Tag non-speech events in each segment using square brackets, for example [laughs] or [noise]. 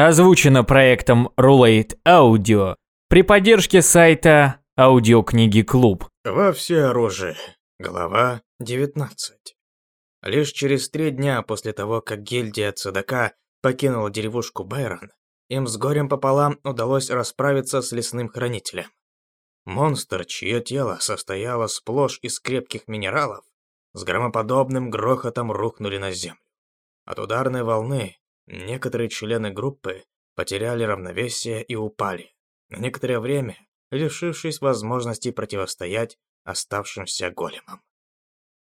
Озвучено проектом Rulate Audio при поддержке сайта Аудиокниги Клуб. Во всеоружии. Глава 19. Лишь через три дня после того, как гильдия Цедака покинула деревушку Байрон, им с горем пополам удалось расправиться с лесным хранителем. Монстр, чье тело состояло сплошь из крепких минералов, с громоподобным грохотом рухнули на землю. От ударной волны некоторые члены группы потеряли равновесие и упали, на некоторое время лишившись возможности противостоять оставшимся големам.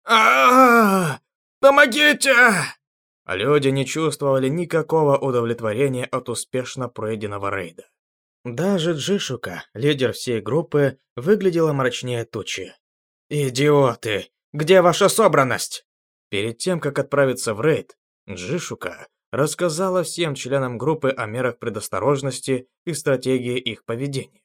а Помогите!» Люди не чувствовали никакого удовлетворения от успешно пройденного рейда. Даже Джишука, лидер всей группы, выглядела мрачнее тучи. «Идиоты! Где ваша собранность?» Перед тем, как отправиться в рейд, Джишука рассказала всем членам группы о мерах предосторожности и стратегии их поведения.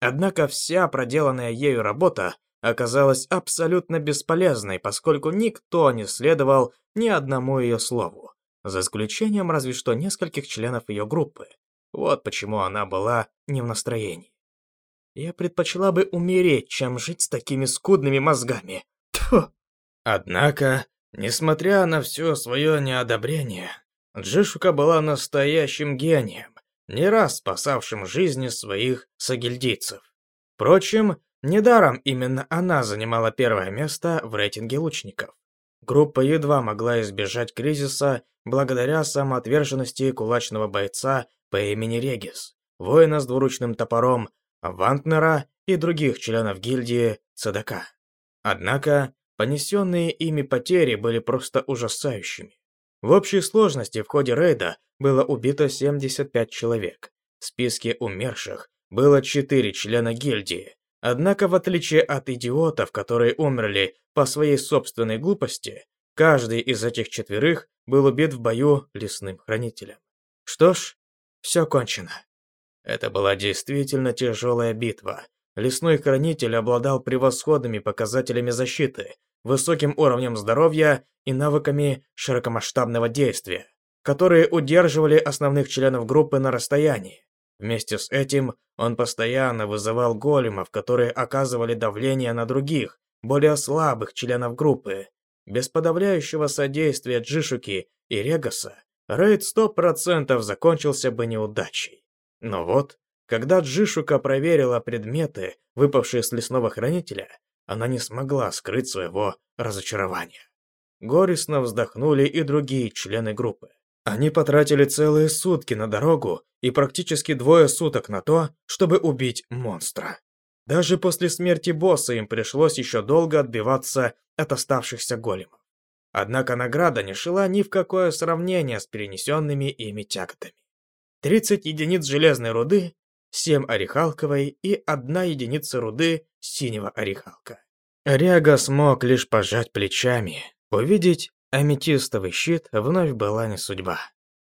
Однако вся проделанная ею работа оказалась абсолютно бесполезной, поскольку никто не следовал ни одному ее слову, за исключением разве что нескольких членов ее группы. Вот почему она была не в настроении. Я предпочла бы умереть, чем жить с такими скудными мозгами. Тьфу. Однако, несмотря на все свое неодобрение, Джишука была настоящим гением, не раз спасавшим жизни своих сагильдийцев. Впрочем, недаром именно она занимала первое место в рейтинге лучников. Группа едва могла избежать кризиса благодаря самоотверженности кулачного бойца по имени Регис, воина с двуручным топором, Вантнера и других членов гильдии Цедака. Однако, понесенные ими потери были просто ужасающими. В общей сложности в ходе рейда было убито 75 человек. В списке умерших было 4 члена гильдии. Однако, в отличие от идиотов, которые умерли по своей собственной глупости, каждый из этих четверых был убит в бою лесным хранителем. Что ж, все кончено. Это была действительно тяжелая битва. Лесной хранитель обладал превосходными показателями защиты, высоким уровнем здоровья и навыками широкомасштабного действия, которые удерживали основных членов группы на расстоянии. Вместе с этим он постоянно вызывал големов, которые оказывали давление на других, более слабых членов группы. Без подавляющего содействия Джишуки и Регаса рейд 100% закончился бы неудачей. Но вот, когда Джишука проверила предметы, выпавшие с лесного хранителя, она не смогла скрыть своего разочарования. Горестно вздохнули и другие члены группы. Они потратили целые сутки на дорогу и практически двое суток на то, чтобы убить монстра. Даже после смерти босса им пришлось еще долго отбиваться от оставшихся големов. Однако награда не шла ни в какое сравнение с перенесенными ими тяготами. 30 единиц железной руды 7 орехалковой и одна единица руды синего орехалка. Ряга смог лишь пожать плечами. Увидеть аметистовый щит вновь была не судьба.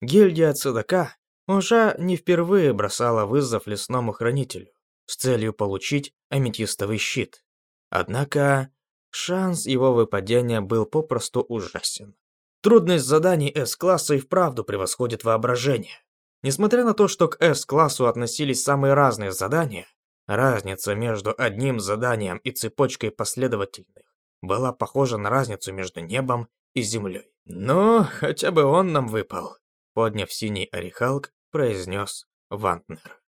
Гильдия Цедака уже не впервые бросала вызов лесному хранителю с целью получить аметистовый щит. Однако шанс его выпадения был попросту ужасен. Трудность заданий С-класса и вправду превосходит воображение. Несмотря на то, что к S-классу относились самые разные задания, разница между одним заданием и цепочкой последовательных была похожа на разницу между небом и землей. «Ну, хотя бы он нам выпал», — подняв синий орехалк, произнес Вантнер.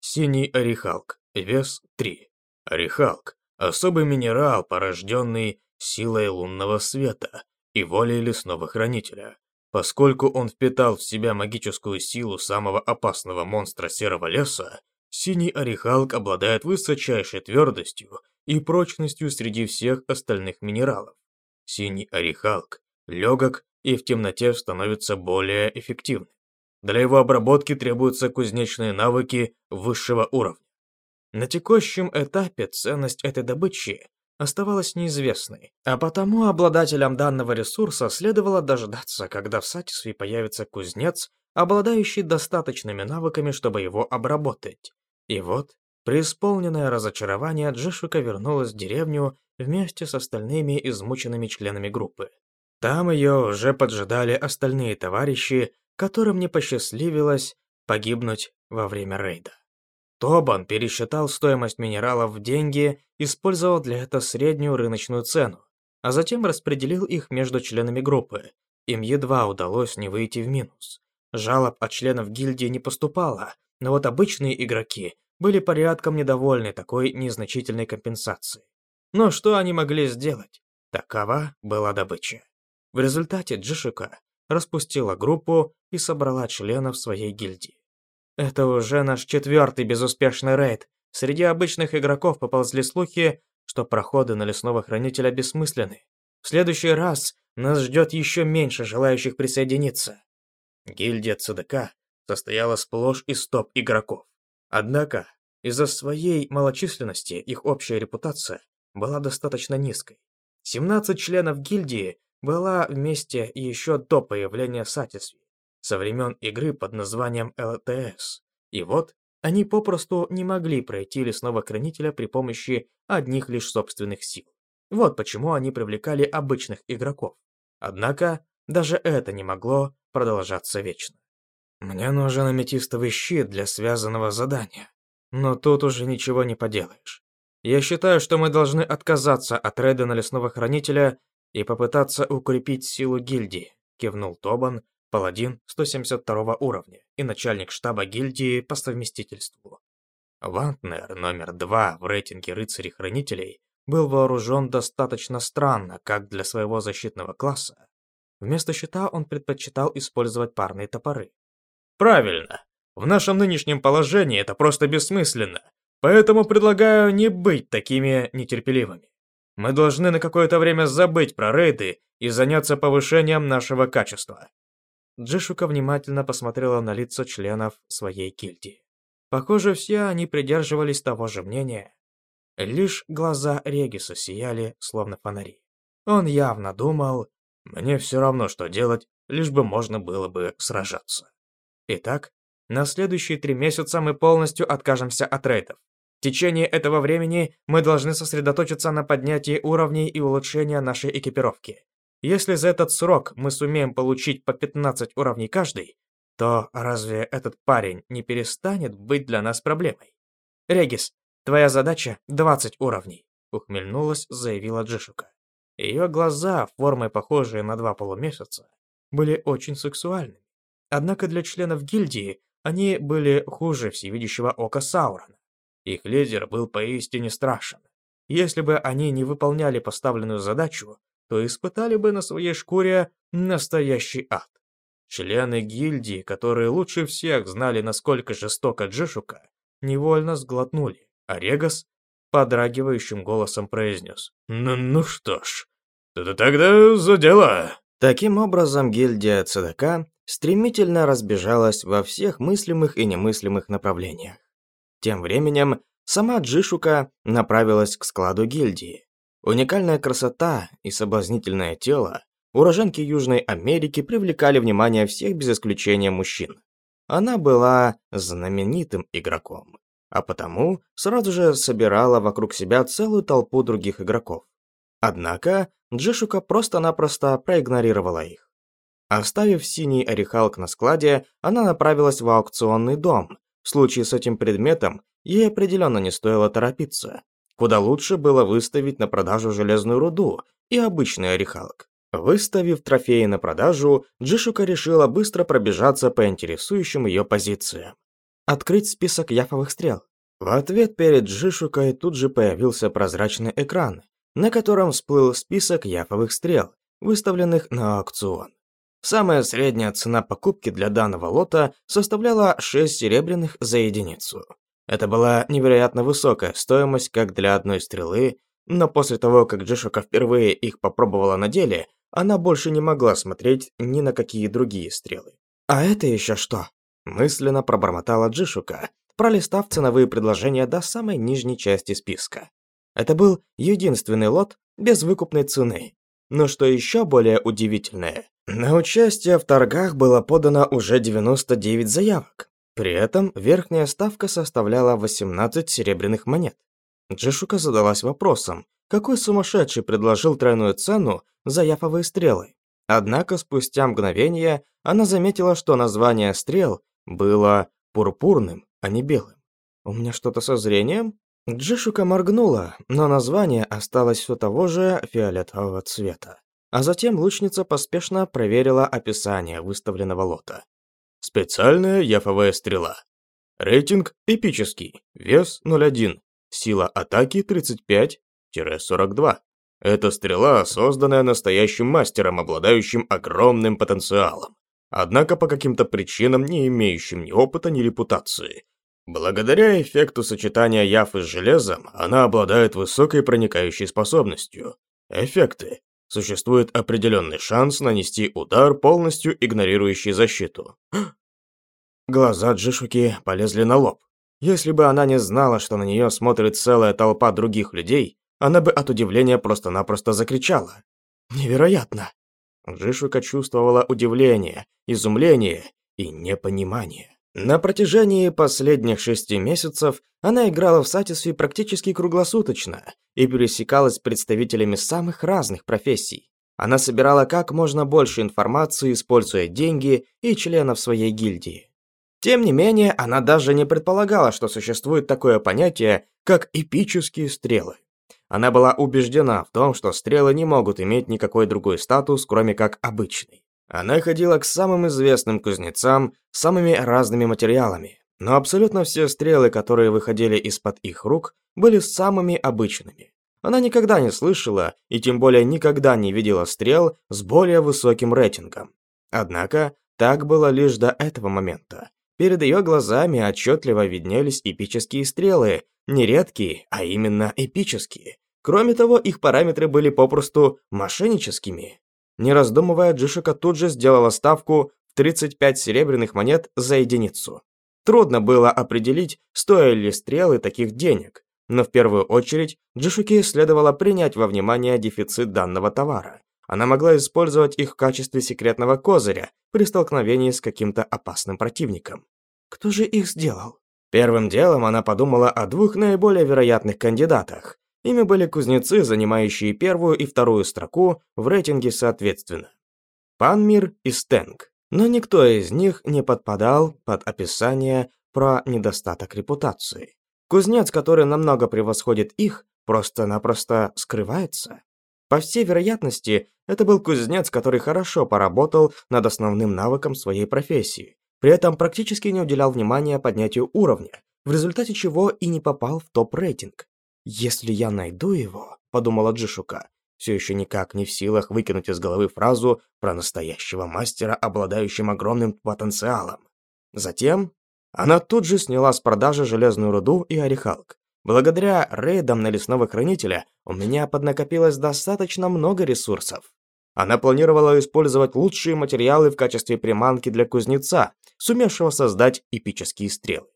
Синий орехалк, вес 3. Орехалк – особый минерал, порожденный силой лунного света и волей лесного хранителя. Поскольку он впитал в себя магическую силу самого опасного монстра Серого леса, Синий Орехалк обладает высочайшей твердостью и прочностью среди всех остальных минералов. Синий Орехалк легок и в темноте становится более эффективным. Для его обработки требуются кузнечные навыки высшего уровня. На текущем этапе ценность этой добычи оставалась неизвестной, а потому обладателям данного ресурса следовало дождаться, когда в Сатисве появится кузнец, обладающий достаточными навыками, чтобы его обработать. И вот, преисполненное разочарование, Джишука вернулась в деревню вместе с остальными измученными членами группы. Там ее уже поджидали остальные товарищи, которым не посчастливилось погибнуть во время рейда. Тобан пересчитал стоимость минералов в деньги, использовал для этого среднюю рыночную цену, а затем распределил их между членами группы. Им едва удалось не выйти в минус. Жалоб от членов гильдии не поступало, но вот обычные игроки были порядком недовольны такой незначительной компенсацией. Но что они могли сделать? Такова была добыча. В результате Джишика распустила группу и собрала членов своей гильдии. Это уже наш четвертый безуспешный рейд. Среди обычных игроков поползли слухи, что проходы на лесного хранителя бессмысленны. В следующий раз нас ждет еще меньше желающих присоединиться. Гильдия ЦДК состояла сплошь из топ-игроков. Однако, из-за своей малочисленности их общая репутация была достаточно низкой. 17 членов гильдии была вместе еще до появления Сатисви, со времен игры под названием ЛТС. И вот, они попросту не могли пройти лесного хранителя при помощи одних лишь собственных сил. Вот почему они привлекали обычных игроков. Однако, даже это не могло продолжаться вечно. Мне нужен аметистовый щит для связанного задания. Но тут уже ничего не поделаешь. Я считаю, что мы должны отказаться от рейда на лесного хранителя и попытаться укрепить силу гильдии, кивнул Тобан, паладин 172 уровня и начальник штаба гильдии по совместительству. Вантнер, номер два в рейтинге рыцарей-хранителей, был вооружен достаточно странно, как для своего защитного класса. Вместо щита он предпочитал использовать парные топоры. Правильно. В нашем нынешнем положении это просто бессмысленно. Поэтому предлагаю не быть такими нетерпеливыми. Мы должны на какое-то время забыть про рейды и заняться повышением нашего качества. Джишука внимательно посмотрела на лица членов своей гильдии. Похоже, все они придерживались того же мнения. Лишь глаза Региса сияли, словно фонари. Он явно думал, мне все равно, что делать, лишь бы можно было бы сражаться. Итак, на следующие три месяца мы полностью откажемся от рейдов. В течение этого времени мы должны сосредоточиться на поднятии уровней и улучшении нашей экипировки. Если за этот срок мы сумеем получить по 15 уровней каждый, то разве этот парень не перестанет быть для нас проблемой? Регис, твоя задача 20 уровней, ухмыльнулась, заявила Джишука. Ее глаза, формой похожие на два полумесяца, были очень сексуальными. Однако для членов гильдии они были хуже всевидящего ока Саурона. Их лидер был поистине страшен. Если бы они не выполняли поставленную задачу, то испытали бы на своей шкуре настоящий ад. Члены гильдии, которые лучше всех знали, насколько жестоко Джишука, невольно сглотнули, а Регас подрагивающим голосом произнес. «Ну, ну что ж, тогда за дело!» Таким образом, гильдия ЦДК стремительно разбежалась во всех мыслимых и немыслимых направлениях. Тем временем, сама Джишука направилась к складу гильдии. Уникальная красота и соблазнительное тело уроженки Южной Америки привлекали внимание всех без исключения мужчин. Она была знаменитым игроком, а потому сразу же собирала вокруг себя целую толпу других игроков. Однако Джишука просто-напросто проигнорировала их. Оставив синий орехалк на складе, она направилась в аукционный дом. В случае с этим предметом ей определенно не стоило торопиться. Куда лучше было выставить на продажу железную руду и обычный орехалк. Выставив трофеи на продажу, Джишука решила быстро пробежаться по интересующим ее позициям. Открыть список яфовых стрел. В ответ перед Джишукой тут же появился прозрачный экран, на котором всплыл список яфовых стрел, выставленных на аукцион. Самая средняя цена покупки для данного лота составляла 6 серебряных за единицу. Это была невероятно высокая стоимость как для одной стрелы, но после того, как Джишука впервые их попробовала на деле, она больше не могла смотреть ни на какие другие стрелы. «А это еще что?» Мысленно пробормотала Джишука, пролистав ценовые предложения до самой нижней части списка. Это был единственный лот без выкупной цены. Но что еще более удивительное, на участие в торгах было подано уже 99 заявок. При этом верхняя ставка составляла 18 серебряных монет. Джишука задалась вопросом, какой сумасшедший предложил тройную цену за яфовые стрелы. Однако спустя мгновение она заметила, что название стрел было пурпурным, а не белым. У меня что-то со зрением? Джишука моргнула, но название осталось все того же фиолетового цвета. А затем лучница поспешно проверила описание выставленного лота. Специальная яфовая стрела. Рейтинг эпический, вес 0,1, сила атаки 35-42. Эта стрела, созданная настоящим мастером, обладающим огромным потенциалом, однако по каким-то причинам не имеющим ни опыта, ни репутации. Благодаря эффекту сочетания яфы с железом, она обладает высокой проникающей способностью. Эффекты. Существует определенный шанс нанести удар, полностью игнорирующий защиту. [gasps] Глаза Джишуки полезли на лоб. Если бы она не знала, что на нее смотрит целая толпа других людей, она бы от удивления просто-напросто закричала. «Невероятно!» Джишука чувствовала удивление, изумление и непонимание. На протяжении последних шести месяцев она играла в Сатисфи практически круглосуточно и пересекалась с представителями самых разных профессий. Она собирала как можно больше информации, используя деньги и членов своей гильдии. Тем не менее, она даже не предполагала, что существует такое понятие, как эпические стрелы. Она была убеждена в том, что стрелы не могут иметь никакой другой статус, кроме как обычный. Она ходила к самым известным кузнецам с самыми разными материалами, но абсолютно все стрелы, которые выходили из-под их рук, были самыми обычными. Она никогда не слышала и тем более никогда не видела стрел с более высоким рейтингом. Однако, так было лишь до этого момента, Перед ее глазами отчетливо виднелись эпические стрелы, не редкие, а именно эпические. Кроме того, их параметры были попросту мошенническими. Не раздумывая, Джишика тут же сделала ставку в 35 серебряных монет за единицу. Трудно было определить, стоили ли стрелы таких денег, но в первую очередь Джишуке следовало принять во внимание дефицит данного товара. Она могла использовать их в качестве секретного козыря при столкновении с каким-то опасным противником. Кто же их сделал? Первым делом она подумала о двух наиболее вероятных кандидатах. Ими были кузнецы, занимающие первую и вторую строку в рейтинге соответственно. Панмир и Стэнг. Но никто из них не подпадал под описание про недостаток репутации. Кузнец, который намного превосходит их, просто-напросто скрывается. По всей вероятности, это был кузнец, который хорошо поработал над основным навыком своей профессии, при этом практически не уделял внимания поднятию уровня, в результате чего и не попал в топ-рейтинг. «Если я найду его», — подумала Джишука, все еще никак не в силах выкинуть из головы фразу про настоящего мастера, обладающим огромным потенциалом. Затем она тут же сняла с продажи железную руду и орехалк. Благодаря рейдам на лесного хранителя у меня поднакопилось достаточно много ресурсов. Она планировала использовать лучшие материалы в качестве приманки для кузнеца, сумевшего создать эпические стрелы.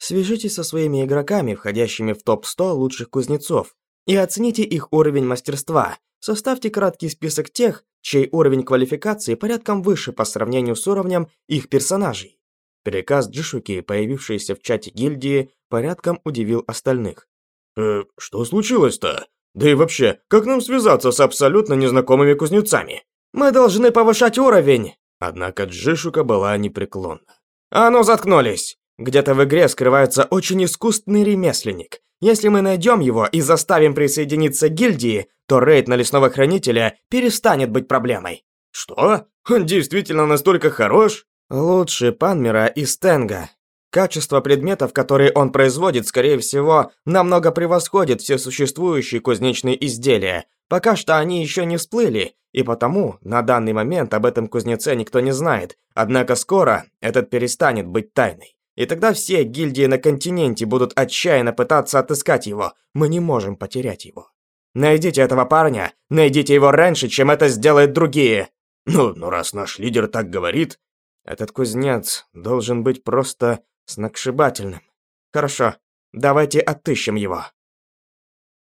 Свяжитесь со своими игроками, входящими в топ-100 лучших кузнецов, и оцените их уровень мастерства. Составьте краткий список тех, чей уровень квалификации порядком выше по сравнению с уровнем их персонажей. Приказ Джишуки, появившийся в чате гильдии, порядком удивил остальных. «Э, что случилось-то? Да и вообще, как нам связаться с абсолютно незнакомыми кузнецами? Мы должны повышать уровень!» Однако Джишука была непреклонна. «А ну заткнулись! Где-то в игре скрывается очень искусственный ремесленник. Если мы найдем его и заставим присоединиться к гильдии, то рейд на лесного хранителя перестанет быть проблемой». «Что? Он действительно настолько хорош?» Лучше Панмера и Стенга. Качество предметов, которые он производит, скорее всего, намного превосходит все существующие кузнечные изделия. Пока что они еще не всплыли, и потому на данный момент об этом кузнеце никто не знает. Однако скоро этот перестанет быть тайной. И тогда все гильдии на континенте будут отчаянно пытаться отыскать его. Мы не можем потерять его. Найдите этого парня, найдите его раньше, чем это сделают другие. Ну, ну раз наш лидер так говорит, этот кузнец должен быть просто сногсшибательным. Хорошо, давайте отыщем его.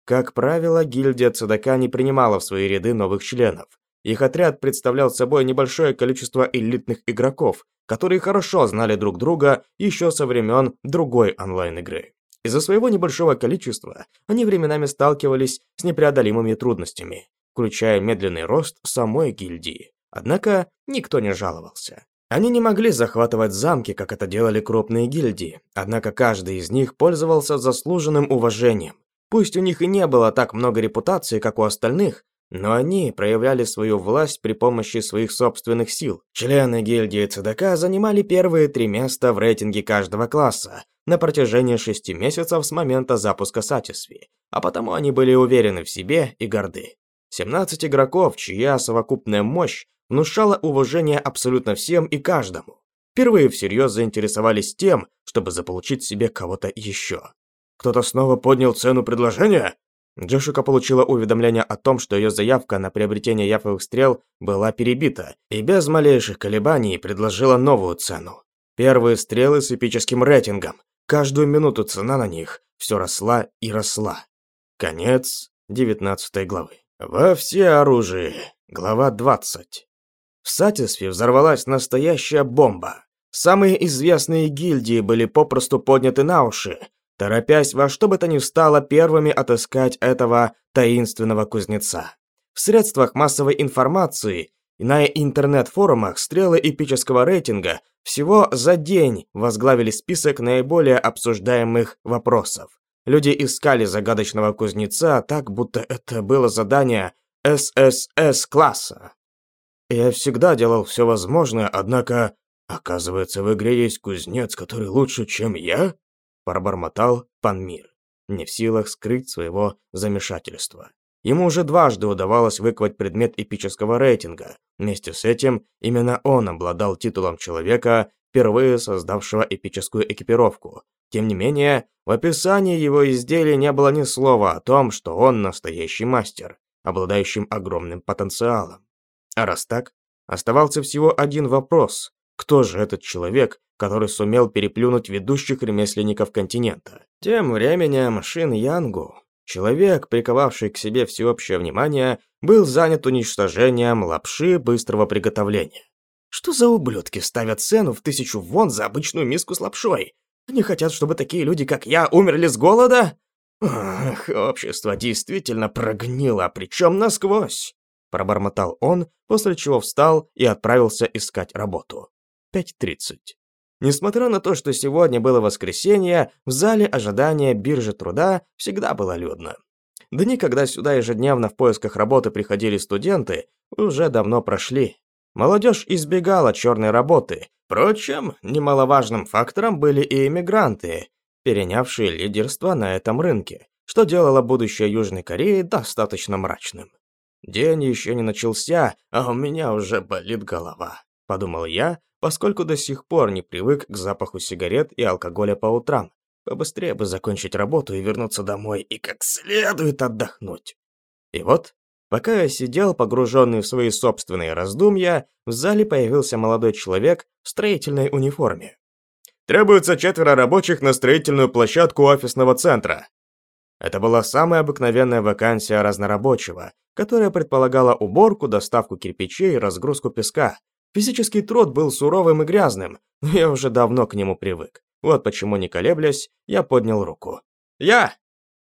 Как правило, гильдия Цедака не принимала в свои ряды новых членов. Их отряд представлял собой небольшое количество элитных игроков, которые хорошо знали друг друга еще со времен другой онлайн-игры. Из-за своего небольшого количества они временами сталкивались с непреодолимыми трудностями, включая медленный рост самой гильдии. Однако никто не жаловался. Они не могли захватывать замки, как это делали крупные гильдии, однако каждый из них пользовался заслуженным уважением. Пусть у них и не было так много репутации, как у остальных, но они проявляли свою власть при помощи своих собственных сил. Члены гильдии ЦДК занимали первые три места в рейтинге каждого класса на протяжении шести месяцев с момента запуска Сатисфи, а потому они были уверены в себе и горды. 17 игроков, чья совокупная мощь внушала уважение абсолютно всем и каждому. Впервые всерьез заинтересовались тем, чтобы заполучить себе кого-то еще. Кто-то снова поднял цену предложения? Джошука получила уведомление о том, что ее заявка на приобретение яфовых стрел была перебита, и без малейших колебаний предложила новую цену. Первые стрелы с эпическим рейтингом. Каждую минуту цена на них все росла и росла. Конец 19 главы. Во все оружие. Глава 20. В Сатисфе взорвалась настоящая бомба. Самые известные гильдии были попросту подняты на уши, торопясь во что бы то ни стало первыми отыскать этого таинственного кузнеца. В средствах массовой информации и на интернет-форумах стрелы эпического рейтинга всего за день возглавили список наиболее обсуждаемых вопросов. Люди искали загадочного кузнеца так, будто это было задание ССС-класса. Я всегда делал все возможное, однако, оказывается, в игре есть кузнец, который лучше, чем я? Пробормотал Панмир, не в силах скрыть своего замешательства. Ему уже дважды удавалось выковать предмет эпического рейтинга. Вместе с этим, именно он обладал титулом человека, впервые создавшего эпическую экипировку. Тем не менее, в описании его изделия не было ни слова о том, что он настоящий мастер, обладающим огромным потенциалом. А раз так, оставался всего один вопрос. Кто же этот человек, который сумел переплюнуть ведущих ремесленников континента? Тем временем Шин Янгу, человек, приковавший к себе всеобщее внимание, был занят уничтожением лапши быстрого приготовления. Что за ублюдки ставят цену в тысячу вон за обычную миску с лапшой? Они хотят, чтобы такие люди, как я, умерли с голода? Ах, общество действительно прогнило, причем насквозь пробормотал он, после чего встал и отправился искать работу. 5.30. Несмотря на то, что сегодня было воскресенье, в зале ожидания биржи труда всегда было людно. Дни, когда сюда ежедневно в поисках работы приходили студенты, уже давно прошли. Молодежь избегала черной работы. Впрочем, немаловажным фактором были и эмигранты, перенявшие лидерство на этом рынке, что делало будущее Южной Кореи достаточно мрачным. День еще не начался, а у меня уже болит голова, подумал я, поскольку до сих пор не привык к запаху сигарет и алкоголя по утрам. Побыстрее бы закончить работу и вернуться домой и как следует отдохнуть. И вот, пока я сидел, погруженный в свои собственные раздумья, в зале появился молодой человек в строительной униформе. Требуется четверо рабочих на строительную площадку офисного центра. Это была самая обыкновенная вакансия разнорабочего, которая предполагала уборку, доставку кирпичей и разгрузку песка. Физический труд был суровым и грязным, но я уже давно к нему привык. Вот почему, не колеблясь, я поднял руку. «Я!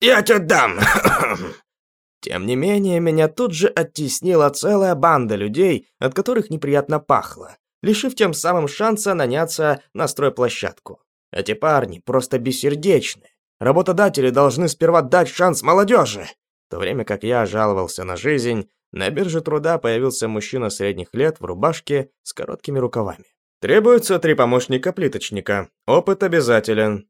Я тебе дам!» [coughs] Тем не менее, меня тут же оттеснила целая банда людей, от которых неприятно пахло, лишив тем самым шанса наняться на стройплощадку. Эти парни просто бессердечны. Работодатели должны сперва дать шанс молодежи. В то время как я жаловался на жизнь, на бирже труда появился мужчина средних лет в рубашке с короткими рукавами. Требуется три помощника плиточника. Опыт обязателен.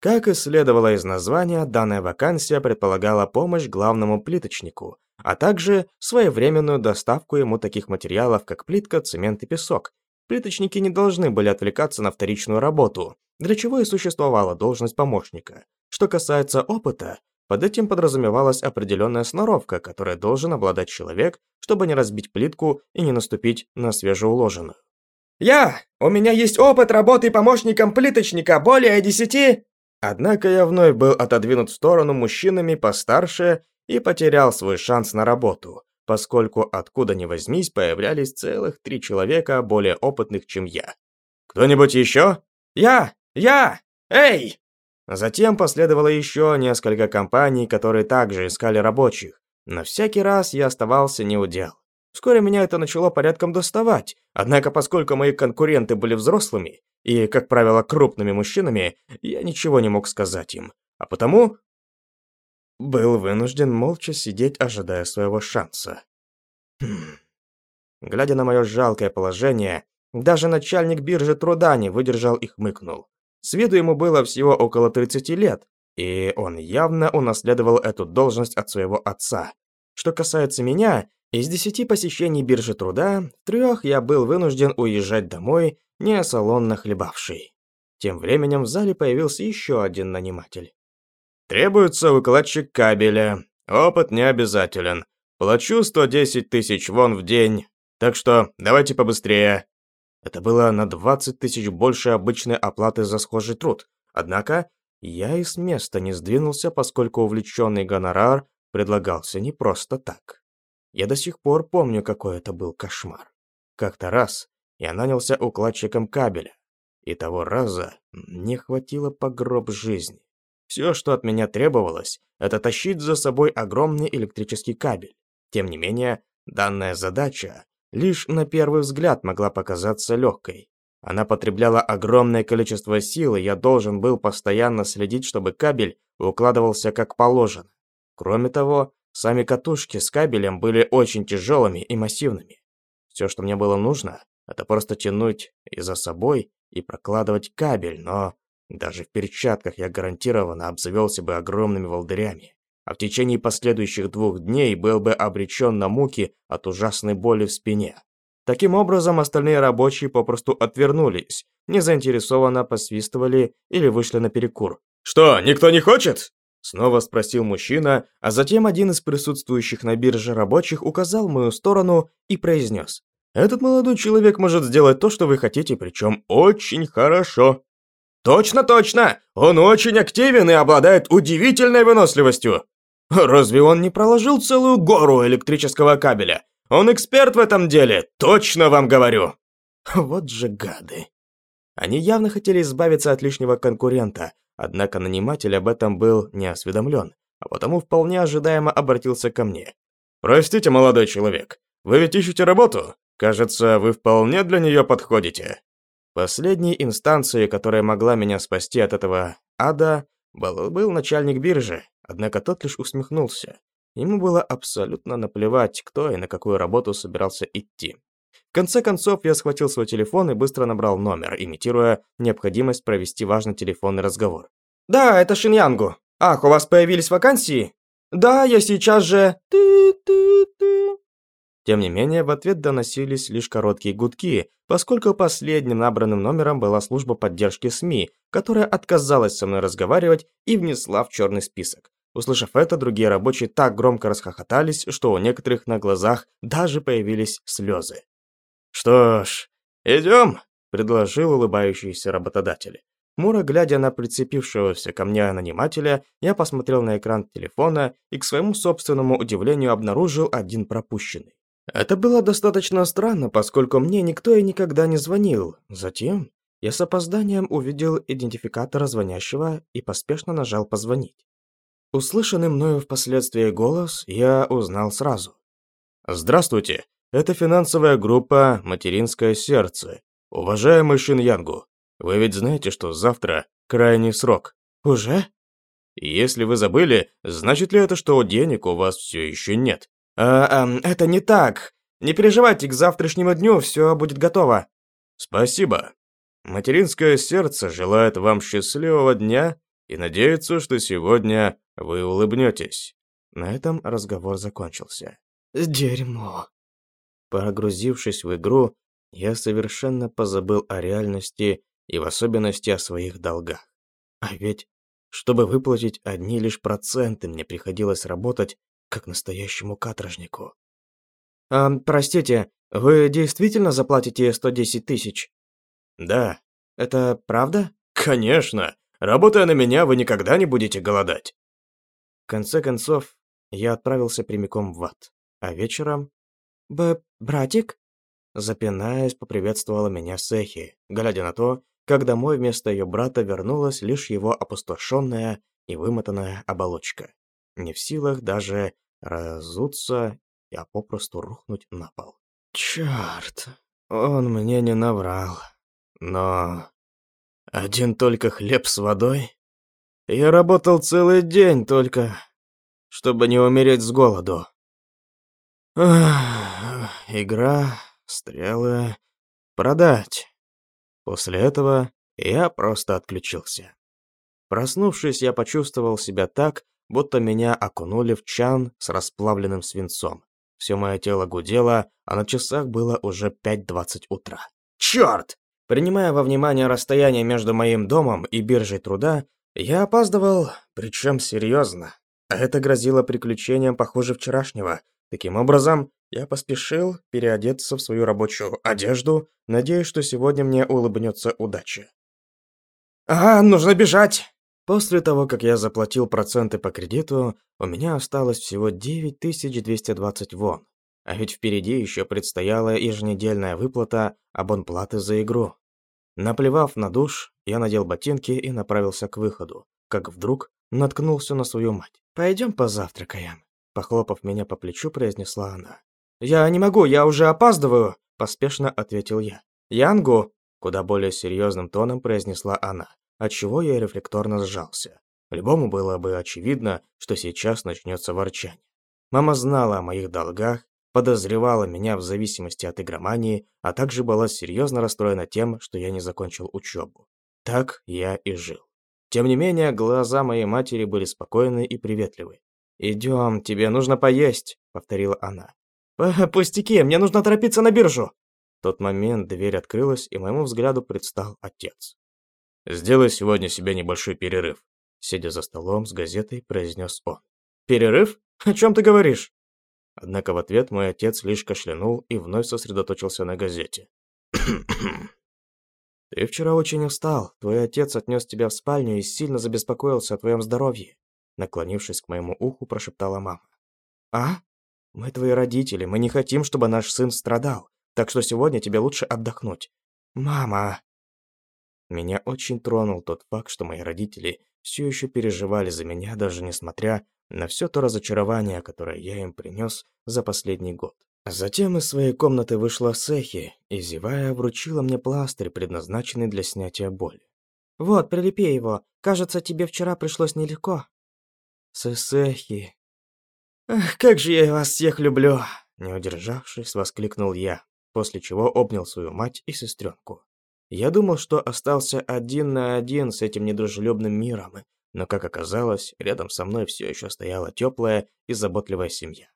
Как и следовало из названия, данная вакансия предполагала помощь главному плиточнику, а также своевременную доставку ему таких материалов, как плитка, цемент и песок. Плиточники не должны были отвлекаться на вторичную работу, для чего и существовала должность помощника. Что касается опыта, под этим подразумевалась определенная сноровка, которой должен обладать человек, чтобы не разбить плитку и не наступить на свежеуложенную. «Я! У меня есть опыт работы помощником плиточника более десяти...» Однако я вновь был отодвинут в сторону мужчинами постарше и потерял свой шанс на работу, поскольку откуда ни возьмись появлялись целых три человека более опытных, чем я. «Кто-нибудь еще?» «Я! Я! Эй!» Затем последовало еще несколько компаний, которые также искали рабочих. Но всякий раз я оставался неудел. Вскоре меня это начало порядком доставать, однако поскольку мои конкуренты были взрослыми и, как правило, крупными мужчинами, я ничего не мог сказать им, а потому был вынужден молча сидеть, ожидая своего шанса. Хм. Глядя на мое жалкое положение, даже начальник биржи труда не выдержал и хмыкнул. С виду ему было всего около 30 лет, и он явно унаследовал эту должность от своего отца. Что касается меня, из десяти посещений биржи труда, трех я был вынужден уезжать домой, не салонно хлебавший. Тем временем в зале появился еще один наниматель. «Требуется укладчик кабеля. Опыт не обязателен. Плачу 110 тысяч вон в день. Так что давайте побыстрее». Это было на 20 тысяч больше обычной оплаты за схожий труд. Однако я и с места не сдвинулся, поскольку увлеченный гонорар предлагался не просто так. Я до сих пор помню, какой это был кошмар. Как-то раз я нанялся укладчиком кабеля, и того раза не хватило по гроб жизни. Все, что от меня требовалось, это тащить за собой огромный электрический кабель. Тем не менее, данная задача лишь на первый взгляд могла показаться легкой. Она потребляла огромное количество сил, и я должен был постоянно следить, чтобы кабель укладывался как положено. Кроме того, сами катушки с кабелем были очень тяжелыми и массивными. Все, что мне было нужно, это просто тянуть и за собой и прокладывать кабель, но даже в перчатках я гарантированно обзавелся бы огромными волдырями, а в течение последующих двух дней был бы обречен на муки от ужасной боли в спине. Таким образом, остальные рабочие попросту отвернулись, незаинтересованно посвистывали или вышли на перекур. «Что, никто не хочет?» Снова спросил мужчина, а затем один из присутствующих на бирже рабочих указал мою сторону и произнес. «Этот молодой человек может сделать то, что вы хотите, причем очень хорошо». «Точно, точно! Он очень активен и обладает удивительной выносливостью!» «Разве он не проложил целую гору электрического кабеля? Он эксперт в этом деле, точно вам говорю!» Вот же гады. Они явно хотели избавиться от лишнего конкурента, однако наниматель об этом был не осведомлен, а потому вполне ожидаемо обратился ко мне. «Простите, молодой человек, вы ведь ищете работу? Кажется, вы вполне для нее подходите». Последней инстанцией, которая могла меня спасти от этого ада, был, был начальник биржи, однако тот лишь усмехнулся. Ему было абсолютно наплевать, кто и на какую работу собирался идти. В конце концов, я схватил свой телефон и быстро набрал номер, имитируя необходимость провести важный телефонный разговор. «Да, это Шиньянгу. Ах, у вас появились вакансии? Да, я сейчас же...» Ты-ты-ты. Тем не менее, в ответ доносились лишь короткие гудки, поскольку последним набранным номером была служба поддержки СМИ, которая отказалась со мной разговаривать и внесла в черный список. Услышав это, другие рабочие так громко расхохотались, что у некоторых на глазах даже появились слезы. «Что ж, идем», — предложил улыбающийся работодатель. Мура, глядя на прицепившегося ко мне нанимателя, я посмотрел на экран телефона и к своему собственному удивлению обнаружил один пропущенный. Это было достаточно странно, поскольку мне никто и никогда не звонил. Затем я с опозданием увидел идентификатор звонящего и поспешно нажал «позвонить». Услышанный мною впоследствии голос я узнал сразу. «Здравствуйте, это финансовая группа «Материнское сердце». Уважаемый Шин Янгу, вы ведь знаете, что завтра крайний срок?» «Уже?» «Если вы забыли, значит ли это, что денег у вас все еще нет?» «А, а, это не так. Не переживайте, к завтрашнему дню все будет готово». «Спасибо. Материнское сердце желает вам счастливого дня и надеется, что сегодня вы улыбнетесь. На этом разговор закончился. Дерьмо. Погрузившись в игру, я совершенно позабыл о реальности и в особенности о своих долгах. А ведь, чтобы выплатить одни лишь проценты, мне приходилось работать как настоящему каторжнику. «А, простите, вы действительно заплатите 110 тысяч?» «Да». «Это правда?» «Конечно. Работая на меня, вы никогда не будете голодать». Конце концов, я отправился прямиком в ад. А вечером... «Б... братик?» Запинаясь, поприветствовала меня Сехи, глядя на то, как домой вместо ее брата вернулась лишь его опустошенная и вымотанная оболочка. Не в силах даже разуться а попросту рухнуть на пол. Черт, он мне не наврал. Но один только хлеб с водой? Я работал целый день только, чтобы не умереть с голоду. Ах, игра, стрелы, продать. После этого я просто отключился. Проснувшись, я почувствовал себя так, будто меня окунули в чан с расплавленным свинцом. Все мое тело гудело, а на часах было уже 5.20 утра. Черт! Принимая во внимание расстояние между моим домом и биржей труда, я опаздывал, причем серьезно. А это грозило приключением похуже вчерашнего. Таким образом, я поспешил переодеться в свою рабочую одежду, надеясь, что сегодня мне улыбнется удача. «Ага, нужно бежать!» После того, как я заплатил проценты по кредиту, у меня осталось всего 9220 вон. А ведь впереди еще предстояла еженедельная выплата абонплаты за игру. Наплевав на душ, я надел ботинки и направился к выходу, как вдруг наткнулся на свою мать. «Пойдем позавтракаем», – похлопав меня по плечу, произнесла она. «Я не могу, я уже опаздываю», – поспешно ответил я. «Янгу», – куда более серьезным тоном произнесла она отчего я рефлекторно сжался. Любому было бы очевидно, что сейчас начнется ворчание. Мама знала о моих долгах, подозревала меня в зависимости от игромании, а также была серьезно расстроена тем, что я не закончил учебу. Так я и жил. Тем не менее, глаза моей матери были спокойны и приветливы. «Идем, тебе нужно поесть», — повторила она. «Пустяки, мне нужно торопиться на биржу». В тот момент дверь открылась, и моему взгляду предстал отец. Сделай сегодня себе небольшой перерыв», сидя за столом с газетой, произнес он. «Перерыв? О чем ты говоришь?» Однако в ответ мой отец лишь кашлянул и вновь сосредоточился на газете. [clears throat] «Ты вчера очень устал. Твой отец отнес тебя в спальню и сильно забеспокоился о твоем здоровье», наклонившись к моему уху, прошептала мама. «А? Мы твои родители, мы не хотим, чтобы наш сын страдал, так что сегодня тебе лучше отдохнуть». «Мама!» Меня очень тронул тот факт, что мои родители все еще переживали за меня, даже несмотря на все то разочарование, которое я им принес за последний год. Затем из своей комнаты вышла Сехи и, зевая, вручила мне пластырь, предназначенный для снятия боли. «Вот, прилепи его. Кажется, тебе вчера пришлось нелегко». «Сесехи...» «Ах, как же я вас всех люблю!» Не удержавшись, воскликнул я, после чего обнял свою мать и сестренку. Я думал, что остался один на один с этим недружелюбным миром, но, как оказалось, рядом со мной все еще стояла теплая и заботливая семья.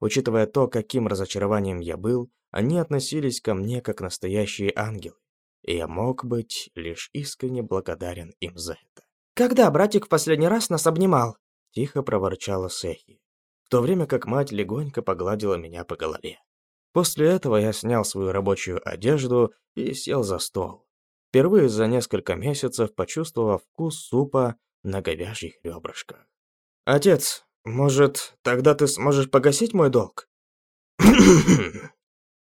Учитывая то, каким разочарованием я был, они относились ко мне как настоящие ангелы, и я мог быть лишь искренне благодарен им за это. «Когда братик в последний раз нас обнимал?» – тихо проворчала Сехи, в то время как мать легонько погладила меня по голове. После этого я снял свою рабочую одежду и сел за стол. Впервые за несколько месяцев почувствовав вкус супа на говяжьих ребрышках. «Отец, может, тогда ты сможешь погасить мой долг?» [coughs]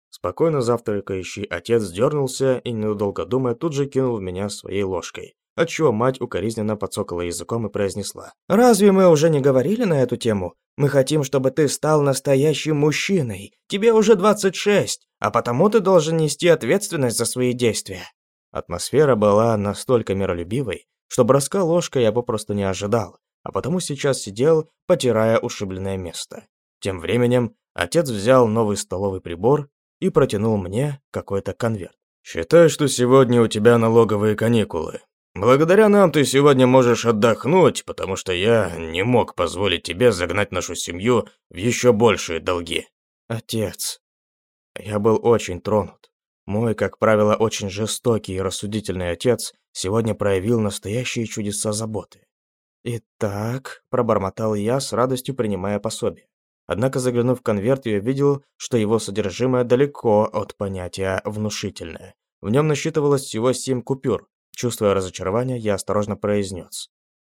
Спокойно завтракающий отец дернулся и, недолго думая, тут же кинул в меня своей ложкой, отчего мать укоризненно подсокала языком и произнесла. «Разве мы уже не говорили на эту тему? Мы хотим, чтобы ты стал настоящим мужчиной. Тебе уже 26, а потому ты должен нести ответственность за свои действия». Атмосфера была настолько миролюбивой, что броска ложкой я попросту не ожидал, а потому сейчас сидел, потирая ушибленное место. Тем временем отец взял новый столовый прибор и протянул мне какой-то конверт. «Считай, что сегодня у тебя налоговые каникулы. Благодаря нам ты сегодня можешь отдохнуть, потому что я не мог позволить тебе загнать нашу семью в еще большие долги. Отец, я был очень тронут. Мой, как правило, очень жестокий и рассудительный отец сегодня проявил настоящие чудеса заботы. «Итак», – пробормотал я, с радостью принимая пособие. Однако, заглянув в конверт, я видел, что его содержимое далеко от понятия «внушительное». В нем насчитывалось всего семь купюр, Чувствуя разочарование, я осторожно произнес.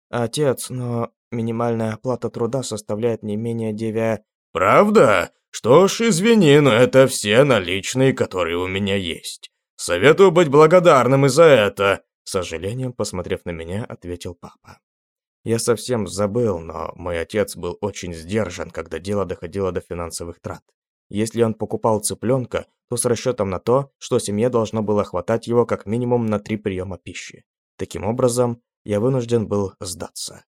«Отец, но минимальная оплата труда составляет не менее девя...» «Правда? Что ж, извини, но это все наличные, которые у меня есть. Советую быть благодарным и за это», с сожалением, посмотрев на меня, ответил папа. Я совсем забыл, но мой отец был очень сдержан, когда дело доходило до финансовых трат. Если он покупал цыпленка, то с расчетом на то, что семье должно было хватать его как минимум на три приема пищи. Таким образом, я вынужден был сдаться.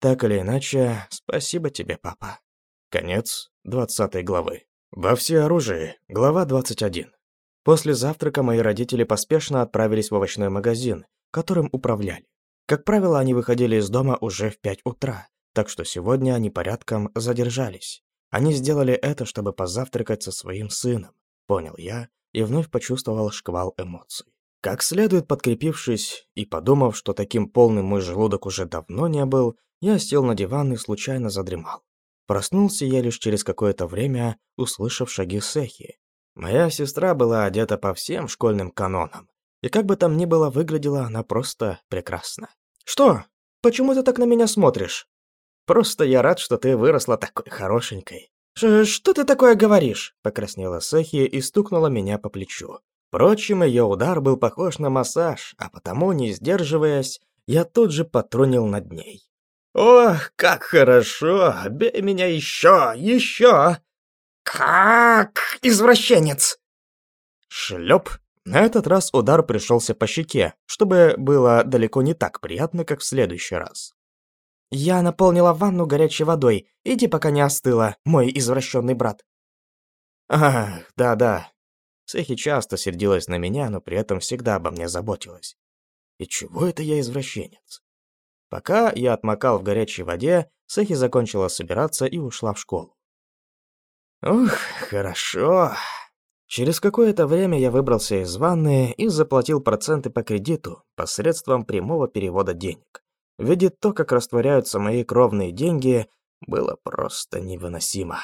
Так или иначе, спасибо тебе, папа. Конец 20 главы. Во всеоружии. Глава 21. После завтрака мои родители поспешно отправились в овощной магазин, которым управляли. Как правило, они выходили из дома уже в 5 утра, так что сегодня они порядком задержались. Они сделали это, чтобы позавтракать со своим сыном, понял я и вновь почувствовал шквал эмоций. Как следует подкрепившись и подумав, что таким полным мой желудок уже давно не был, я сел на диван и случайно задремал. Проснулся я лишь через какое-то время, услышав шаги Сехи. Моя сестра была одета по всем школьным канонам, и как бы там ни было, выглядела она просто прекрасно. «Что? Почему ты так на меня смотришь?» «Просто я рад, что ты выросла такой хорошенькой». Ш «Что ты такое говоришь?» – покраснела Сехи и стукнула меня по плечу. Впрочем, ее удар был похож на массаж, а потому, не сдерживаясь, я тут же потрунил над ней. Ох, как хорошо! Бей меня еще, еще! Как извращенец! Шлеп. На этот раз удар пришелся по щеке, чтобы было далеко не так приятно, как в следующий раз. Я наполнила ванну горячей водой. Иди, пока не остыла, мой извращенный брат. Ах, да-да. Сехи часто сердилась на меня, но при этом всегда обо мне заботилась. И чего это я извращенец? Пока я отмокал в горячей воде, Сэхи закончила собираться и ушла в школу. Ух, хорошо. Через какое-то время я выбрался из ванны и заплатил проценты по кредиту посредством прямого перевода денег. Видеть то, как растворяются мои кровные деньги, было просто невыносимо.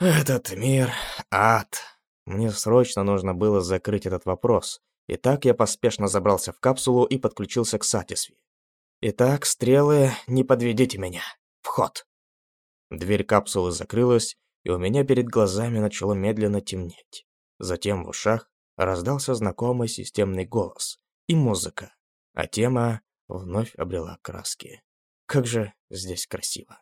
Этот мир — ад. Мне срочно нужно было закрыть этот вопрос. И так я поспешно забрался в капсулу и подключился к Сатисви. Итак, стрелы, не подведите меня. Вход. Дверь капсулы закрылась, и у меня перед глазами начало медленно темнеть. Затем в ушах раздался знакомый системный голос и музыка, а тема вновь обрела краски. Как же здесь красиво.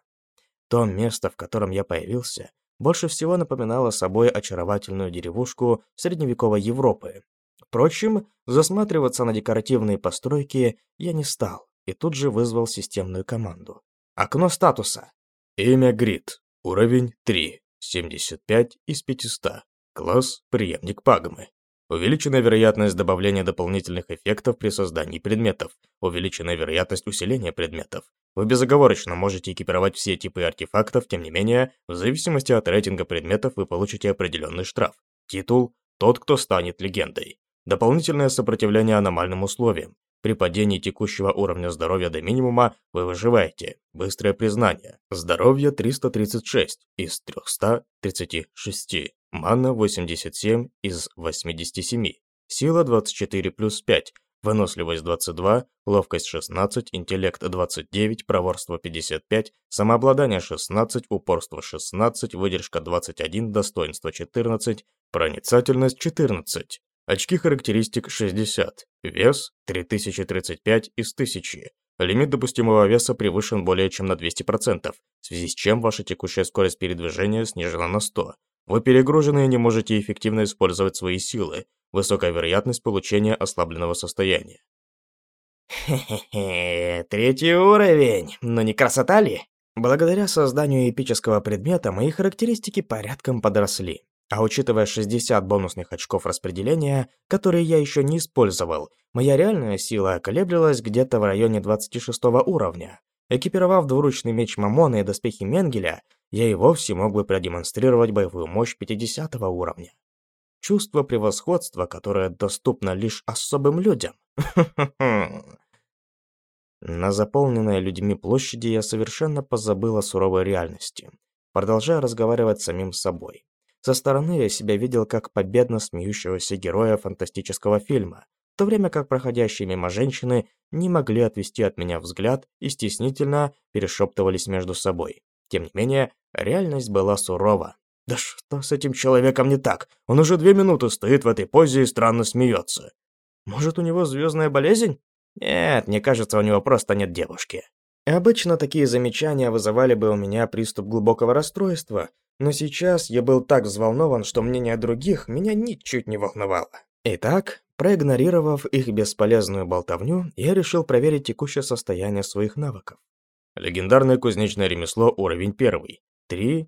То место, в котором я появился, больше всего напоминало собой очаровательную деревушку средневековой Европы. Впрочем, засматриваться на декоративные постройки я не стал и тут же вызвал системную команду. Окно статуса. Имя Грид. Уровень 3. 75 из 500. Класс преемник Пагмы. Увеличенная вероятность добавления дополнительных эффектов при создании предметов. Увеличенная вероятность усиления предметов. Вы безоговорочно можете экипировать все типы артефактов, тем не менее, в зависимости от рейтинга предметов вы получите определенный штраф. Титул «Тот, кто станет легендой». Дополнительное сопротивление аномальным условиям. При падении текущего уровня здоровья до минимума вы выживаете. Быстрое признание. Здоровье 336 из 336. Мана 87 из 87. Сила 24 плюс 5. Выносливость 22, ловкость 16, интеллект 29, проворство 55, самообладание 16, упорство 16, выдержка 21, достоинство 14, проницательность 14. Очки характеристик 60. Вес 3035 из 1000. Лимит допустимого веса превышен более чем на 200%, в связи с чем ваша текущая скорость передвижения снижена на 100. Вы перегружены и не можете эффективно использовать свои силы. Высокая вероятность получения ослабленного состояния. Хе-хе-хе, третий уровень, но не красота ли? Благодаря созданию эпического предмета мои характеристики порядком подросли. А учитывая 60 бонусных очков распределения, которые я еще не использовал, моя реальная сила колеблилась где-то в районе 26 уровня. Экипировав двуручный меч Мамона и доспехи Менгеля, я и вовсе мог бы продемонстрировать боевую мощь 50 уровня. Чувство превосходства, которое доступно лишь особым людям. [laughs] На заполненной людьми площади я совершенно позабыл о суровой реальности, продолжая разговаривать с самим собой. Со стороны я себя видел как победно смеющегося героя фантастического фильма, в то время как проходящие мимо женщины не могли отвести от меня взгляд и стеснительно перешептывались между собой. Тем не менее, реальность была сурова. Да что с этим человеком не так? Он уже две минуты стоит в этой позе и странно смеется. Может, у него звездная болезнь? Нет, мне кажется, у него просто нет девушки. Обычно такие замечания вызывали бы у меня приступ глубокого расстройства, но сейчас я был так взволнован, что мнение других меня ничуть не волновало. Итак, проигнорировав их бесполезную болтовню, я решил проверить текущее состояние своих навыков. Легендарное кузнечное ремесло уровень 1,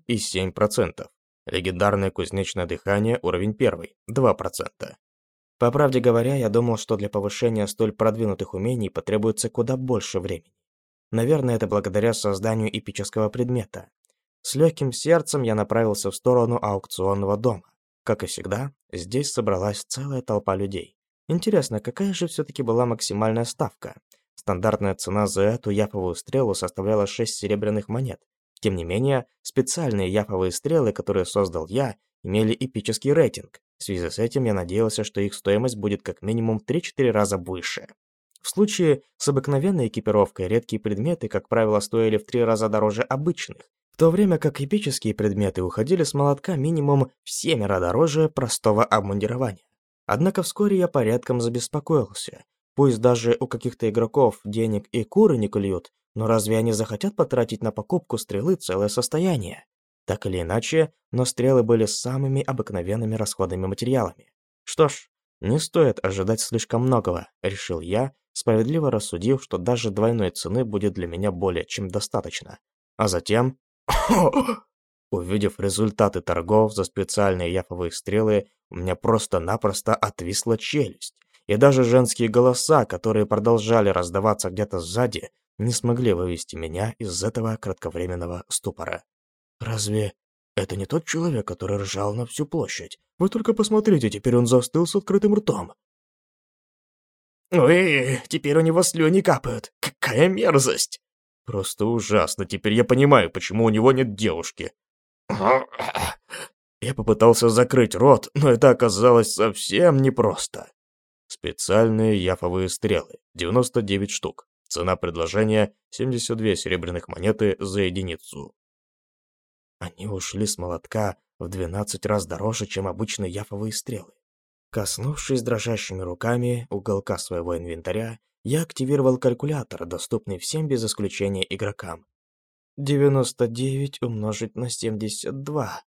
3,7%. Легендарное кузнечное дыхание уровень 1, 2%. По правде говоря, я думал, что для повышения столь продвинутых умений потребуется куда больше времени. Наверное, это благодаря созданию эпического предмета. С легким сердцем я направился в сторону аукционного дома. Как и всегда, здесь собралась целая толпа людей. Интересно, какая же все-таки была максимальная ставка? Стандартная цена за эту яфовую стрелу составляла 6 серебряных монет. Тем не менее, специальные яфовые стрелы, которые создал я, имели эпический рейтинг. В связи с этим я надеялся, что их стоимость будет как минимум 3-4 раза выше. В случае с обыкновенной экипировкой редкие предметы, как правило, стоили в 3 раза дороже обычных, в то время как эпические предметы уходили с молотка минимум в 7 раз дороже простого обмундирования. Однако вскоре я порядком забеспокоился. Пусть даже у каких-то игроков денег и куры не клюют, но разве они захотят потратить на покупку стрелы целое состояние? Так или иначе, но стрелы были самыми обыкновенными расходными материалами. Что ж, не стоит ожидать слишком многого, решил я, справедливо рассудив, что даже двойной цены будет для меня более чем достаточно. А затем... Увидев результаты торгов за специальные яфовые стрелы, у меня просто-напросто отвисла челюсть. И даже женские голоса, которые продолжали раздаваться где-то сзади, не смогли вывести меня из этого кратковременного ступора. Разве это не тот человек, который ржал на всю площадь? Вы только посмотрите, теперь он застыл с открытым ртом. Ой, теперь у него слюни капают. Какая мерзость! Просто ужасно. Теперь я понимаю, почему у него нет девушки. Я попытался закрыть рот, но это оказалось совсем непросто. Специальные яфовые стрелы. 99 штук. Цена предложения 72 серебряных монеты за единицу. Они ушли с молотка в 12 раз дороже, чем обычные яфовые стрелы. Коснувшись дрожащими руками уголка своего инвентаря, я активировал калькулятор, доступный всем без исключения игрокам. 99 умножить на 72.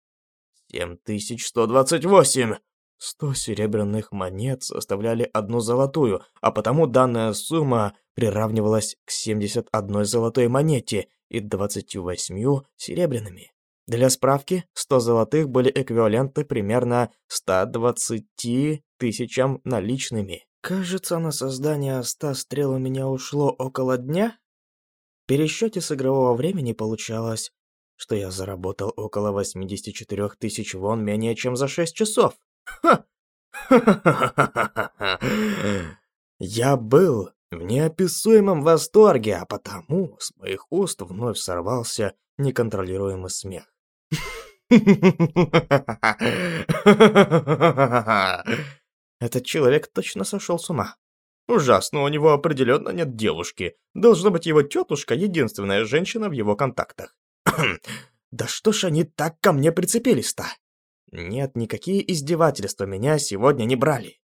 7128! 100 серебряных монет составляли одну золотую, а потому данная сумма приравнивалась к 71 золотой монете и 28 серебряными. Для справки, 100 золотых были эквиваленты примерно 120 тысячам наличными. Кажется, на создание 100 стрел у меня ушло около дня. В пересчете с игрового времени получалось, что я заработал около 84 тысяч вон менее чем за 6 часов. Ха! Я был в неописуемом восторге, а потому с моих уст вновь сорвался неконтролируемый смех. [laughs] Этот человек точно сошел с ума. Ужасно, у него определенно нет девушки. Должно быть, его тетушка единственная женщина в его контактах. [clears throat] да что ж они так ко мне прицепились-то? Нет, никакие издевательства меня сегодня не брали.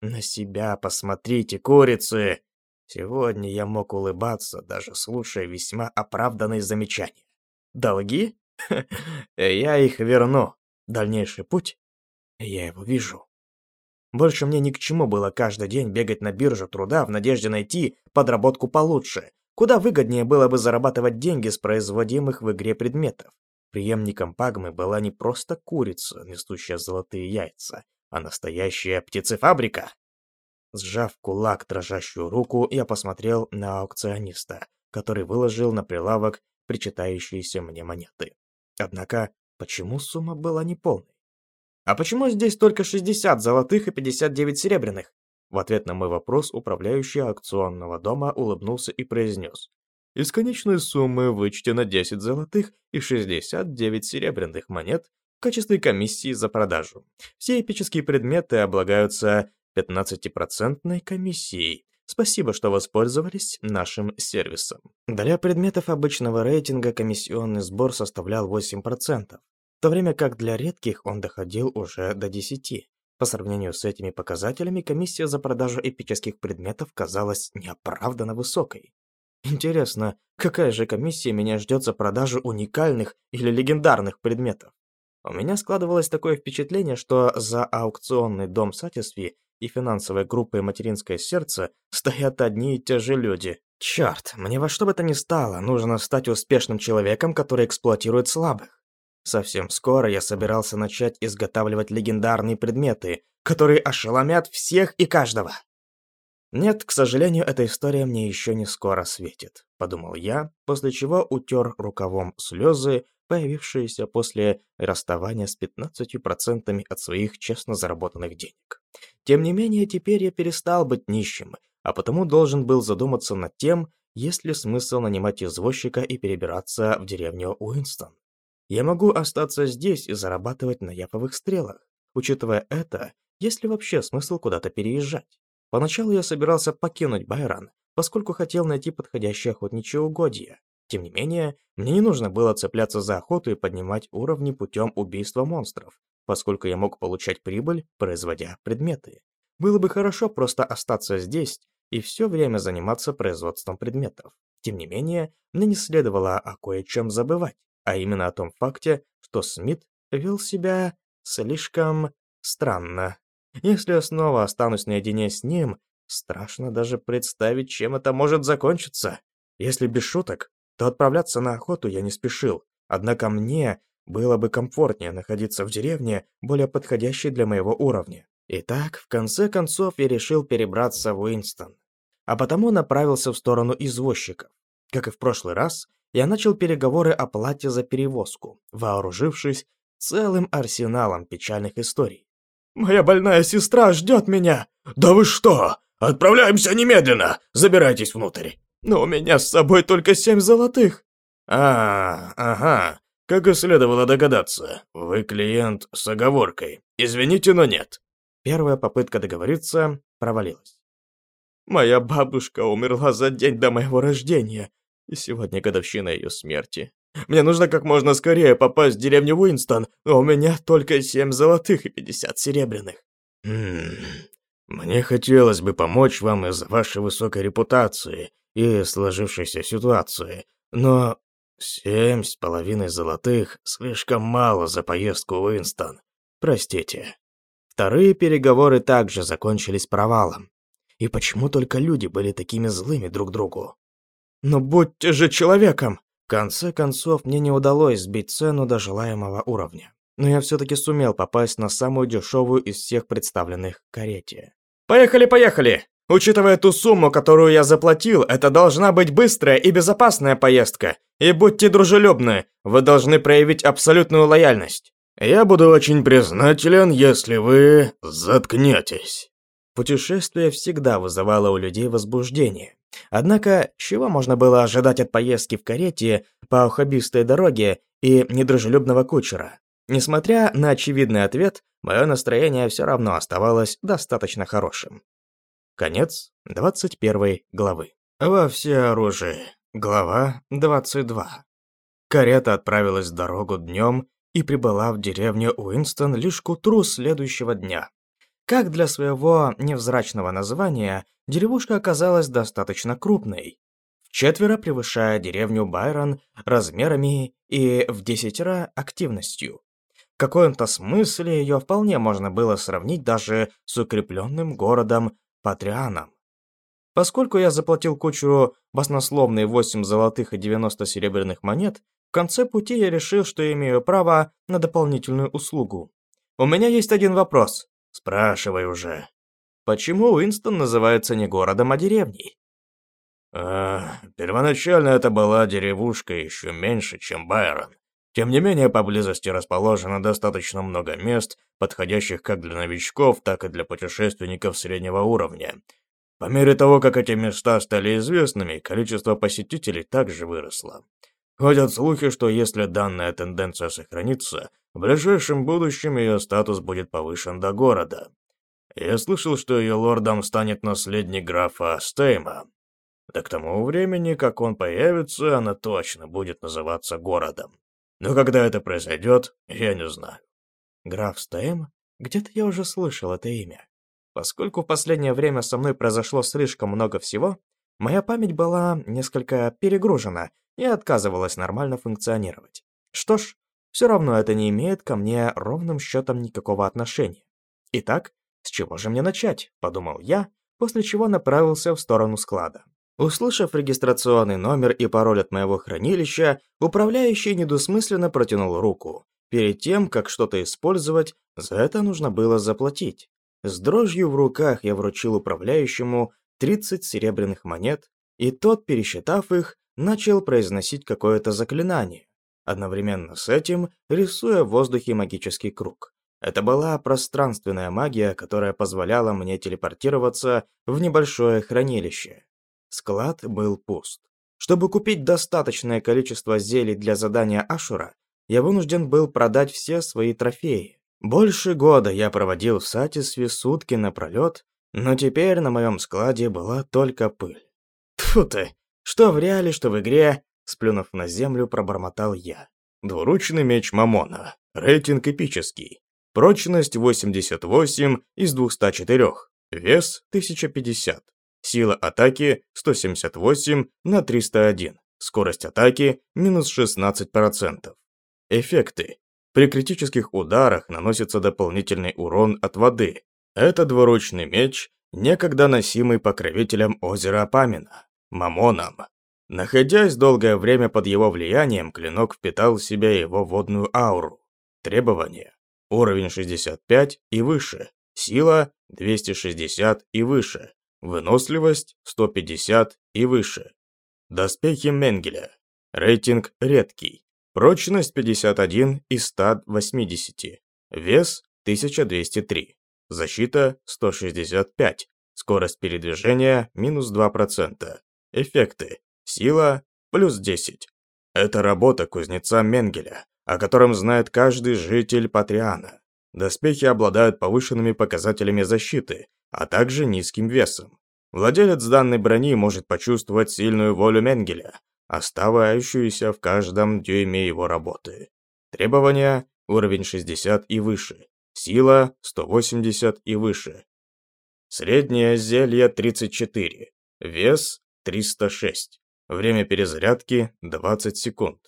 На себя посмотрите, курицы. Сегодня я мог улыбаться, даже слушая весьма оправданные замечания. Долги? [laughs] Я их верну. Дальнейший путь? Я его вижу. Больше мне ни к чему было каждый день бегать на биржу труда в надежде найти подработку получше. Куда выгоднее было бы зарабатывать деньги с производимых в игре предметов. Приемником Пагмы была не просто курица, несущая золотые яйца, а настоящая птицефабрика. Сжав кулак дрожащую руку, я посмотрел на аукциониста, который выложил на прилавок причитающиеся мне монеты. Однако, почему сумма была неполной? А почему здесь только 60 золотых и 59 серебряных? В ответ на мой вопрос управляющий аукционного дома улыбнулся и произнес. Из конечной суммы вычтено 10 золотых и 69 серебряных монет в качестве комиссии за продажу. Все эпические предметы облагаются 15% комиссией. Спасибо, что воспользовались нашим сервисом. Для предметов обычного рейтинга комиссионный сбор составлял 8%, в то время как для редких он доходил уже до 10%. По сравнению с этими показателями, комиссия за продажу эпических предметов казалась неоправданно высокой. Интересно, какая же комиссия меня ждет за продажу уникальных или легендарных предметов? У меня складывалось такое впечатление, что за аукционный дом Сатисфи и финансовой группой «Материнское сердце» стоят одни и те же люди. Черт, мне во что бы то ни стало, нужно стать успешным человеком, который эксплуатирует слабых. Совсем скоро я собирался начать изготавливать легендарные предметы, которые ошеломят всех и каждого. Нет, к сожалению, эта история мне еще не скоро светит, подумал я, после чего утер рукавом слезы, появившиеся после расставания с 15% от своих честно заработанных денег. Тем не менее, теперь я перестал быть нищим, а потому должен был задуматься над тем, есть ли смысл нанимать извозчика и перебираться в деревню Уинстон. Я могу остаться здесь и зарабатывать на яповых стрелах. Учитывая это, есть ли вообще смысл куда-то переезжать? Поначалу я собирался покинуть Байрон, поскольку хотел найти подходящее охотничье угодье. Тем не менее, мне не нужно было цепляться за охоту и поднимать уровни путем убийства монстров, поскольку я мог получать прибыль, производя предметы. Было бы хорошо просто остаться здесь и все время заниматься производством предметов. Тем не менее, мне не следовало о кое-чем забывать, а именно о том факте, что Смит вел себя слишком странно. Если я снова останусь наедине с ним, страшно даже представить, чем это может закончиться. Если без шуток, то отправляться на охоту я не спешил. Однако мне было бы комфортнее находиться в деревне, более подходящей для моего уровня. Итак, в конце концов я решил перебраться в Уинстон. А потому направился в сторону извозчиков. Как и в прошлый раз, я начал переговоры о плате за перевозку, вооружившись целым арсеналом печальных историй. «Моя больная сестра ждет меня!» «Да вы что? Отправляемся немедленно! Забирайтесь внутрь!» но у меня с собой только семь золотых». «А, ага, как и следовало догадаться, вы клиент с оговоркой. Извините, но нет». Первая попытка договориться провалилась. «Моя бабушка умерла за день до моего рождения, и сегодня годовщина ее смерти. Мне нужно как можно скорее попасть в деревню Уинстон, но у меня только семь золотых и пятьдесят серебряных». «Хм, мне хотелось бы помочь вам из-за вашей высокой репутации и сложившейся ситуации, но семь с половиной золотых слишком мало за поездку в Уинстон. Простите. Вторые переговоры также закончились провалом. И почему только люди были такими злыми друг другу? Но будьте же человеком! В конце концов, мне не удалось сбить цену до желаемого уровня. Но я все-таки сумел попасть на самую дешевую из всех представленных карете. «Поехали, поехали! Учитывая ту сумму, которую я заплатил, это должна быть быстрая и безопасная поездка. И будьте дружелюбны, вы должны проявить абсолютную лояльность. Я буду очень признателен, если вы заткнетесь. Путешествие всегда вызывало у людей возбуждение. Однако, чего можно было ожидать от поездки в карете по ухабистой дороге и недружелюбного кучера? Несмотря на очевидный ответ, мое настроение все равно оставалось достаточно хорошим. Конец 21 главы. Во всеоружии. Глава 22. Карета отправилась в дорогу днем и прибыла в деревню Уинстон лишь к утру следующего дня. Как для своего невзрачного названия, деревушка оказалась достаточно крупной, четверо превышая деревню Байрон размерами и в десятеро активностью. В каком-то смысле ее вполне можно было сравнить даже с укрепленным городом Патрианом. Поскольку я заплатил кучеру баснословные 8 золотых и 90 серебряных монет, в конце пути я решил, что имею право на дополнительную услугу. У меня есть один вопрос. Спрашивай уже. Почему Уинстон называется не городом, а деревней? А, первоначально это была деревушка еще меньше, чем Байрон. Тем не менее, поблизости расположено достаточно много мест, подходящих как для новичков, так и для путешественников среднего уровня. По мере того, как эти места стали известными, количество посетителей также выросло. Ходят слухи, что если данная тенденция сохранится, в ближайшем будущем ее статус будет повышен до города. Я слышал, что ее лордом станет наследник графа Стейма. Да к тому времени, как он появится, она точно будет называться городом. Но когда это произойдет, я не знаю. Граф Стэм? Где-то я уже слышал это имя. Поскольку в последнее время со мной произошло слишком много всего, Моя память была несколько перегружена и отказывалась нормально функционировать. Что ж, все равно это не имеет ко мне ровным счетом никакого отношения. Итак, с чего же мне начать, подумал я, после чего направился в сторону склада. Услышав регистрационный номер и пароль от моего хранилища, управляющий недосмысленно протянул руку. Перед тем, как что-то использовать, за это нужно было заплатить. С дрожью в руках я вручил управляющему 30 серебряных монет, и тот, пересчитав их, начал произносить какое-то заклинание, одновременно с этим рисуя в воздухе магический круг. Это была пространственная магия, которая позволяла мне телепортироваться в небольшое хранилище. Склад был пуст. Чтобы купить достаточное количество зелий для задания Ашура, я вынужден был продать все свои трофеи. Больше года я проводил в Сатисве сутки напролет, но теперь на моем складе была только пыль. Тьфу ты, что в реале, что в игре, сплюнув на землю, пробормотал я. Двуручный меч Мамона. Рейтинг эпический. Прочность 88 из 204. Вес 1050. Сила атаки 178 на 301. Скорость атаки минус 16%. Эффекты. При критических ударах наносится дополнительный урон от воды. Это двуручный меч, некогда носимый покровителем озера Памина, Мамоном. Находясь долгое время под его влиянием, клинок впитал в себя его водную ауру. Требования. Уровень 65 и выше. Сила 260 и выше. Выносливость 150 и выше. Доспехи Менгеля. Рейтинг редкий. Прочность 51 из 180. Вес 1203. Защита 165. Скорость передвижения минус 2%. Эффекты. Сила плюс 10. Это работа кузнеца Менгеля, о котором знает каждый житель Патриана. Доспехи обладают повышенными показателями защиты, а также низким весом. Владелец данной брони может почувствовать сильную волю Менгеля, оставающуюся в каждом дюйме его работы. Требования – уровень 60 и выше, сила – 180 и выше. Среднее зелье – 34, вес – 306, время перезарядки – 20 секунд.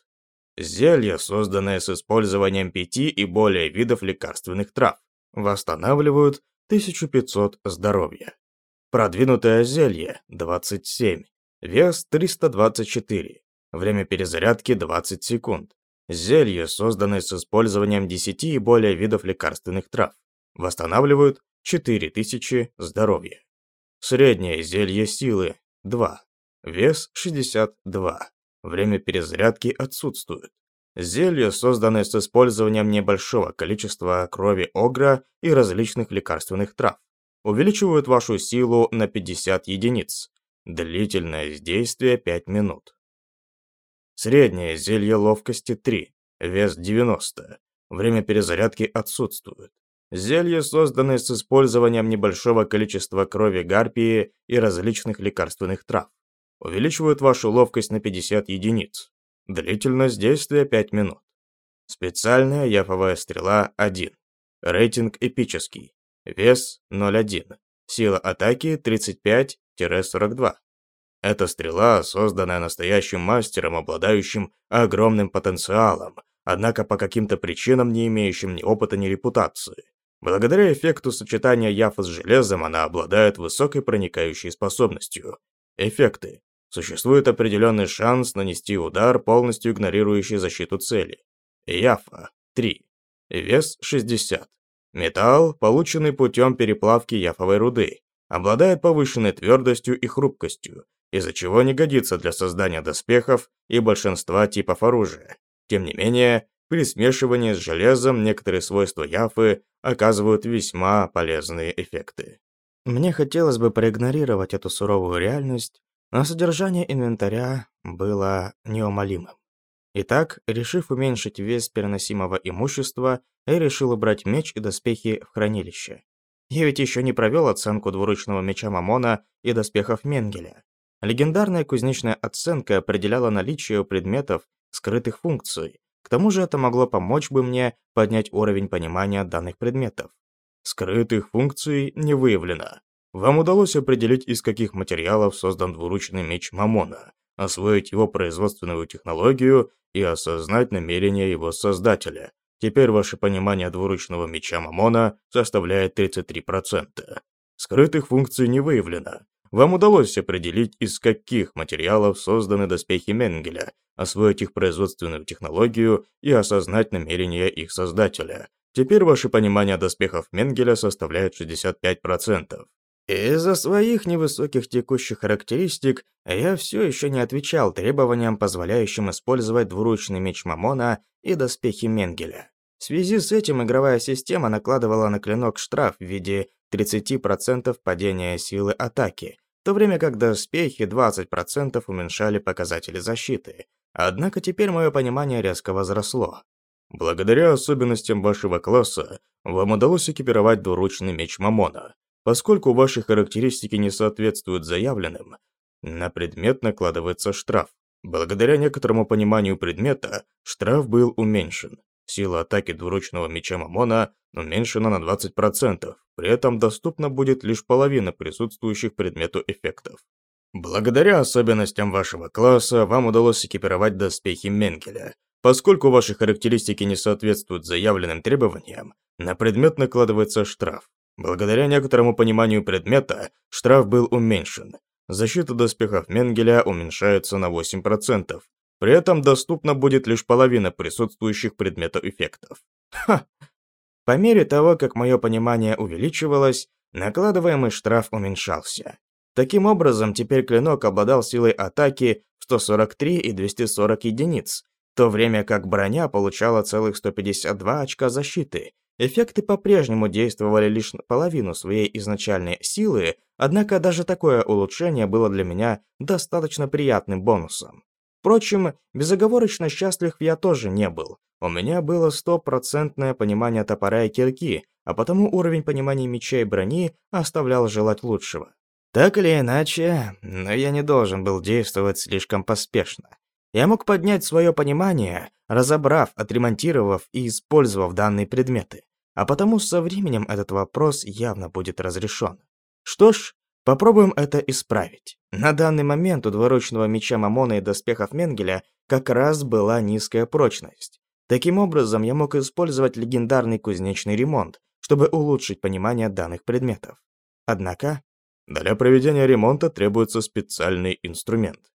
Зелье, созданное с использованием пяти и более видов лекарственных трав, восстанавливают 1500 здоровья. Продвинутое зелье – 27, Вес 324. Время перезарядки 20 секунд. Зелье, созданное с использованием 10 и более видов лекарственных трав. Восстанавливают 4000 здоровья. Среднее зелье силы 2. Вес 62. Время перезарядки отсутствует. Зелье, созданное с использованием небольшого количества крови огра и различных лекарственных трав. Увеличивают вашу силу на 50 единиц. Длительное действие 5 минут. Среднее зелье ловкости 3, вес 90. Время перезарядки отсутствует. Зелье, созданное с использованием небольшого количества крови гарпии и различных лекарственных трав. Увеличивают вашу ловкость на 50 единиц. Длительность действия 5 минут. Специальная яфовая стрела 1. Рейтинг эпический. Вес 0,1. Сила атаки 35-42. Эта стрела, созданная настоящим мастером, обладающим огромным потенциалом, однако по каким-то причинам не имеющим ни опыта, ни репутации. Благодаря эффекту сочетания яфа с железом она обладает высокой проникающей способностью. Эффекты. Существует определенный шанс нанести удар, полностью игнорирующий защиту цели. Яфа. 3. Вес 60. Металл, полученный путем переплавки яфовой руды, обладает повышенной твердостью и хрупкостью, из-за чего не годится для создания доспехов и большинства типов оружия. Тем не менее, при смешивании с железом некоторые свойства яфы оказывают весьма полезные эффекты. Мне хотелось бы проигнорировать эту суровую реальность, но содержание инвентаря было неумолимым. Итак, решив уменьшить вес переносимого имущества, я решил убрать меч и доспехи в хранилище. Я ведь еще не провел оценку двуручного меча Мамона и доспехов Менгеля. Легендарная кузнечная оценка определяла наличие у предметов скрытых функций. Тому же это могло помочь бы мне поднять уровень понимания данных предметов. Скрытых функций не выявлено. Вам удалось определить, из каких материалов создан двуручный меч Мамона, освоить его производственную технологию и осознать намерения его создателя. Теперь ваше понимание двуручного меча Мамона составляет 33%. Скрытых функций не выявлено. Вам удалось определить, из каких материалов созданы доспехи Менгеля, освоить их производственную технологию и осознать намерения их создателя. Теперь ваше понимание доспехов Менгеля составляет 65%. Из-за своих невысоких текущих характеристик я все еще не отвечал требованиям, позволяющим использовать двуручный меч Мамона и доспехи Менгеля. В связи с этим игровая система накладывала на клинок штраф в виде 30% падения силы атаки, в то время как доспехи 20% уменьшали показатели защиты. Однако теперь мое понимание резко возросло. Благодаря особенностям вашего класса, вам удалось экипировать двуручный меч Мамона. Поскольку ваши характеристики не соответствуют заявленным, на предмет накладывается штраф. Благодаря некоторому пониманию предмета, штраф был уменьшен. Сила атаки двуручного меча Мамона уменьшена на 20%, при этом доступна будет лишь половина присутствующих предмету эффектов. Благодаря особенностям вашего класса, вам удалось экипировать доспехи Менкеля. Поскольку ваши характеристики не соответствуют заявленным требованиям, на предмет накладывается штраф. Благодаря некоторому пониманию предмета, штраф был уменьшен. Защита доспехов Менгеля уменьшается на 8%. При этом доступна будет лишь половина присутствующих предметов эффектов. Ха! По мере того, как мое понимание увеличивалось, накладываемый штраф уменьшался. Таким образом, теперь клинок обладал силой атаки 143 и 240 единиц, в то время как броня получала целых 152 очка защиты Эффекты по-прежнему действовали лишь половину своей изначальной силы, однако даже такое улучшение было для меня достаточно приятным бонусом. Впрочем, безоговорочно счастлив я тоже не был. У меня было стопроцентное понимание топора и кирки, а потому уровень понимания меча и брони оставлял желать лучшего. Так или иначе, но я не должен был действовать слишком поспешно. Я мог поднять свое понимание, разобрав, отремонтировав и использовав данные предметы. А потому со временем этот вопрос явно будет разрешен. Что ж, попробуем это исправить. На данный момент у двуручного меча Мамона и доспехов Менгеля как раз была низкая прочность. Таким образом, я мог использовать легендарный кузнечный ремонт, чтобы улучшить понимание данных предметов. Однако, для проведения ремонта требуется специальный инструмент.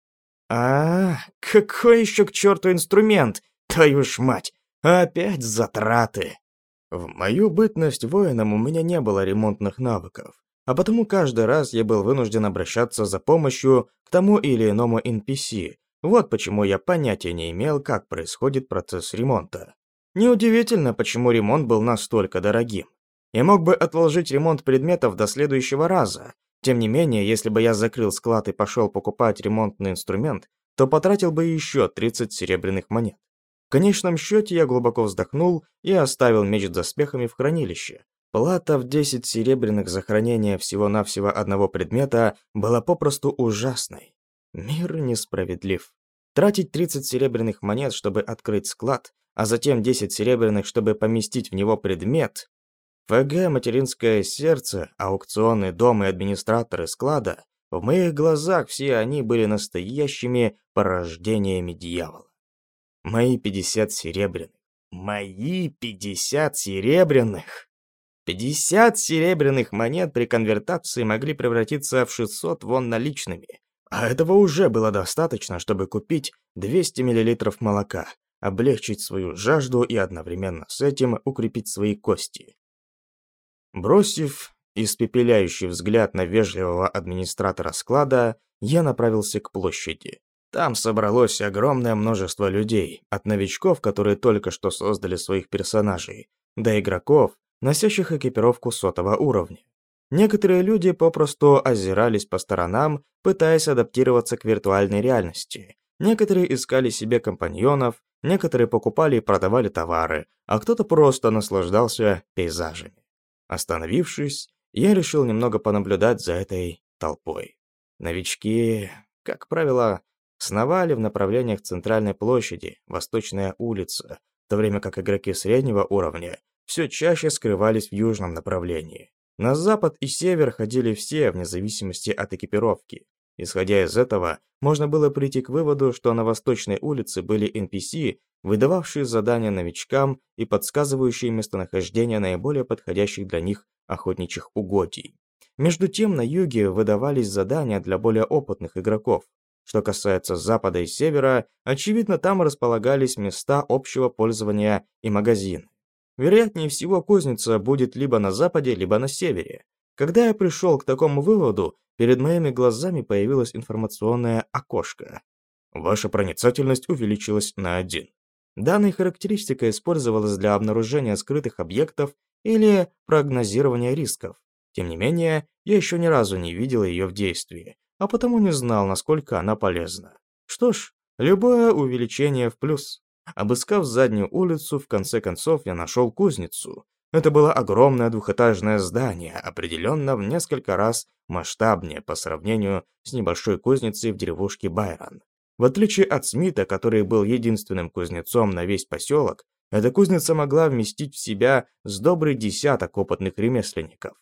А, какой еще к черту инструмент? Твою ж мать! Опять затраты! В мою бытность воином у меня не было ремонтных навыков, а потому каждый раз я был вынужден обращаться за помощью к тому или иному NPC. Вот почему я понятия не имел, как происходит процесс ремонта. Неудивительно, почему ремонт был настолько дорогим. Я мог бы отложить ремонт предметов до следующего раза, тем не менее, если бы я закрыл склад и пошел покупать ремонтный инструмент, то потратил бы еще 30 серебряных монет. В конечном счете я глубоко вздохнул и оставил меч с доспехами в хранилище. Плата в 10 серебряных за хранение всего-навсего одного предмета была попросту ужасной. Мир несправедлив. Тратить 30 серебряных монет, чтобы открыть склад, а затем 10 серебряных, чтобы поместить в него предмет, ФГ «Материнское сердце», аукционный дом и администраторы склада, в моих глазах все они были настоящими порождениями дьявола. Мои 50 серебряных. Мои 50 серебряных. 50 серебряных монет при конвертации могли превратиться в 600 вон наличными. А этого уже было достаточно, чтобы купить 200 мл молока, облегчить свою жажду и одновременно с этим укрепить свои кости. Бросив испепеляющий взгляд на вежливого администратора склада, я направился к площади. Там собралось огромное множество людей, от новичков, которые только что создали своих персонажей, до игроков, носящих экипировку сотого уровня. Некоторые люди попросту озирались по сторонам, пытаясь адаптироваться к виртуальной реальности. Некоторые искали себе компаньонов, некоторые покупали и продавали товары, а кто-то просто наслаждался пейзажами. Остановившись, я решил немного понаблюдать за этой толпой. Новички, как правило, сновали в направлениях центральной площади, Восточная улица, в то время как игроки среднего уровня все чаще скрывались в южном направлении. На запад и север ходили все, вне зависимости от экипировки. Исходя из этого, можно было прийти к выводу, что на Восточной улице были NPC, выдававшие задания новичкам и подсказывающие местонахождение наиболее подходящих для них охотничьих угодий. Между тем, на юге выдавались задания для более опытных игроков. Что касается запада и севера, очевидно, там располагались места общего пользования и магазины. Вероятнее всего, кузница будет либо на западе, либо на севере. Когда я пришел к такому выводу, перед моими глазами появилось информационное окошко. Ваша проницательность увеличилась на один. Данная характеристика использовалась для обнаружения скрытых объектов или прогнозирования рисков. Тем не менее, я еще ни разу не видел ее в действии, а потому не знал, насколько она полезна. Что ж, любое увеличение в плюс. Обыскав заднюю улицу, в конце концов я нашел кузницу. Это было огромное двухэтажное здание, определенно в несколько раз масштабнее по сравнению с небольшой кузницей в деревушке Байрон. В отличие от Смита, который был единственным кузнецом на весь поселок, эта кузница могла вместить в себя с добрый десяток опытных ремесленников.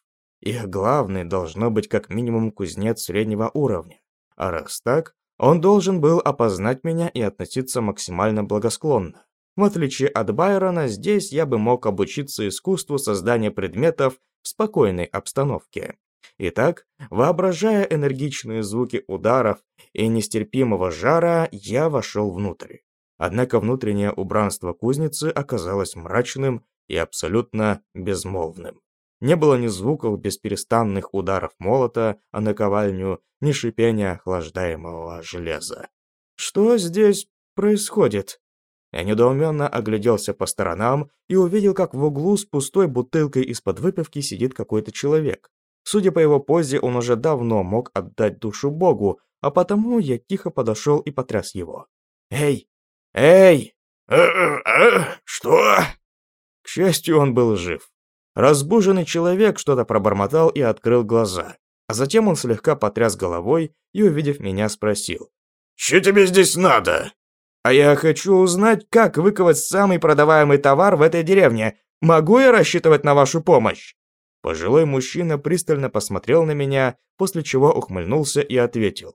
Их главный должно быть как минимум кузнец среднего уровня. А раз так, он должен был опознать меня и относиться максимально благосклонно. В отличие от Байрона, здесь я бы мог обучиться искусству создания предметов в спокойной обстановке. Итак, воображая энергичные звуки ударов и нестерпимого жара, я вошел внутрь. Однако внутреннее убранство кузницы оказалось мрачным и абсолютно безмолвным. Не было ни звуков бесперестанных ударов молота о наковальню, ни шипения охлаждаемого железа. «Что здесь происходит?» Я недоуменно огляделся по сторонам и увидел, как в углу с пустой бутылкой из-под выпивки сидит какой-то человек. Судя по его позе, он уже давно мог отдать душу Богу, а потому я тихо подошел и потряс его. «Эй! Эй!» «Э -э -э, «Что?» К счастью, он был жив. Разбуженный человек что-то пробормотал и открыл глаза. А затем он слегка потряс головой и, увидев меня, спросил. «Что тебе здесь надо?» «А я хочу узнать, как выковать самый продаваемый товар в этой деревне. Могу я рассчитывать на вашу помощь?» Пожилой мужчина пристально посмотрел на меня, после чего ухмыльнулся и ответил.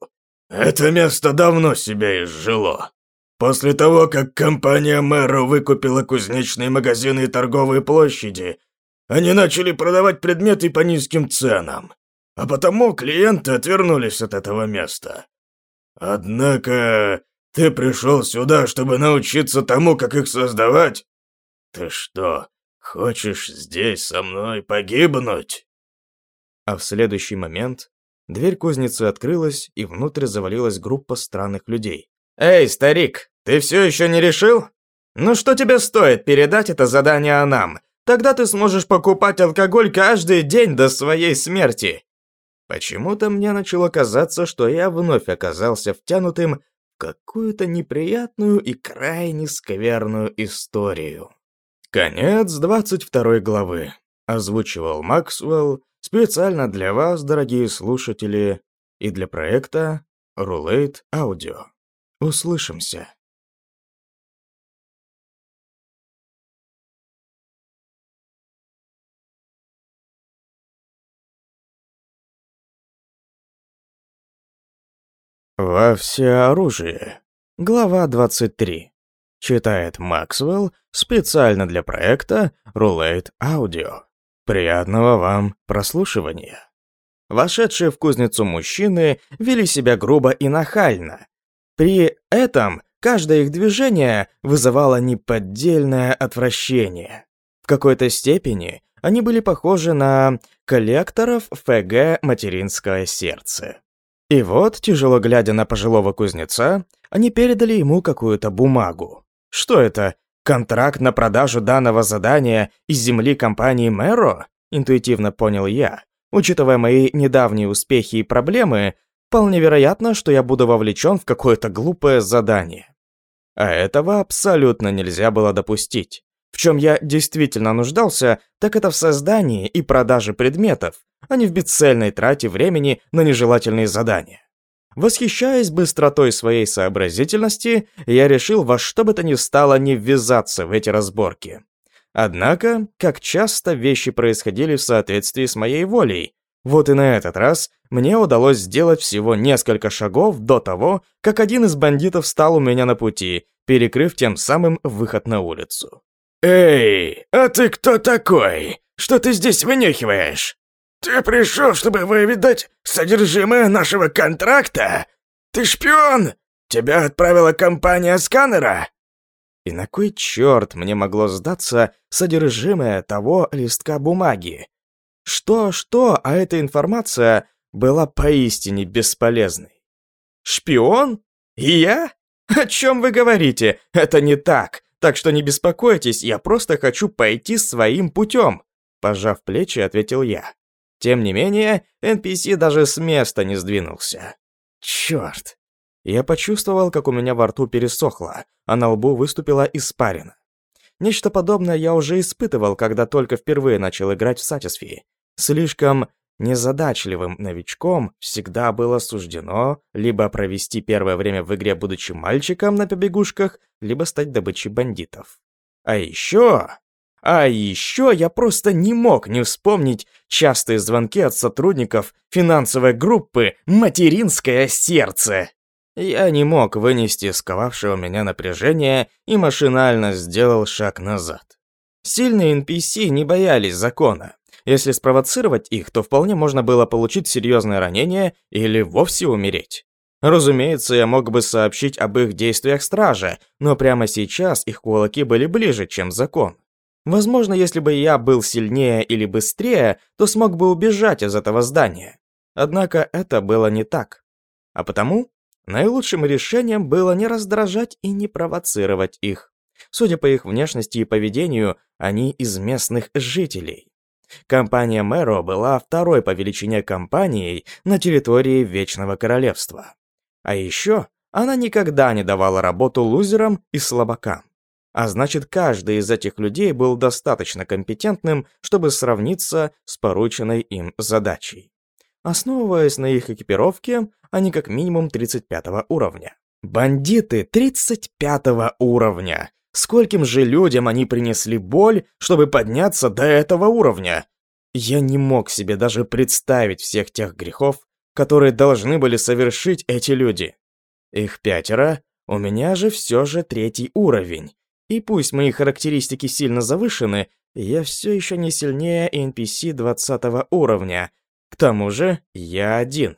«Это место давно себя изжило. После того, как компания Мэро выкупила кузнечные магазины и торговые площади, они начали продавать предметы по низким ценам, а потому клиенты отвернулись от этого места. Однако ты пришел сюда, чтобы научиться тому, как их создавать? Ты что, хочешь здесь со мной погибнуть?» А в следующий момент дверь кузницы открылась, и внутрь завалилась группа странных людей. «Эй, старик, ты все еще не решил? Ну что тебе стоит передать это задание нам? Тогда ты сможешь покупать алкоголь каждый день до своей смерти. Почему-то мне начало казаться, что я вновь оказался втянутым в какую-то неприятную и крайне скверную историю. Конец 22 главы. Озвучивал Максвелл специально для вас, дорогие слушатели, и для проекта Rulate Audio. Услышимся. Во всеоружие. Глава 23. Читает Максвелл специально для проекта Roulette Audio. Приятного вам прослушивания. Вошедшие в кузницу мужчины вели себя грубо и нахально. При этом каждое их движение вызывало неподдельное отвращение. В какой-то степени они были похожи на коллекторов ФГ «Материнское сердце». И вот, тяжело глядя на пожилого кузнеца, они передали ему какую-то бумагу. Что это? Контракт на продажу данного задания из земли компании Мэро? Интуитивно понял я. Учитывая мои недавние успехи и проблемы, вполне вероятно, что я буду вовлечен в какое-то глупое задание. А этого абсолютно нельзя было допустить. В чем я действительно нуждался, так это в создании и продаже предметов, а не в бесцельной трате времени на нежелательные задания. Восхищаясь быстротой своей сообразительности, я решил во что бы то ни стало не ввязаться в эти разборки. Однако, как часто вещи происходили в соответствии с моей волей. Вот и на этот раз мне удалось сделать всего несколько шагов до того, как один из бандитов стал у меня на пути, перекрыв тем самым выход на улицу. «Эй, а ты кто такой? Что ты здесь вынюхиваешь? Ты пришел, чтобы выведать содержимое нашего контракта? Ты шпион? Тебя отправила компания сканера?» И на кой черт мне могло сдаться содержимое того листка бумаги? Что-что, а эта информация была поистине бесполезной. Шпион? И я? О чем вы говорите? Это не так. Так что не беспокойтесь, я просто хочу пойти своим путем. Пожав плечи, ответил я. Тем не менее, NPC даже с места не сдвинулся. Черт. Я почувствовал, как у меня во рту пересохло, а на лбу выступила испарина. Нечто подобное я уже испытывал, когда только впервые начал играть в Satisfy. Слишком незадачливым новичком всегда было суждено либо провести первое время в игре, будучи мальчиком на побегушках, либо стать добычей бандитов. А еще... А еще я просто не мог не вспомнить частые звонки от сотрудников финансовой группы «Материнское сердце». Я не мог вынести сковавшего меня напряжения и машинально сделал шаг назад. Сильные NPC не боялись закона. Если спровоцировать их, то вполне можно было получить серьезное ранение или вовсе умереть. Разумеется, я мог бы сообщить об их действиях страже, но прямо сейчас их кулаки были ближе, чем закон. Возможно, если бы я был сильнее или быстрее, то смог бы убежать из этого здания. Однако это было не так. А потому Наилучшим решением было не раздражать и не провоцировать их. Судя по их внешности и поведению, они из местных жителей. Компания Мэро была второй по величине компанией на территории Вечного Королевства. А еще она никогда не давала работу лузерам и слабакам. А значит, каждый из этих людей был достаточно компетентным, чтобы сравниться с порученной им задачей. Основываясь на их экипировке, они как минимум 35 уровня. Бандиты 35 уровня! Скольким же людям они принесли боль, чтобы подняться до этого уровня? Я не мог себе даже представить всех тех грехов, которые должны были совершить эти люди. Их пятеро, у меня же все же третий уровень. И пусть мои характеристики сильно завышены, я все еще не сильнее NPC 20 уровня, к тому же я один.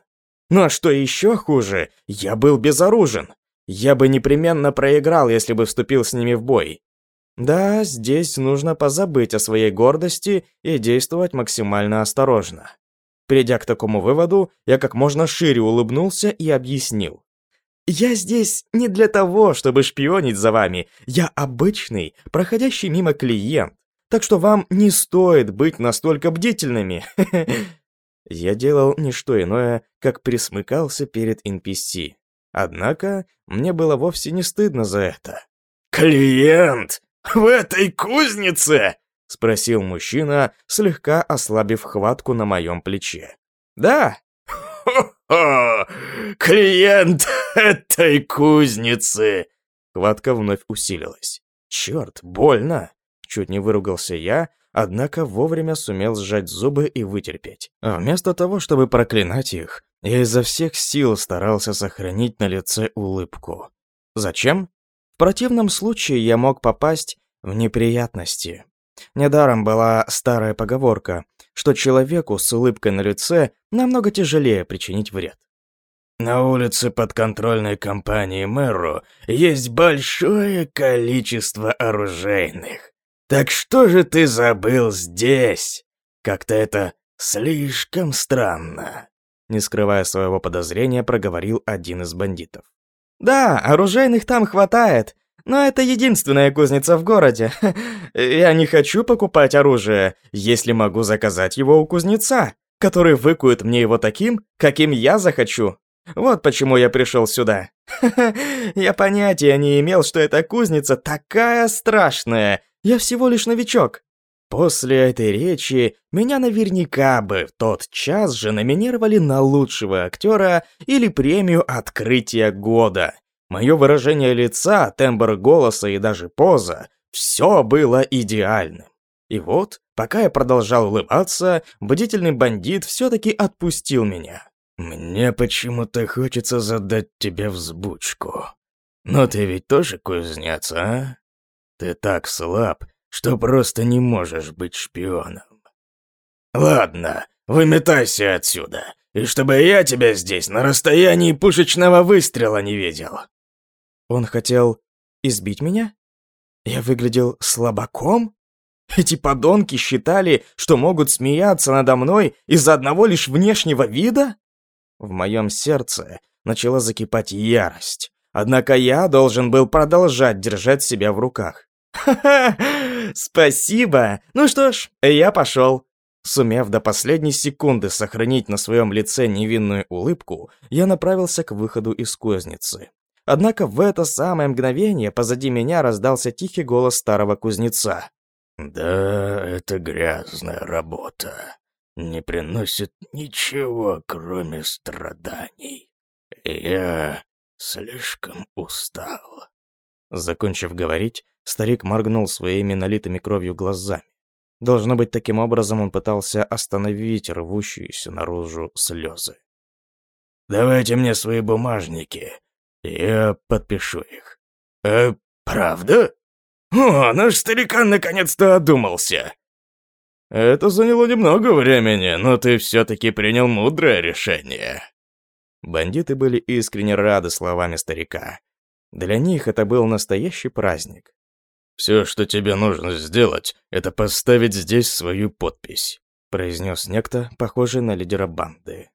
Ну а что еще хуже, я был безоружен. Я бы непременно проиграл, если бы вступил с ними в бой. Да, здесь нужно позабыть о своей гордости и действовать максимально осторожно. Придя к такому выводу, я как можно шире улыбнулся и объяснил. «Я здесь не для того, чтобы шпионить за вами. Я обычный, проходящий мимо клиент. Так что вам не стоит быть настолько бдительными. [laughs] Я делал не что иное, как присмыкался перед NPC. Однако, мне было вовсе не стыдно за это. «Клиент! В этой кузнице?» — спросил мужчина, слегка ослабив хватку на моем плече. «Да!» [laughs] «Хо-хо! Клиент этой кузницы!» Хватка вновь усилилась. «Черт, больно!» Чуть не выругался я, однако вовремя сумел сжать зубы и вытерпеть. А вместо того, чтобы проклинать их, я изо всех сил старался сохранить на лице улыбку. Зачем? В противном случае я мог попасть в неприятности. Недаром была старая поговорка, что человеку с улыбкой на лице намного тяжелее причинить вред. На улице подконтрольной компании Мэру есть большое количество оружейных. «Так что же ты забыл здесь? Как-то это слишком странно», не скрывая своего подозрения, проговорил один из бандитов. «Да, оружейных там хватает, но это единственная кузница в городе. [laughs] Я не хочу покупать оружие, если могу заказать его у кузнеца, который выкует мне его таким, каким я захочу. Вот почему я пришел сюда. [laughs] Я понятия не имел, что эта кузница такая страшная я всего лишь новичок. После этой речи меня наверняка бы в тот час же номинировали на лучшего актера или премию «Открытие года». Мое выражение лица, тембр голоса и даже поза Все было идеальным. И вот, пока я продолжал улыбаться, бдительный бандит все-таки отпустил меня. «Мне почему-то хочется задать тебе взбучку. Но ты ведь тоже кузнец, а? Ты так слаб, что просто не можешь быть шпионом. Ладно, выметайся отсюда, и чтобы я тебя здесь на расстоянии пушечного выстрела не видел». Он хотел избить меня? Я выглядел слабаком? Эти подонки считали, что могут смеяться надо мной из-за одного лишь внешнего вида? В моем сердце начала закипать ярость. Однако я должен был продолжать держать себя в руках. «Ха-ха! Спасибо! Ну что ж, я пошел!» Сумев до последней секунды сохранить на своем лице невинную улыбку, я направился к выходу из кузницы. Однако в это самое мгновение позади меня раздался тихий голос старого кузнеца. «Да, это грязная работа не приносит ничего, кроме страданий. Я слишком устал». Закончив говорить, старик моргнул своими налитыми кровью глазами. Должно быть, таким образом он пытался остановить рвущиеся наружу слезы. «Давайте мне свои бумажники, я подпишу их». «Э, правда? О, наш старикан наконец-то одумался!» Это заняло немного времени, но ты все-таки принял мудрое решение. Бандиты были искренне рады словами старика. Для них это был настоящий праздник. «Все, что тебе нужно сделать, это поставить здесь свою подпись», произнес некто, похожий на лидера банды.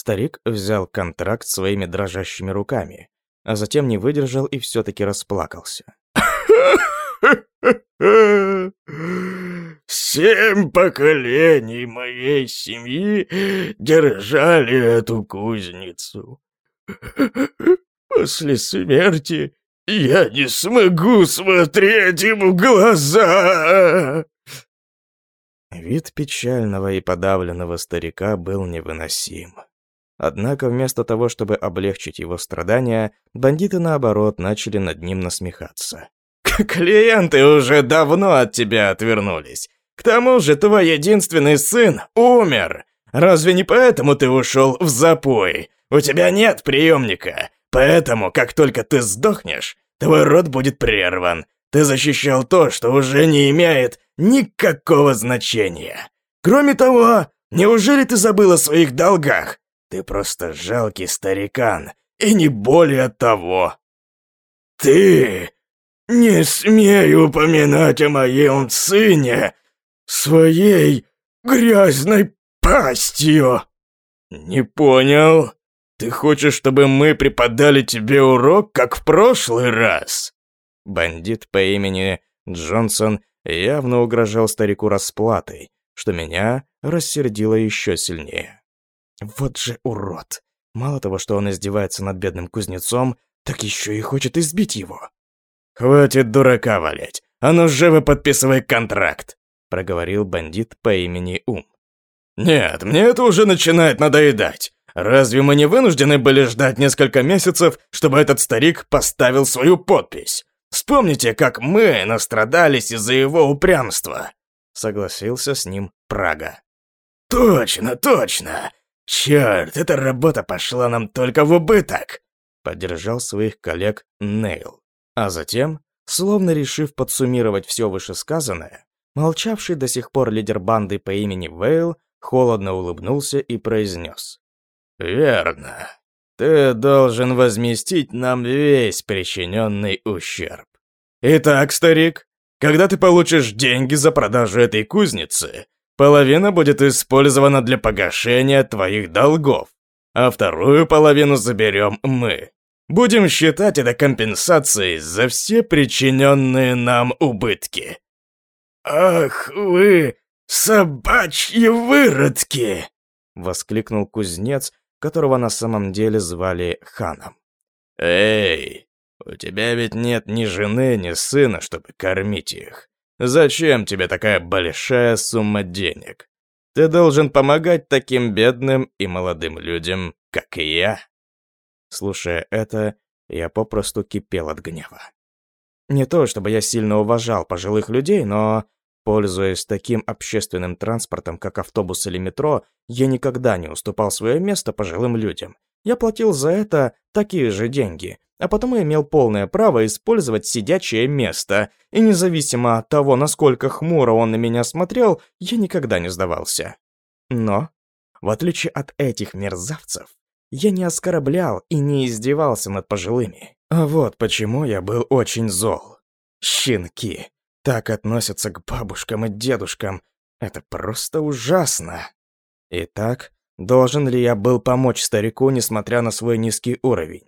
Старик взял контракт своими дрожащими руками, а затем не выдержал и все-таки расплакался. Семь поколений моей семьи держали эту кузницу. После смерти я не смогу смотреть ему в глаза. Вид печального и подавленного старика был невыносим. Однако вместо того, чтобы облегчить его страдания, бандиты, наоборот, начали над ним насмехаться. [laughs] Клиенты уже давно от тебя отвернулись. К тому же твой единственный сын умер. Разве не поэтому ты ушел в запой? У тебя нет приемника. Поэтому, как только ты сдохнешь, твой род будет прерван. Ты защищал то, что уже не имеет никакого значения. Кроме того, неужели ты забыл о своих долгах? Ты просто жалкий старикан, и не более того. Ты «Не смей упоминать о моем сыне своей грязной пастью!» «Не понял. Ты хочешь, чтобы мы преподали тебе урок, как в прошлый раз?» Бандит по имени Джонсон явно угрожал старику расплатой, что меня рассердило еще сильнее. Вот же урод! Мало того, что он издевается над бедным кузнецом, так еще и хочет избить его. «Хватит дурака валять, а ну живо подписывай контракт», проговорил бандит по имени Ум. «Нет, мне это уже начинает надоедать. Разве мы не вынуждены были ждать несколько месяцев, чтобы этот старик поставил свою подпись? Вспомните, как мы настрадались из-за его упрямства», согласился с ним Прага. «Точно, точно! Черт, эта работа пошла нам только в убыток!» Поддержал своих коллег Нейл. А затем, словно решив подсуммировать все вышесказанное, молчавший до сих пор лидер банды по имени Вейл холодно улыбнулся и произнес. «Верно. Ты должен возместить нам весь причиненный ущерб. Итак, старик, когда ты получишь деньги за продажу этой кузницы, половина будет использована для погашения твоих долгов, а вторую половину заберем мы. Будем считать это компенсацией за все причиненные нам убытки. «Ах вы, собачьи выродки!» — воскликнул кузнец, которого на самом деле звали Ханом. «Эй, у тебя ведь нет ни жены, ни сына, чтобы кормить их. Зачем тебе такая большая сумма денег? Ты должен помогать таким бедным и молодым людям, как и я». Слушая это, я попросту кипел от гнева. Не то, чтобы я сильно уважал пожилых людей, но, пользуясь таким общественным транспортом, как автобус или метро, я никогда не уступал свое место пожилым людям. Я платил за это такие же деньги, а потому имел полное право использовать сидячее место, и независимо от того, насколько хмуро он на меня смотрел, я никогда не сдавался. Но, в отличие от этих мерзавцев, я не оскорблял и не издевался над пожилыми. А вот почему я был очень зол. Щенки так относятся к бабушкам и дедушкам. Это просто ужасно. Итак, должен ли я был помочь старику, несмотря на свой низкий уровень?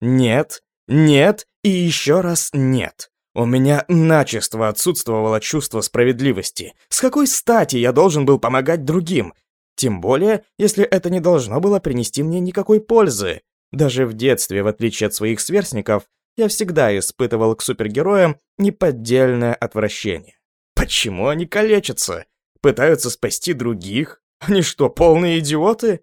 Нет, нет и еще раз нет. У меня начисто отсутствовало чувство справедливости. С какой стати я должен был помогать другим? Тем более, если это не должно было принести мне никакой пользы. Даже в детстве, в отличие от своих сверстников, я всегда испытывал к супергероям неподдельное отвращение. Почему они калечатся? Пытаются спасти других? Они что, полные идиоты?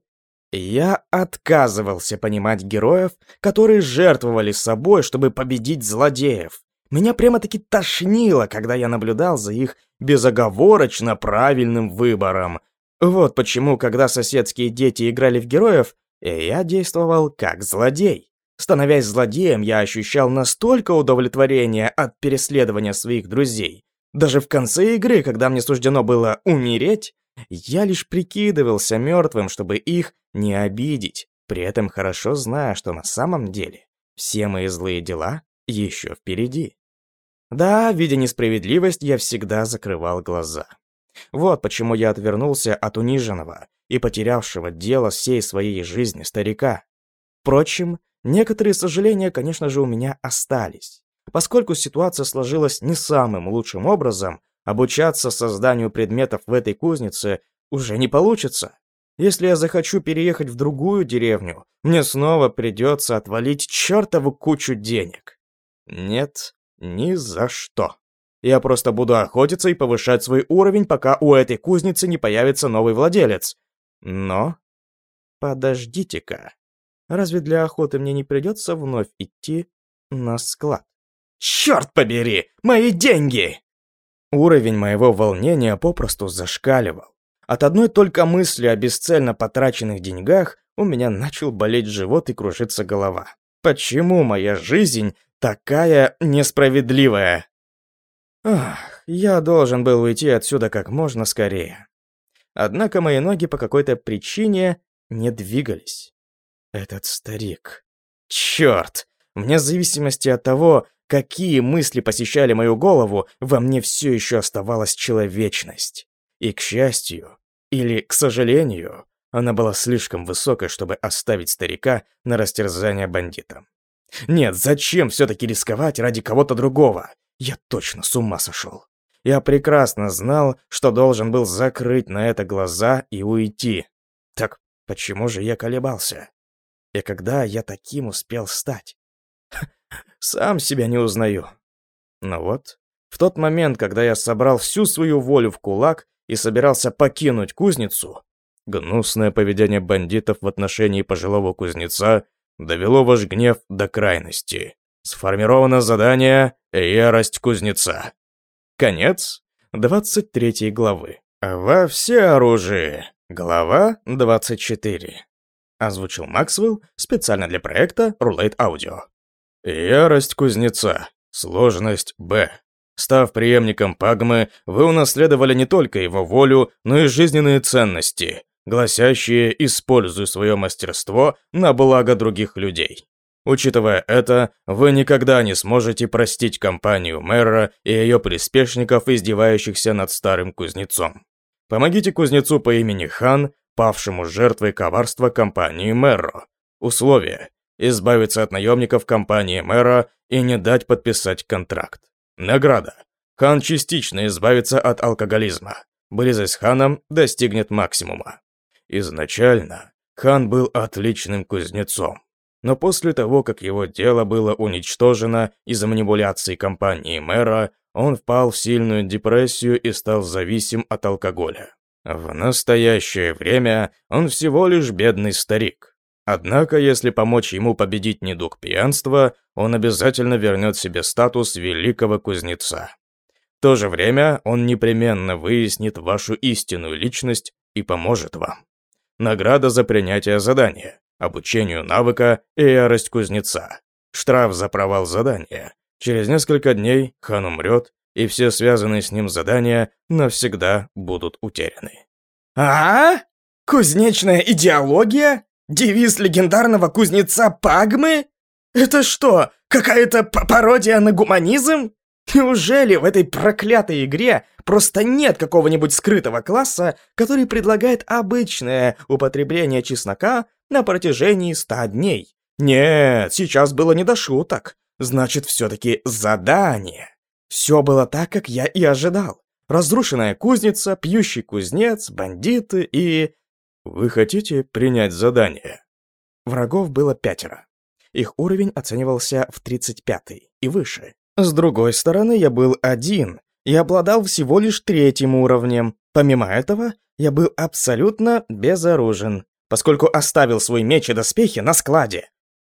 Я отказывался понимать героев, которые жертвовали собой, чтобы победить злодеев. Меня прямо-таки тошнило, когда я наблюдал за их безоговорочно правильным выбором, вот почему, когда соседские дети играли в героев, я действовал как злодей. Становясь злодеем, я ощущал настолько удовлетворение от переследования своих друзей. Даже в конце игры, когда мне суждено было умереть, я лишь прикидывался мертвым, чтобы их не обидеть, при этом хорошо зная, что на самом деле все мои злые дела еще впереди. Да, видя несправедливость, я всегда закрывал глаза. Вот почему я отвернулся от униженного и потерявшего дело всей своей жизни старика. Впрочем, некоторые сожаления, конечно же, у меня остались. Поскольку ситуация сложилась не самым лучшим образом, обучаться созданию предметов в этой кузнице уже не получится. Если я захочу переехать в другую деревню, мне снова придется отвалить чертову кучу денег. Нет, ни за что. Я просто буду охотиться и повышать свой уровень, пока у этой кузницы не появится новый владелец. Но... Подождите-ка. Разве для охоты мне не придется вновь идти на склад? Черт побери! Мои деньги! Уровень моего волнения попросту зашкаливал. От одной только мысли о бесцельно потраченных деньгах у меня начал болеть живот и кружиться голова. Почему моя жизнь такая несправедливая? Ах, я должен был уйти отсюда как можно скорее. Однако мои ноги по какой-то причине не двигались. Этот старик. Черт! Вне зависимости от того, какие мысли посещали мою голову, во мне все еще оставалась человечность. И к счастью, или к сожалению, она была слишком высокой, чтобы оставить старика на растерзание бандитам. Нет, зачем все-таки рисковать ради кого-то другого? Я точно с ума сошел. Я прекрасно знал, что должен был закрыть на это глаза и уйти. Так почему же я колебался? И когда я таким успел стать? Сам себя не узнаю. Но вот, в тот момент, когда я собрал всю свою волю в кулак и собирался покинуть кузницу, гнусное поведение бандитов в отношении пожилого кузнеца довело ваш гнев до крайности. Сформировано задание «Ярость кузнеца». Конец 23 главы. Во всеоружии. Глава 24. Озвучил Максвелл специально для проекта Roulette Audio. Ярость кузнеца. Сложность Б. Став преемником Пагмы, вы унаследовали не только его волю, но и жизненные ценности, гласящие «используй свое мастерство на благо других людей». Учитывая это, вы никогда не сможете простить компанию мэра и ее приспешников, издевающихся над старым кузнецом. Помогите кузнецу по имени Хан, павшему жертвой коварства компании мэра. Условие – избавиться от наемников компании мэра и не дать подписать контракт. Награда. Хан частично избавится от алкоголизма. Близость с Ханом достигнет максимума. Изначально Хан был отличным кузнецом. Но после того, как его дело было уничтожено из-за манипуляций компании мэра, он впал в сильную депрессию и стал зависим от алкоголя. В настоящее время он всего лишь бедный старик. Однако, если помочь ему победить недуг пьянства, он обязательно вернет себе статус великого кузнеца. В то же время он непременно выяснит вашу истинную личность и поможет вам. Награда за принятие задания, обучению навыка и ярость кузнеца. Штраф за провал задания. Через несколько дней хан умрет, и все связанные с ним задания навсегда будут утеряны. А? Кузнечная идеология? Девиз легендарного кузнеца Пагмы? Это что, какая-то пародия на гуманизм? Неужели в этой проклятой игре просто нет какого-нибудь скрытого класса, который предлагает обычное употребление чеснока на протяжении ста дней? Нет, сейчас было не до шуток. Значит, все-таки задание. Все было так, как я и ожидал. Разрушенная кузница, пьющий кузнец, бандиты и... Вы хотите принять задание? Врагов было пятеро. Их уровень оценивался в 35 и выше. С другой стороны, я был один и обладал всего лишь третьим уровнем. Помимо этого, я был абсолютно безоружен, поскольку оставил свой меч и доспехи на складе.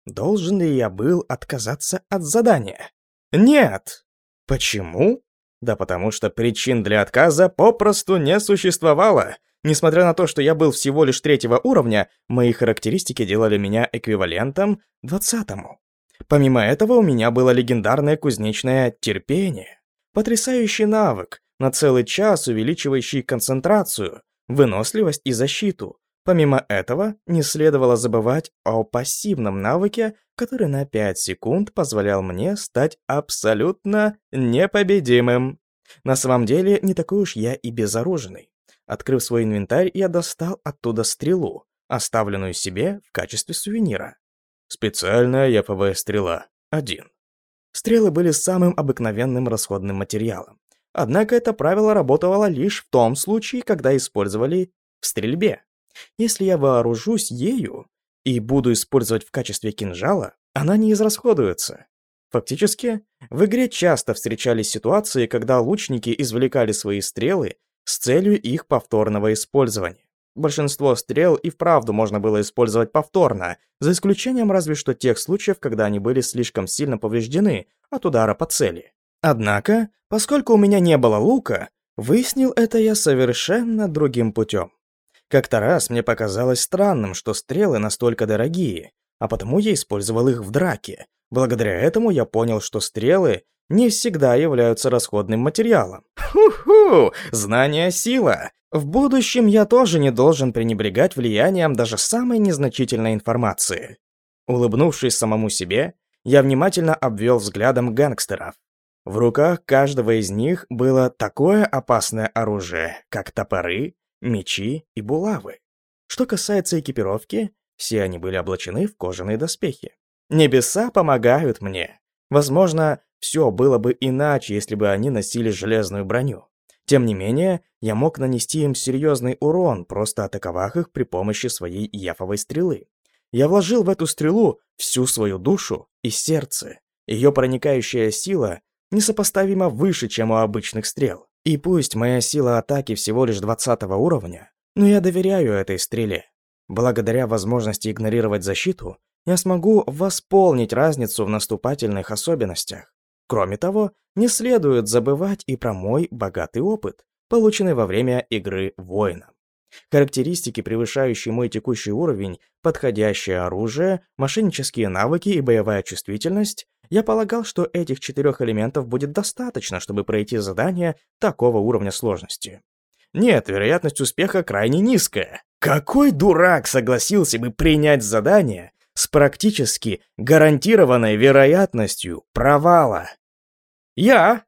Должен ли я был отказаться от задания? Нет. Почему? Да потому что причин для отказа попросту не существовало. Несмотря на то, что я был всего лишь третьего уровня, мои характеристики делали меня эквивалентом двадцатому. Помимо этого, у меня было легендарное кузнечное терпение. Потрясающий навык, на целый час увеличивающий концентрацию, выносливость и защиту. Помимо этого, не следовало забывать о пассивном навыке, который на 5 секунд позволял мне стать абсолютно непобедимым. На самом деле, не такой уж я и безоружный. Открыв свой инвентарь, я достал оттуда стрелу, оставленную себе в качестве сувенира. Специальная яповая стрела. Один. Стрелы были самым обыкновенным расходным материалом. Однако это правило работало лишь в том случае, когда использовали в стрельбе. Если я вооружусь ею и буду использовать в качестве кинжала, она не израсходуется. Фактически, в игре часто встречались ситуации, когда лучники извлекали свои стрелы с целью их повторного использования. Большинство стрел и вправду можно было использовать повторно, за исключением разве что тех случаев, когда они были слишком сильно повреждены от удара по цели. Однако, поскольку у меня не было лука, выяснил это я совершенно другим путем. Как-то раз мне показалось странным, что стрелы настолько дорогие, а потому я использовал их в драке. Благодаря этому я понял, что стрелы не всегда являются расходным материалом. Ху-ху! Знание – сила! В будущем я тоже не должен пренебрегать влиянием даже самой незначительной информации. Улыбнувшись самому себе, я внимательно обвел взглядом гангстеров. В руках каждого из них было такое опасное оружие, как топоры, мечи и булавы. Что касается экипировки, все они были облачены в кожаные доспехи. Небеса помогают мне. Возможно, все было бы иначе, если бы они носили железную броню. Тем не менее, я мог нанести им серьезный урон, просто атаковав их при помощи своей яфовой стрелы. Я вложил в эту стрелу всю свою душу и сердце. Ее проникающая сила несопоставимо выше, чем у обычных стрел. И пусть моя сила атаки всего лишь 20 уровня, но я доверяю этой стреле. Благодаря возможности игнорировать защиту, я смогу восполнить разницу в наступательных особенностях. Кроме того, не следует забывать и про мой богатый опыт, полученный во время игры воина. Характеристики, превышающие мой текущий уровень, подходящее оружие, мошеннические навыки и боевая чувствительность, я полагал, что этих четырех элементов будет достаточно, чтобы пройти задание такого уровня сложности. Нет, вероятность успеха крайне низкая. Какой дурак согласился бы принять задание с практически гарантированной вероятностью провала? Я.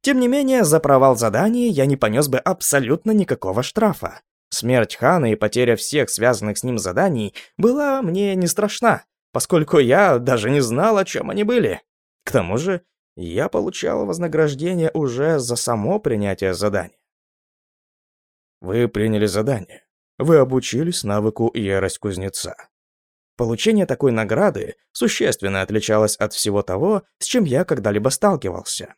Тем не менее, за провал задания я не понес бы абсолютно никакого штрафа. Смерть Хана и потеря всех связанных с ним заданий была мне не страшна, поскольку я даже не знал, о чем они были. К тому же, я получал вознаграждение уже за само принятие задания. Вы приняли задание. Вы обучились навыку ярость кузнеца. Получение такой награды существенно отличалось от всего того, с чем я когда-либо сталкивался.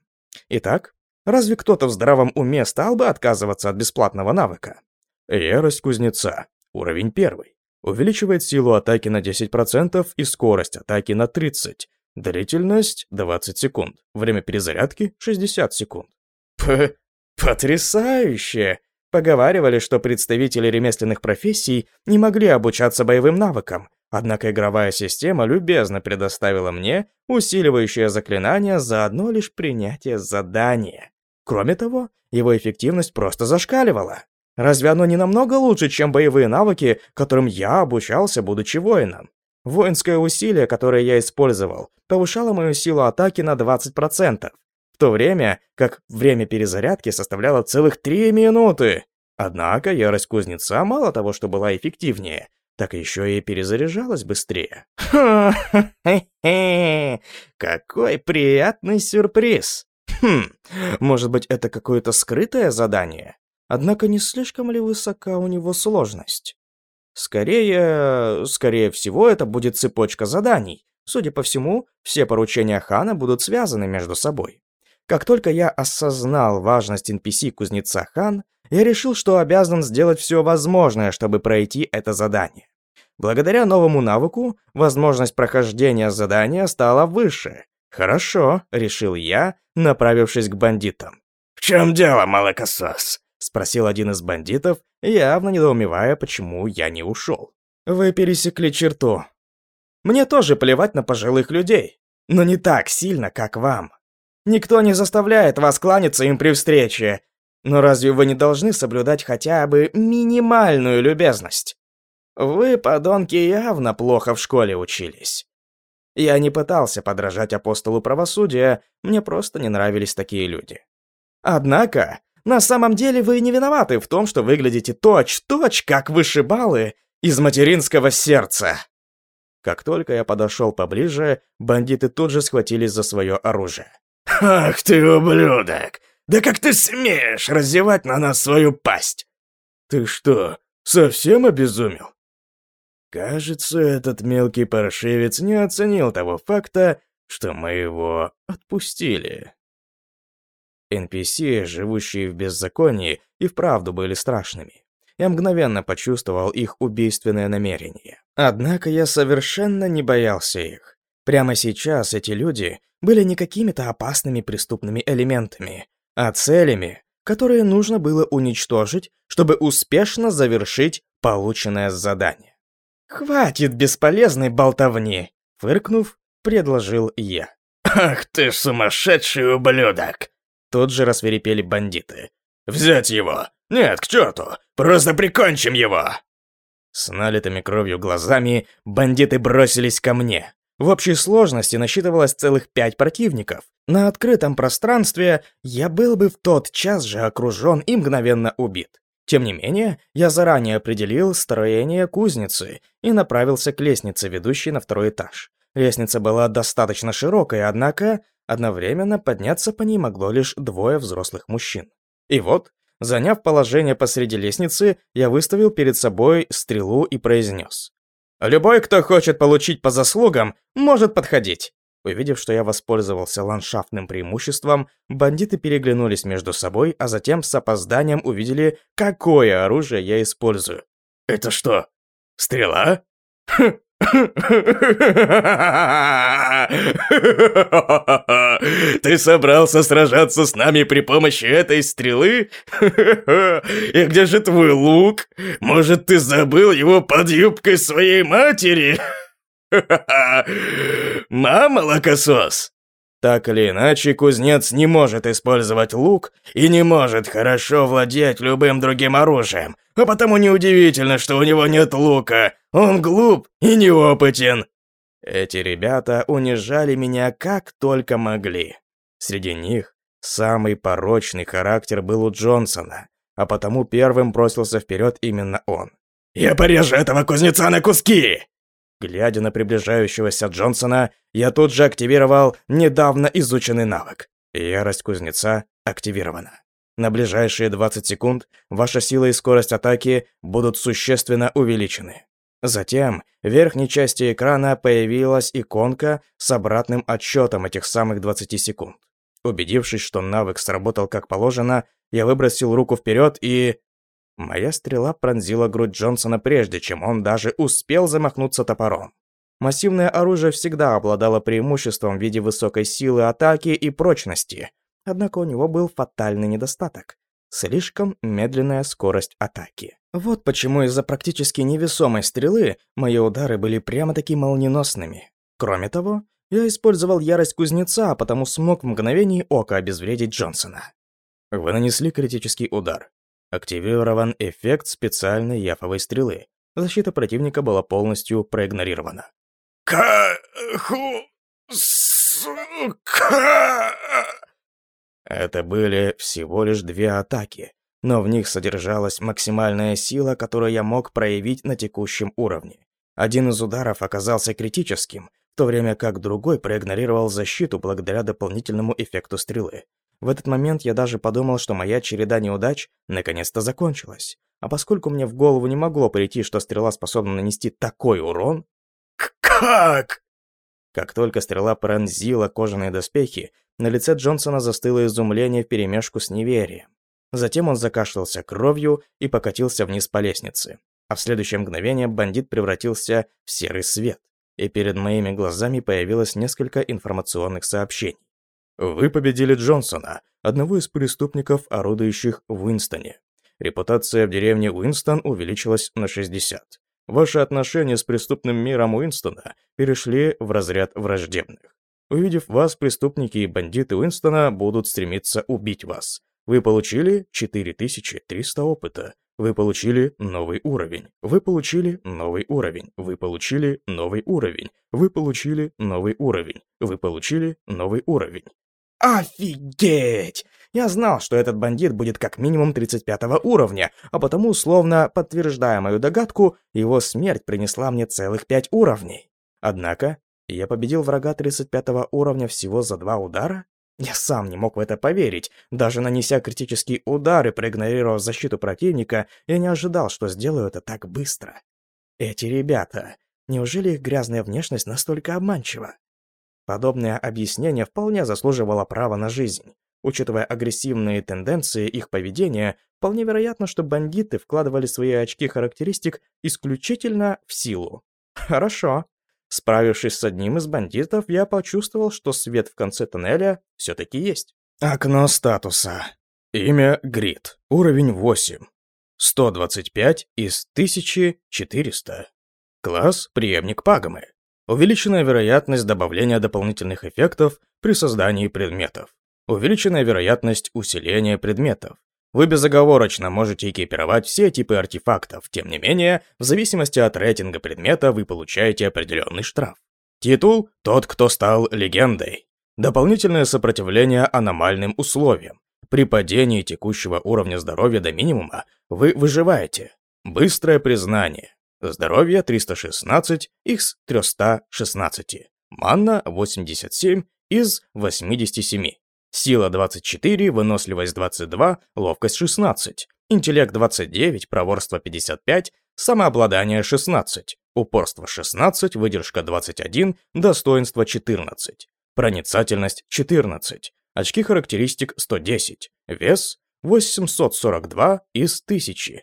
Итак, разве кто-то в здравом уме стал бы отказываться от бесплатного навыка? Ярость кузнеца. Уровень первый. Увеличивает силу атаки на 10% и скорость атаки на 30%. Длительность 20 секунд. Время перезарядки 60 секунд. П потрясающе! Поговаривали, что представители ремесленных профессий не могли обучаться боевым навыкам, однако игровая система любезно предоставила мне усиливающее заклинание за одно лишь принятие задания. Кроме того, его эффективность просто зашкаливала. Разве оно не намного лучше, чем боевые навыки, которым я обучался, будучи воином? Воинское усилие, которое я использовал, повышало мою силу атаки на 20%, в то время как время перезарядки составляло целых 3 минуты. Однако ярость кузнеца мало того, что была эффективнее, так еще и перезаряжалась быстрее. Ха-ха-ха! Какой приятный сюрприз! Хм, может быть, это какое-то скрытое задание? Однако не слишком ли высока у него сложность? Скорее, скорее всего, это будет цепочка заданий. Судя по всему, все поручения Хана будут связаны между собой. Как только я осознал важность NPC-кузнеца Хан, я решил, что обязан сделать все возможное, чтобы пройти это задание. Благодаря новому навыку, возможность прохождения задания стала выше. Хорошо, решил я, направившись к бандитам. «В чем дело, молокосос?» Спросил один из бандитов, явно недоумевая, почему я не ушел. Вы пересекли черту. Мне тоже плевать на пожилых людей, но не так сильно, как вам. Никто не заставляет вас кланяться им при встрече. Но разве вы не должны соблюдать хотя бы минимальную любезность? Вы, подонки, явно плохо в школе учились. Я не пытался подражать апостолу правосудия, мне просто не нравились такие люди. Однако, на самом деле вы не виноваты в том, что выглядите точь-точь, как вышибалы из материнского сердца. Как только я подошел поближе, бандиты тут же схватились за свое оружие. «Ах ты, ублюдок! Да как ты смеешь разевать на нас свою пасть?» «Ты что, совсем обезумел?» Кажется, этот мелкий паршивец не оценил того факта, что мы его отпустили. NPC, живущие в беззаконии, и вправду были страшными. Я мгновенно почувствовал их убийственное намерение. Однако я совершенно не боялся их. Прямо сейчас эти люди были не какими-то опасными преступными элементами, а целями, которые нужно было уничтожить, чтобы успешно завершить полученное задание. «Хватит бесполезной болтовни!» Фыркнув, предложил я. «Ах ты сумасшедший ублюдок!» Тут же рассверепели бандиты. «Взять его! Нет, к черту! Просто прикончим его!» С налитыми кровью глазами бандиты бросились ко мне. В общей сложности насчитывалось целых пять противников. На открытом пространстве я был бы в тот час же окружен и мгновенно убит. Тем не менее, я заранее определил строение кузницы и направился к лестнице, ведущей на второй этаж. Лестница была достаточно широкой, однако Одновременно подняться по ней могло лишь двое взрослых мужчин. И вот, заняв положение посреди лестницы, я выставил перед собой стрелу и произнес. «Любой, кто хочет получить по заслугам, может подходить». Увидев, что я воспользовался ландшафтным преимуществом, бандиты переглянулись между собой, а затем с опозданием увидели, какое оружие я использую. «Это что, стрела?» Ты собрался сражаться с нами при помощи этой стрелы? И где же твой лук? Может, ты забыл его под юбкой своей матери? Мама, лакосос? Так или иначе, кузнец не может использовать лук и не может хорошо владеть любым другим оружием, а потому неудивительно, что у него нет лука. Он глуп и неопытен. Эти ребята унижали меня как только могли. Среди них самый порочный характер был у Джонсона, а потому первым бросился вперед именно он. «Я порежу этого кузнеца на куски!» Глядя на приближающегося Джонсона, я тут же активировал недавно изученный навык. Ярость кузнеца активирована. На ближайшие 20 секунд ваша сила и скорость атаки будут существенно увеличены. Затем в верхней части экрана появилась иконка с обратным отсчетом этих самых 20 секунд. Убедившись, что навык сработал как положено, я выбросил руку вперед и... Моя стрела пронзила грудь Джонсона прежде, чем он даже успел замахнуться топором. Массивное оружие всегда обладало преимуществом в виде высокой силы атаки и прочности, однако у него был фатальный недостаток – слишком медленная скорость атаки. Вот почему из-за практически невесомой стрелы мои удары были прямо-таки молниеносными. Кроме того, я использовал ярость кузнеца, а потому смог в мгновение ока обезвредить Джонсона. Вы нанесли критический удар. Активирован эффект специальной яфовой стрелы. Защита противника была полностью проигнорирована. Каху... Сука... Это были всего лишь две атаки, но в них содержалась максимальная сила, которую я мог проявить на текущем уровне. Один из ударов оказался критическим, в то время как другой проигнорировал защиту благодаря дополнительному эффекту стрелы. В этот момент я даже подумал, что моя череда неудач наконец-то закончилась. А поскольку мне в голову не могло прийти, что стрела способна нанести такой урон... Как? Как только стрела пронзила кожаные доспехи, на лице Джонсона застыло изумление вперемешку с неверием. Затем он закашлялся кровью и покатился вниз по лестнице. А в следующее мгновение бандит превратился в серый свет, и перед моими глазами появилось несколько информационных сообщений. Вы победили Джонсона, одного из преступников, орудующих в Уинстоне. Репутация в деревне Уинстон увеличилась на 60. Ваши отношения с преступным миром Уинстона перешли в разряд враждебных. Увидев вас, преступники и бандиты Уинстона будут стремиться убить вас. Вы получили 4300 опыта. Вы получили новый уровень. Вы получили новый уровень. Вы получили новый уровень. Вы получили новый уровень. Вы получили новый уровень. Офигеть! Я знал, что этот бандит будет как минимум 35 уровня, а потому, словно подтверждая мою догадку, его смерть принесла мне целых 5 уровней. Однако, я победил врага 35 уровня всего за два удара? Я сам не мог в это поверить. Даже нанеся критический удар и проигнорировав защиту противника, я не ожидал, что сделаю это так быстро. Эти ребята, неужели их грязная внешность настолько обманчива? Подобное объяснение вполне заслуживало права на жизнь. Учитывая агрессивные тенденции их поведения, вполне вероятно, что бандиты вкладывали свои очки характеристик исключительно в силу. Хорошо. Справившись с одним из бандитов, я почувствовал, что свет в конце тоннеля все-таки есть. Окно статуса. Имя Грит. Уровень 8. 125 из 1400. Класс преемник Пагамы. Увеличенная вероятность добавления дополнительных эффектов при создании предметов. Увеличенная вероятность усиления предметов. Вы безоговорочно можете экипировать все типы артефактов, тем не менее, в зависимости от рейтинга предмета вы получаете определенный штраф. Титул «Тот, кто стал легендой». Дополнительное сопротивление аномальным условиям. При падении текущего уровня здоровья до минимума вы выживаете. Быстрое признание. Здоровье 316 из 316. Манна 87 из 87. Сила 24, выносливость 22, ловкость 16. Интеллект 29, проворство 55, самообладание 16. Упорство 16, выдержка 21, достоинство 14. Проницательность 14. Очки характеристик 110. Вес 842 из 1000.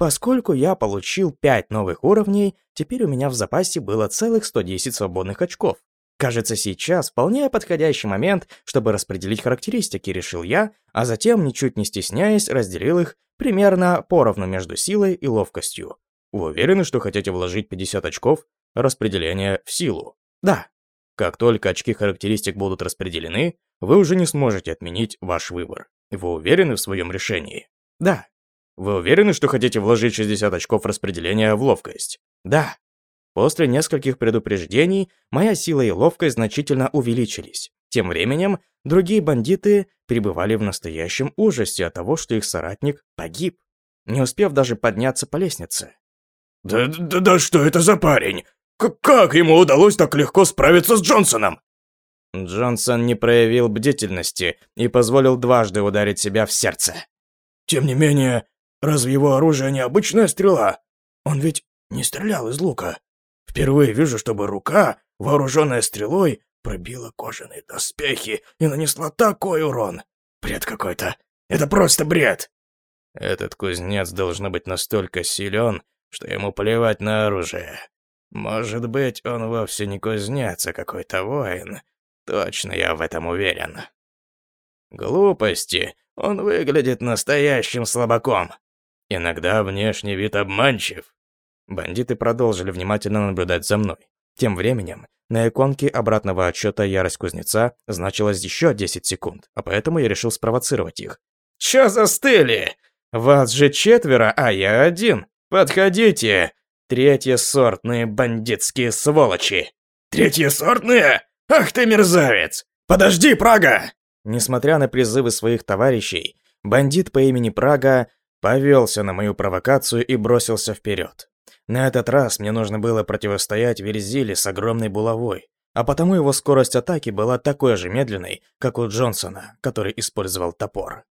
Поскольку я получил 5 новых уровней, теперь у меня в запасе было целых 110 свободных очков. Кажется, сейчас вполне подходящий момент, чтобы распределить характеристики, решил я, а затем, ничуть не стесняясь, разделил их примерно поровну между силой и ловкостью. Вы уверены, что хотите вложить 50 очков распределения в силу? Да. Как только очки характеристик будут распределены, вы уже не сможете отменить ваш выбор. Вы уверены в своем решении? Да. Вы уверены, что хотите вложить 60 очков распределения в ловкость? Да. После нескольких предупреждений моя сила и ловкость значительно увеличились. Тем временем другие бандиты пребывали в настоящем ужасе от того, что их соратник погиб, не успев даже подняться по лестнице. «Да, да, да что это за парень? К как ему удалось так легко справиться с Джонсоном?» Джонсон не проявил бдительности и позволил дважды ударить себя в сердце. «Тем не менее, Разве его оружие не обычная стрела? Он ведь не стрелял из лука. Впервые вижу, чтобы рука, вооруженная стрелой, пробила кожаные доспехи и нанесла такой урон. Бред какой-то. Это просто бред. Этот кузнец должен быть настолько силен, что ему плевать на оружие. Может быть, он вовсе не кузнец, а какой-то воин. Точно я в этом уверен. Глупости. Он выглядит настоящим слабаком. Иногда внешний вид обманчив. Бандиты продолжили внимательно наблюдать за мной. Тем временем, на иконке обратного отсчета «Ярость кузнеца» значилось еще 10 секунд, а поэтому я решил спровоцировать их. «Чё застыли? Вас же четверо, а я один. Подходите, третьесортные бандитские сволочи!» «Третьесортные? Ах ты мерзавец! Подожди, Прага!» Несмотря на призывы своих товарищей, бандит по имени Прага повелся на мою провокацию и бросился вперед. На этот раз мне нужно было противостоять Верзиле с огромной булавой, а потому его скорость атаки была такой же медленной, как у Джонсона, который использовал топор.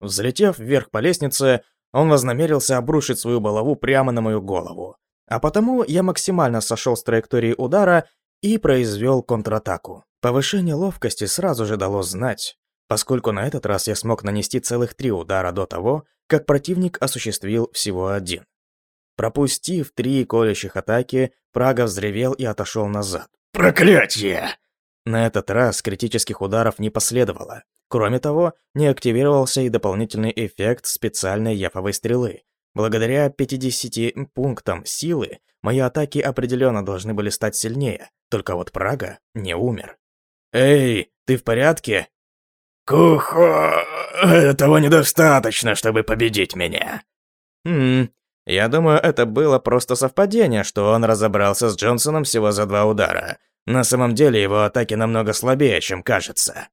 Взлетев вверх по лестнице, он вознамерился обрушить свою булаву прямо на мою голову. А потому я максимально сошел с траектории удара и произвел контратаку. Повышение ловкости сразу же дало знать, поскольку на этот раз я смог нанести целых три удара до того, как противник осуществил всего один. Пропустив три колющих атаки, Прага взревел и отошел назад. «Проклятье!» На этот раз критических ударов не последовало. Кроме того, не активировался и дополнительный эффект специальной яфовой стрелы. Благодаря 50 пунктам силы, мои атаки определенно должны были стать сильнее, только вот Прага не умер. «Эй, ты в порядке?» «Кухо, этого недостаточно, чтобы победить меня». «Хм, я думаю, это было просто совпадение, что он разобрался с Джонсоном всего за два удара. На самом деле его атаки намного слабее, чем кажется».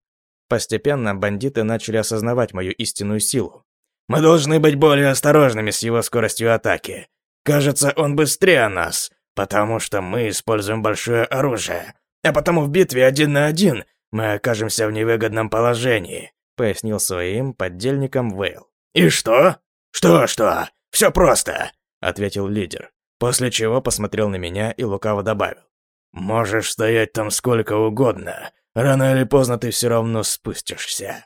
Постепенно бандиты начали осознавать мою истинную силу. «Мы должны быть более осторожными с его скоростью атаки. Кажется, он быстрее нас, потому что мы используем большое оружие. А потому в битве один на один мы окажемся в невыгодном положении», пояснил своим поддельникам Вейл. «И что? Что-что? Все просто», ответил лидер, после чего посмотрел на меня и лукаво добавил. «Можешь стоять там сколько угодно, Рано или поздно ты все равно спустишься.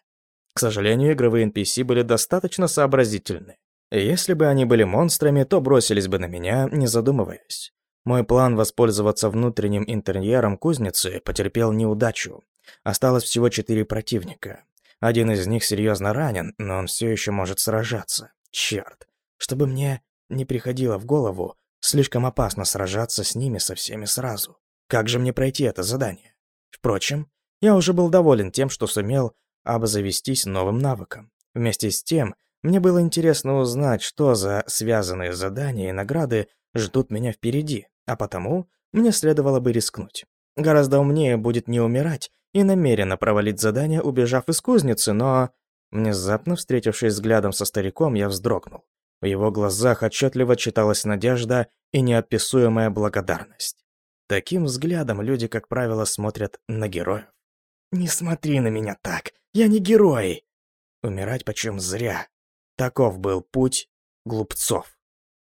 К сожалению, игровые NPC были достаточно сообразительны. Если бы они были монстрами, то бросились бы на меня, не задумываясь. Мой план воспользоваться внутренним интерьером кузницы потерпел неудачу. Осталось всего четыре противника. Один из них серьезно ранен, но он все еще может сражаться. Черт. Чтобы мне не приходило в голову, слишком опасно сражаться с ними со всеми сразу. Как же мне пройти это задание? Впрочем, я уже был доволен тем, что сумел обзавестись новым навыком. Вместе с тем, мне было интересно узнать, что за связанные задания и награды ждут меня впереди, а потому мне следовало бы рискнуть. Гораздо умнее будет не умирать и намеренно провалить задание, убежав из кузницы, но... Внезапно, встретившись взглядом со стариком, я вздрогнул. В его глазах отчетливо читалась надежда и неописуемая благодарность. Таким взглядом люди, как правило, смотрят на героев. «Не смотри на меня так, я не герой!» Умирать почем зря. Таков был путь глупцов.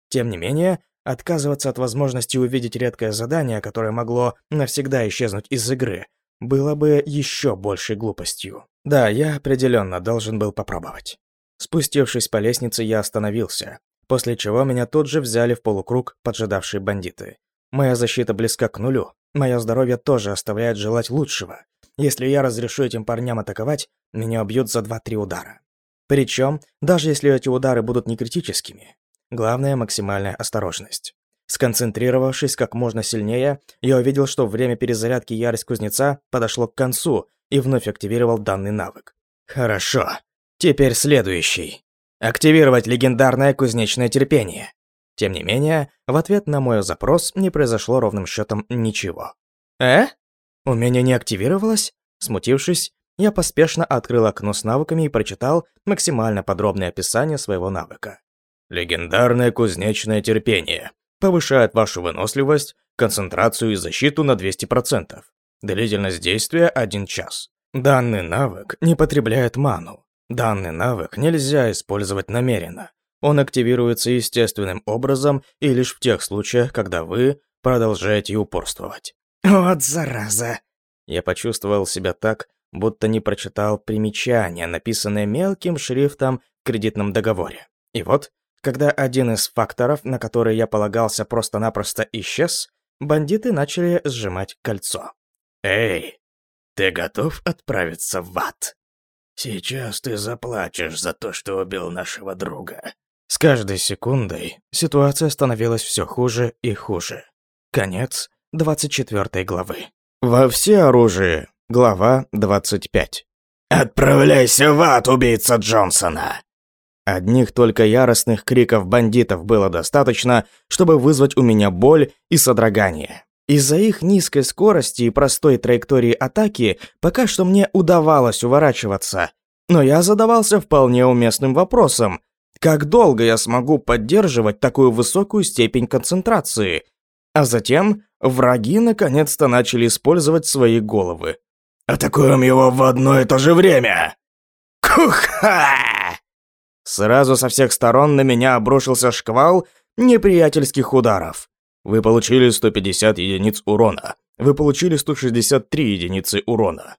Тем не менее, отказываться от возможности увидеть редкое задание, которое могло навсегда исчезнуть из игры, было бы еще большей глупостью. Да, я определенно должен был попробовать. Спустившись по лестнице, я остановился, после чего меня тут же взяли в полукруг поджидавшие бандиты. Моя защита близка к нулю. Мое здоровье тоже оставляет желать лучшего. Если я разрешу этим парням атаковать, меня убьют за 2-3 удара. Причем, даже если эти удары будут не критическими. Главное – максимальная осторожность. Сконцентрировавшись как можно сильнее, я увидел, что время перезарядки ярость кузнеца подошло к концу и вновь активировал данный навык. Хорошо. Теперь следующий. Активировать легендарное кузнечное терпение. Тем не менее, в ответ на мой запрос не произошло ровным счетом ничего. «Э? Умение не активировалось?» Смутившись, я поспешно открыл окно с навыками и прочитал максимально подробное описание своего навыка. Легендарное кузнечное терпение. Повышает вашу выносливость, концентрацию и защиту на 200%. Длительность действия 1 час. Данный навык не потребляет ману. Данный навык нельзя использовать намеренно. Он активируется естественным образом и лишь в тех случаях, когда вы продолжаете упорствовать. Вот зараза. Я почувствовал себя так, будто не прочитал примечание, написанное мелким шрифтом в кредитном договоре. И вот, когда один из факторов, на который я полагался, просто-напросто исчез, бандиты начали сжимать кольцо. «Эй, ты готов отправиться в ад? Сейчас ты заплачешь за то, что убил нашего друга». С каждой секундой ситуация становилась все хуже и хуже. Конец 24 главы. Во все оружие. Глава 25. «Отправляйся в ад, убийца Джонсона!» Одних только яростных криков бандитов было достаточно, чтобы вызвать у меня боль и содрогание. Из-за их низкой скорости и простой траектории атаки пока что мне удавалось уворачиваться. Но я задавался вполне уместным вопросом. Как долго я смогу поддерживать такую высокую степень концентрации? А затем враги наконец-то начали использовать свои головы. Атакуем его в одно и то же время! Куха! Сразу со всех сторон на меня обрушился шквал неприятельских ударов. Вы получили 150 единиц урона. Вы получили 163 единицы урона.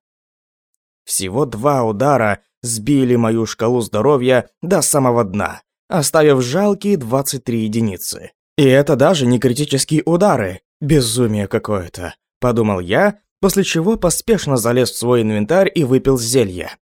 Всего два удара сбили мою шкалу здоровья до самого дна, оставив жалкие 23 единицы. И это даже не критические удары. Безумие какое-то, подумал я, после чего поспешно залез в свой инвентарь и выпил зелье.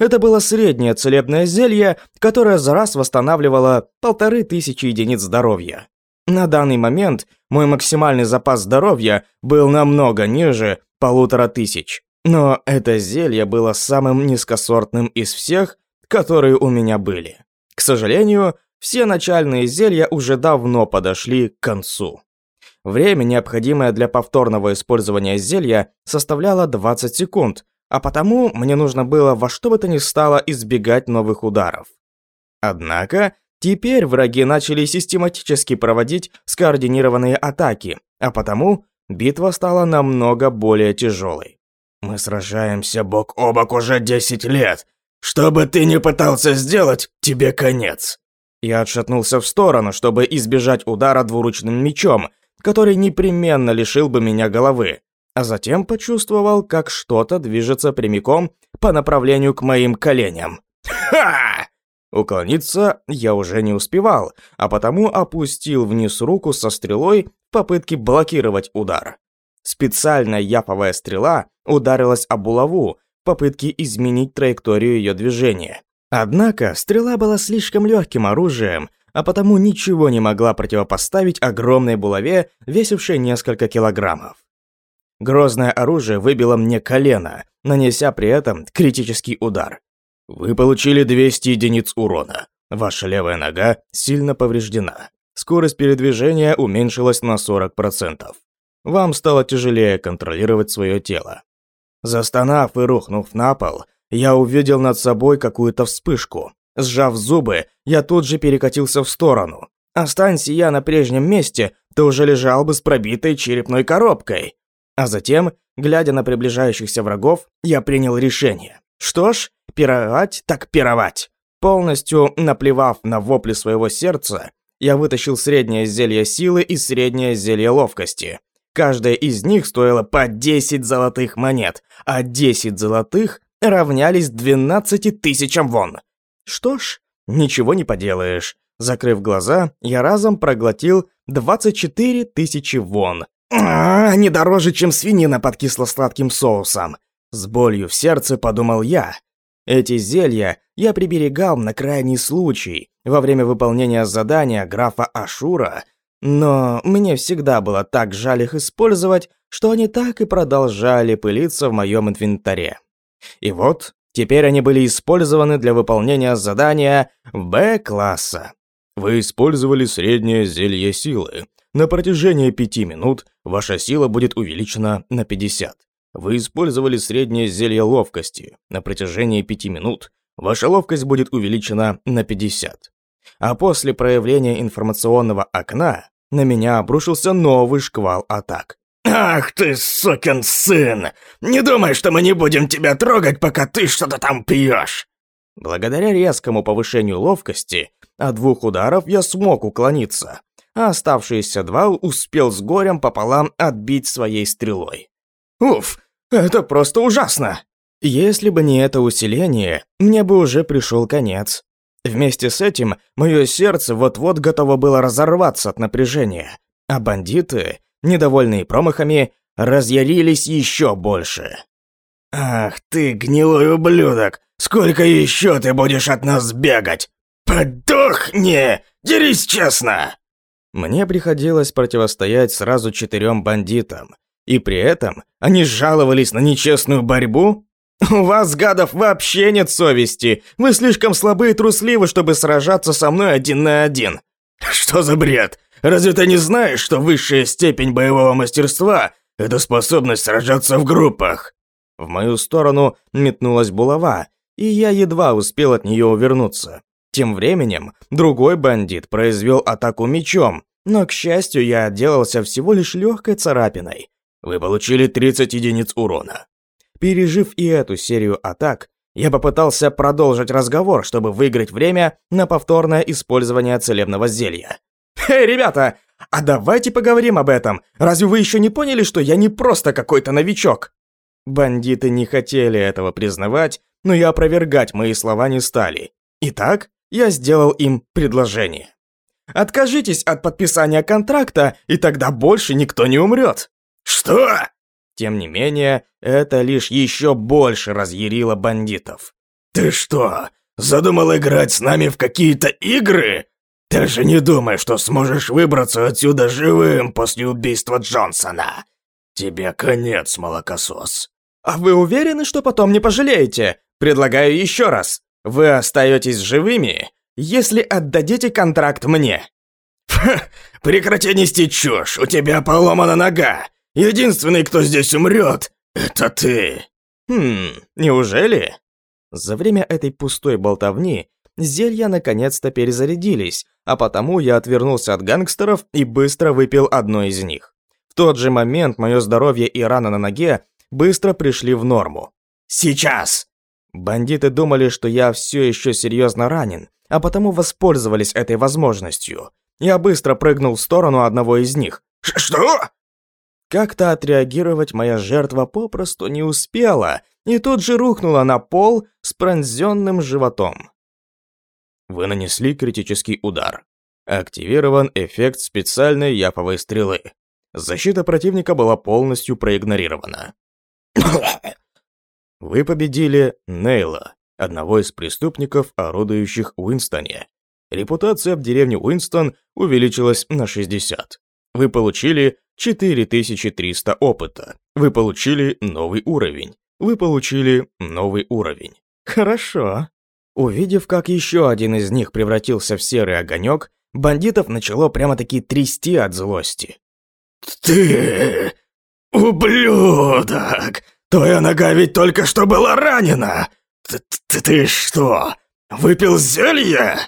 Это было среднее целебное зелье, которое за раз восстанавливало полторы тысячи единиц здоровья. На данный момент мой максимальный запас здоровья был намного ниже полутора тысяч. Но это зелье было самым низкосортным из всех, которые у меня были. К сожалению, все начальные зелья уже давно подошли к концу. Время, необходимое для повторного использования зелья, составляло 20 секунд, а потому мне нужно было во что бы то ни стало избегать новых ударов. Однако, теперь враги начали систематически проводить скоординированные атаки, а потому битва стала намного более тяжелой. «Мы сражаемся бок о бок уже 10 лет. Что бы ты ни пытался сделать, тебе конец». Я отшатнулся в сторону, чтобы избежать удара двуручным мечом, который непременно лишил бы меня головы, а затем почувствовал, как что-то движется прямиком по направлению к моим коленям. Ха! Уклониться я уже не успевал, а потому опустил вниз руку со стрелой в попытке блокировать удар. Специальная яповая стрела ударилась об булаву в попытке изменить траекторию ее движения. Однако стрела была слишком легким оружием, а потому ничего не могла противопоставить огромной булаве, весившей несколько килограммов. Грозное оружие выбило мне колено, нанеся при этом критический удар. Вы получили 200 единиц урона. Ваша левая нога сильно повреждена. Скорость передвижения уменьшилась на 40%. Вам стало тяжелее контролировать свое тело. Застонав и рухнув на пол, я увидел над собой какую-то вспышку. Сжав зубы, я тут же перекатился в сторону. Останься я на прежнем месте, то уже лежал бы с пробитой черепной коробкой. А затем, глядя на приближающихся врагов, я принял решение. Что ж, пировать так пировать. Полностью наплевав на вопли своего сердца, я вытащил среднее зелье силы и среднее зелье ловкости. Каждая из них стоила по 10 золотых монет, а 10 золотых равнялись 12 тысячам вон. Что ж, ничего не поделаешь. Закрыв глаза, я разом проглотил 24 тысячи вон. А, не дороже, чем свинина под кисло-сладким соусом. С болью в сердце подумал я. Эти зелья я приберегал на крайний случай, во время выполнения задания графа Ашура, но мне всегда было так жаль их использовать, что они так и продолжали пылиться в моем инвентаре. И вот, теперь они были использованы для выполнения задания Б-класса. Вы использовали среднее зелье силы. На протяжении 5 минут ваша сила будет увеличена на 50. Вы использовали среднее зелье ловкости. На протяжении 5 минут ваша ловкость будет увеличена на 50. А после проявления информационного окна на меня обрушился новый шквал атак. «Ах ты, сукин сын! Не думай, что мы не будем тебя трогать, пока ты что-то там пьешь!» Благодаря резкому повышению ловкости от двух ударов я смог уклониться, а оставшиеся два успел с горем пополам отбить своей стрелой. Уф, это просто ужасно! Если бы не это усиление, мне бы уже пришел конец. Вместе с этим мое сердце вот-вот готово было разорваться от напряжения, а бандиты, недовольные промахами, разъярились еще больше. «Ах ты, гнилой ублюдок! Сколько еще ты будешь от нас бегать? Подохни! Дерись честно!» Мне приходилось противостоять сразу четырем бандитам, и при этом они жаловались на нечестную борьбу? У вас, гадов, вообще нет совести. Вы слишком слабы и трусливы, чтобы сражаться со мной один на один. Что за бред? Разве ты не знаешь, что высшая степень боевого мастерства – это способность сражаться в группах? В мою сторону метнулась булава, и я едва успел от нее увернуться. Тем временем другой бандит произвел атаку мечом, но, к счастью, я отделался всего лишь легкой царапиной. Вы получили 30 единиц урона. Пережив и эту серию атак, я попытался продолжить разговор, чтобы выиграть время на повторное использование целебного зелья. «Эй, ребята, а давайте поговорим об этом. Разве вы еще не поняли, что я не просто какой-то новичок?» Бандиты не хотели этого признавать, но и опровергать мои слова не стали. Итак, я сделал им предложение. Откажитесь от подписания контракта, и тогда больше никто не умрет. Что? Тем не менее, это лишь еще больше разъярило бандитов. Ты что, задумал играть с нами в какие-то игры? Ты же не думай, что сможешь выбраться отсюда живым после убийства Джонсона. Тебе конец, молокосос. А вы уверены, что потом не пожалеете? Предлагаю еще раз. Вы остаетесь живыми, если отдадите контракт мне. Ха, прекрати нести чушь, у тебя поломана нога. Единственный, кто здесь умрет, это ты. Хм, неужели? За время этой пустой болтовни зелья наконец-то перезарядились, а потому я отвернулся от гангстеров и быстро выпил одно из них. В тот же момент мое здоровье и рана на ноге быстро пришли в норму. «Сейчас!» Бандиты думали, что я все еще серьезно ранен, а потому воспользовались этой возможностью. Я быстро прыгнул в сторону одного из них. «Что?» Как-то отреагировать моя жертва попросту не успела, и тут же рухнула на пол с пронзенным животом. Вы нанесли критический удар. Активирован эффект специальной яповой стрелы. Защита противника была полностью проигнорирована. Вы победили Нейла, одного из преступников, орудующих в Уинстоне. Репутация в деревне Уинстон увеличилась на 60. Вы получили 4300 опыта. Вы получили новый уровень. Вы получили новый уровень. Хорошо. Увидев, как еще один из них превратился в серый огонек, бандитов начало прямо-таки трясти от злости. «Ты... ублюдок! Твоя нога ведь только что была ранена! Ты, ты, ты что, выпил зелье?»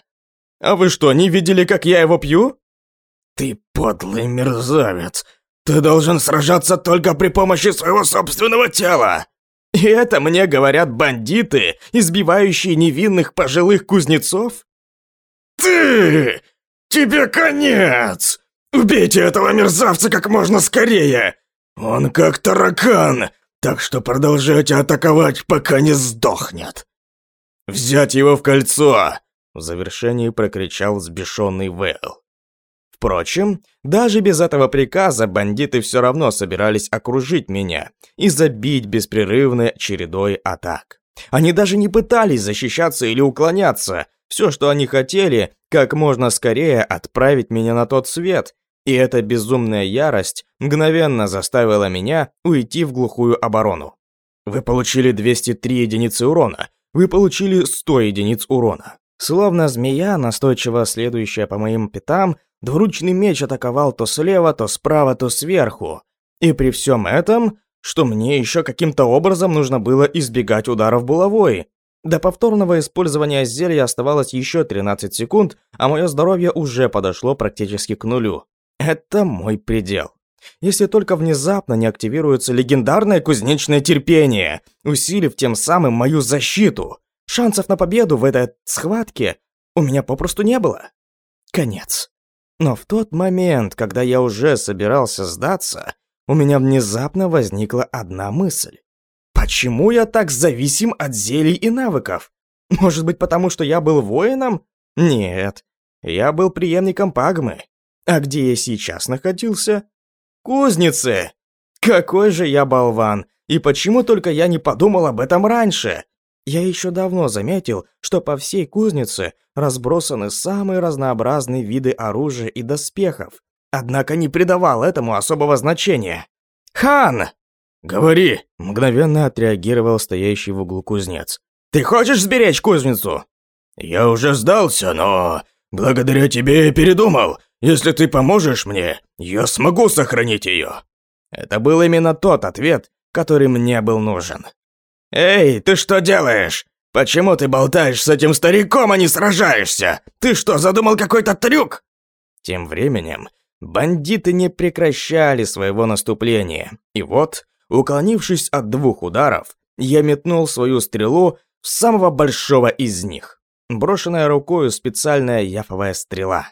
«А вы что, не видели, как я его пью?» «Ты подлый мерзавец! Ты должен сражаться только при помощи своего собственного тела!» «И это мне говорят бандиты, избивающие невинных пожилых кузнецов?» «Ты! Тебе конец! Убейте этого мерзавца как можно скорее! Он как таракан, так что продолжайте атаковать, пока не сдохнет!» «Взять его в кольцо!» В завершении прокричал взбешенный Вэлл. Впрочем, даже без этого приказа бандиты все равно собирались окружить меня и забить беспрерывной чередой атак. Они даже не пытались защищаться или уклоняться. Все, что они хотели, как можно скорее отправить меня на тот свет. И эта безумная ярость мгновенно заставила меня уйти в глухую оборону. Вы получили 203 единицы урона. Вы получили 100 единиц урона. Словно змея, настойчиво следующая по моим пятам, Двуручный меч атаковал то слева, то справа, то сверху. И при всем этом, что мне еще каким-то образом нужно было избегать ударов булавой. До повторного использования зелья оставалось еще 13 секунд, а мое здоровье уже подошло практически к нулю. Это мой предел. Если только внезапно не активируется легендарное кузнечное терпение, усилив тем самым мою защиту. Шансов на победу в этой схватке у меня попросту не было. Конец. Но в тот момент, когда я уже собирался сдаться, у меня внезапно возникла одна мысль. Почему я так зависим от зелий и навыков? Может быть, потому что я был воином? Нет, я был преемником Пагмы. А где я сейчас находился? Кузнице! Какой же я болван! И почему только я не подумал об этом раньше? Я еще давно заметил, что по всей кузнице разбросаны самые разнообразные виды оружия и доспехов, однако не придавал этому особого значения. «Хан!» «Говори!» – мгновенно отреагировал стоящий в углу кузнец. «Ты хочешь сберечь кузницу?» «Я уже сдался, но благодаря тебе передумал. Если ты поможешь мне, я смогу сохранить ее». Это был именно тот ответ, который мне был нужен. «Эй, ты что делаешь? Почему ты болтаешь с этим стариком, а не сражаешься? Ты что, задумал какой-то трюк?» Тем временем бандиты не прекращали своего наступления. И вот, уклонившись от двух ударов, я метнул свою стрелу в самого большого из них. Брошенная рукою специальная яфовая стрела.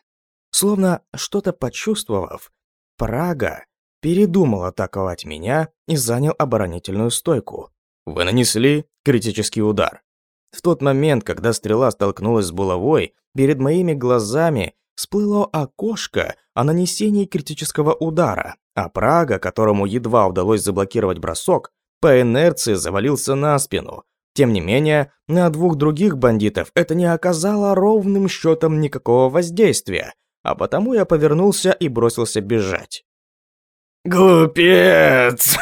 Словно что-то почувствовав, Прага передумал атаковать меня и занял оборонительную стойку. Вы нанесли критический удар. В тот момент, когда стрела столкнулась с булавой, перед моими глазами всплыло окошко о нанесении критического удара, а Прага, которому едва удалось заблокировать бросок, по инерции завалился на спину. Тем не менее, на двух других бандитов это не оказало ровным счетом никакого воздействия, а потому я повернулся и бросился бежать. «Глупец!»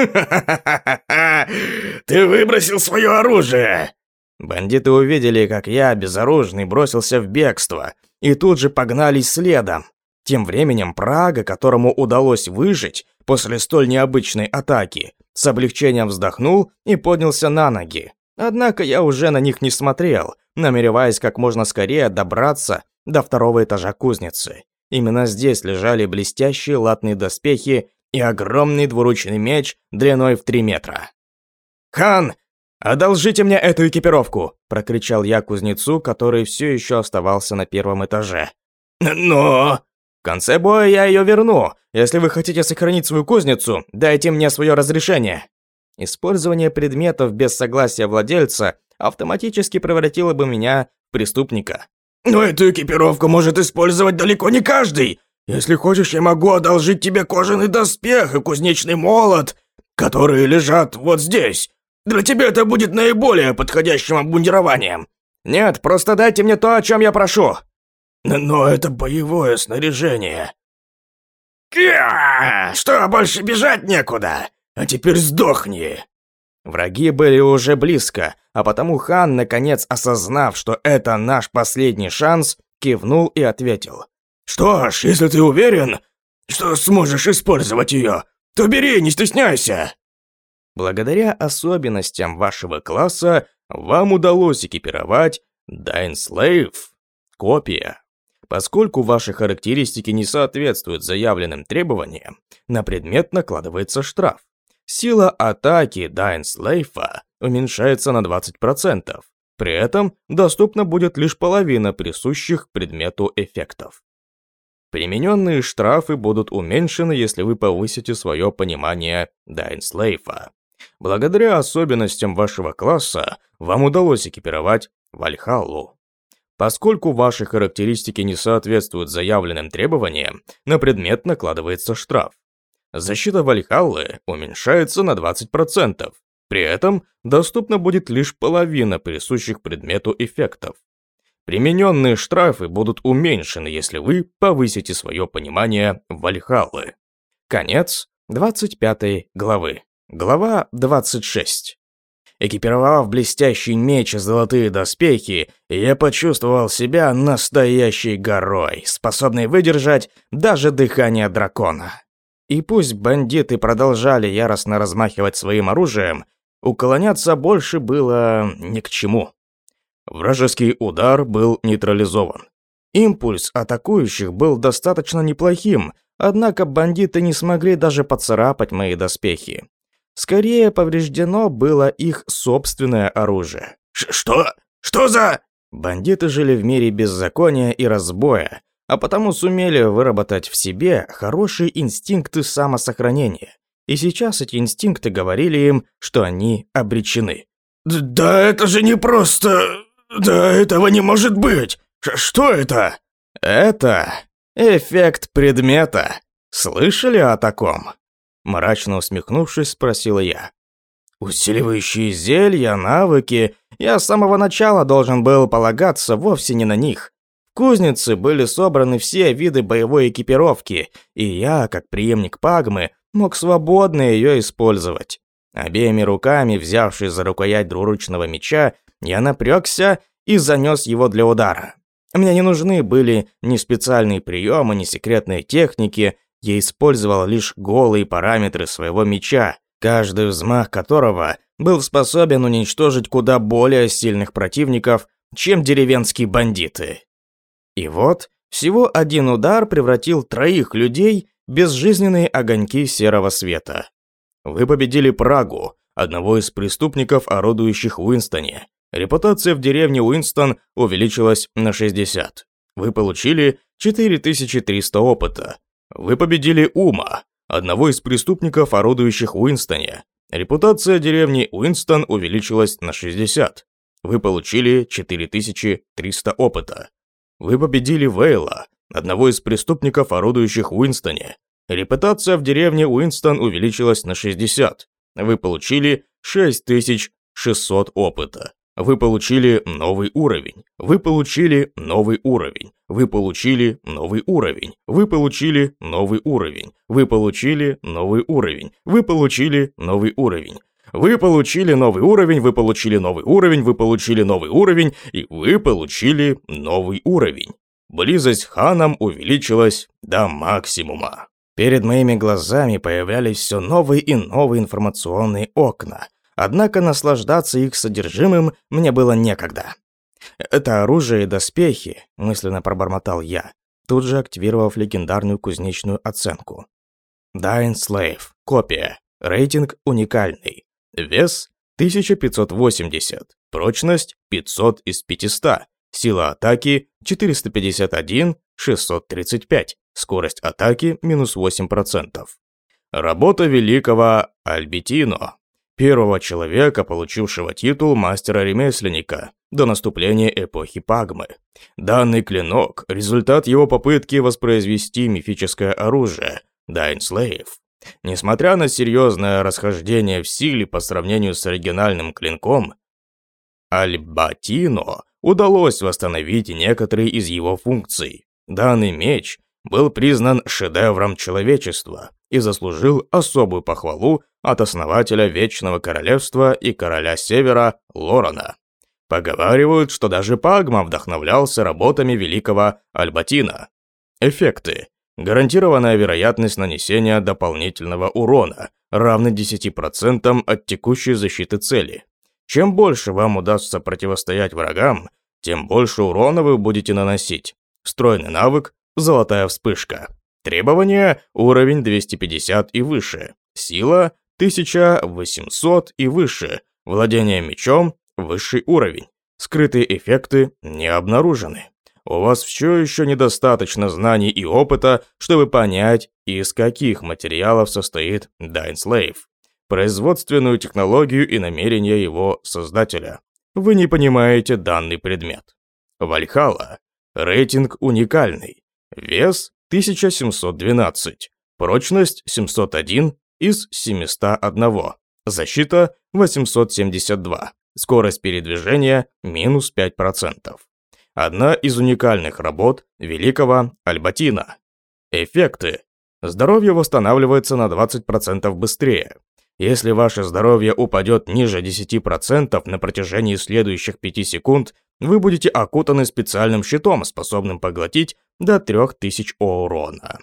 [laughs] Ты выбросил свое оружие!» Бандиты увидели, как я, безоружный, бросился в бегство, и тут же погнались следом. Тем временем Прага, которому удалось выжить после столь необычной атаки, с облегчением вздохнул и поднялся на ноги. Однако я уже на них не смотрел, намереваясь как можно скорее добраться до второго этажа кузницы. Именно здесь лежали блестящие латные доспехи и огромный двуручный меч длиной в три метра. «Хан, одолжите мне эту экипировку!» – прокричал я кузнецу, который все еще оставался на первом этаже. «Но...» «В конце боя я ее верну. Если вы хотите сохранить свою кузницу, дайте мне свое разрешение». Использование предметов без согласия владельца автоматически превратило бы меня в преступника. «Но эту экипировку может использовать далеко не каждый. Если хочешь, я могу одолжить тебе кожаный доспех и кузнечный молот, которые лежат вот здесь. Для тебя это будет наиболее подходящим обмундированием. Нет, просто дайте мне то, о чем я прошу. Но это боевое снаряжение. Кя! Что, больше бежать некуда? А теперь сдохни. Враги были уже близко, а потому хан, наконец осознав, что это наш последний шанс, кивнул и ответил. «Что ж, если ты уверен, что сможешь использовать ее, то бери, не стесняйся!» Благодаря особенностям вашего класса вам удалось экипировать Slave – копия. Поскольку ваши характеристики не соответствуют заявленным требованиям, на предмет накладывается штраф. Сила атаки Slave уменьшается на 20%. При этом доступна будет лишь половина присущих предмету эффектов. Примененные штрафы будут уменьшены, если вы повысите свое понимание Дайнслейфа. Благодаря особенностям вашего класса вам удалось экипировать Вальхаллу. Поскольку ваши характеристики не соответствуют заявленным требованиям, на предмет накладывается штраф. Защита Вальхаллы уменьшается на 20%. При этом доступна будет лишь половина присущих предмету эффектов. Примененные штрафы будут уменьшены, если вы повысите свое понимание Вальхаллы. Конец 25 главы. Глава 26. Экипировав блестящий меч и золотые доспехи, я почувствовал себя настоящей горой, способной выдержать даже дыхание дракона. И пусть бандиты продолжали яростно размахивать своим оружием, уклоняться больше было ни к чему. Вражеский удар был нейтрализован. Импульс атакующих был достаточно неплохим, однако бандиты не смогли даже поцарапать мои доспехи. Скорее повреждено было их собственное оружие. «Что? Что за...» Бандиты жили в мире беззакония и разбоя, а потому сумели выработать в себе хорошие инстинкты самосохранения. И сейчас эти инстинкты говорили им, что они обречены. «Да это же не просто...» Да этого не может быть! Ш что это? Это эффект предмета. Слышали о таком? Мрачно усмехнувшись, спросила я. Усиливающие зелья, навыки. Я с самого начала должен был полагаться вовсе не на них. В кузнице были собраны все виды боевой экипировки, и я, как преемник Пагмы, мог свободно ее использовать. Обеими руками, взявшись за рукоять двуручного меча, я напрягся и занес его для удара. Мне не нужны были ни специальные приемы, ни секретные техники, я использовал лишь голые параметры своего меча, каждый взмах которого был способен уничтожить куда более сильных противников, чем деревенские бандиты. И вот, всего один удар превратил троих людей в безжизненные огоньки серого света. Вы победили Прагу, одного из преступников, орудующих в Уинстоне. Репутация в деревне Уинстон увеличилась на 60. Вы получили 4300 опыта. Вы победили Ума, одного из преступников, орудующих в Уинстоне. Репутация деревни Уинстон увеличилась на 60. Вы получили 4300 опыта. Вы победили Вейла, одного из преступников, орудующих в Уинстоне. Репутация в деревне Уинстон увеличилась на 60. Вы получили 6600 опыта. Вы получили новый уровень. Вы получили новый уровень. Вы получили новый уровень. Вы получили новый уровень. Вы получили новый уровень. Вы получили новый уровень. Вы получили новый уровень, вы получили новый уровень, вы получили новый уровень, и вы получили новый уровень. Близость к ханам увеличилась до максимума. Перед моими глазами появлялись все новые и новые информационные окна. Однако наслаждаться их содержимым мне было некогда. «Это оружие и доспехи», – мысленно пробормотал я, тут же активировав легендарную кузнечную оценку. Dying Slave. Копия. Рейтинг уникальный. Вес 1580. Прочность 500 из 500. Сила атаки 451, 635. Скорость атаки минус 8%. Работа великого Альбитино, первого человека, получившего титул мастера-ремесленника до наступления эпохи Пагмы. Данный клинок – результат его попытки воспроизвести мифическое оружие – Slave. Несмотря на серьезное расхождение в силе по сравнению с оригинальным клинком, Альбатино удалось восстановить некоторые из его функций. Данный меч был признан шедевром человечества и заслужил особую похвалу от основателя Вечного Королевства и Короля Севера Лорана. Поговаривают, что даже Пагма вдохновлялся работами великого Альбатина. Эффекты. Гарантированная вероятность нанесения дополнительного урона, равный 10% от текущей защиты цели. Чем больше вам удастся противостоять врагам, тем больше урона вы будете наносить. Встроенный навык Золотая вспышка. Требования – уровень 250 и выше. Сила – 1800 и выше. Владение мечом – высший уровень. Скрытые эффекты не обнаружены. У вас все еще недостаточно знаний и опыта, чтобы понять, из каких материалов состоит Slave. Производственную технологию и намерения его создателя. Вы не понимаете данный предмет. Вальхала. Рейтинг уникальный. Вес 1712. Прочность 701 из 701. Защита 872. Скорость передвижения минус 5%. Одна из уникальных работ великого Альбатина. Эффекты. Здоровье восстанавливается на 20% быстрее. Если ваше здоровье упадет ниже 10% на протяжении следующих 5 секунд, вы будете окутаны специальным щитом, способным поглотить до 3000 урона.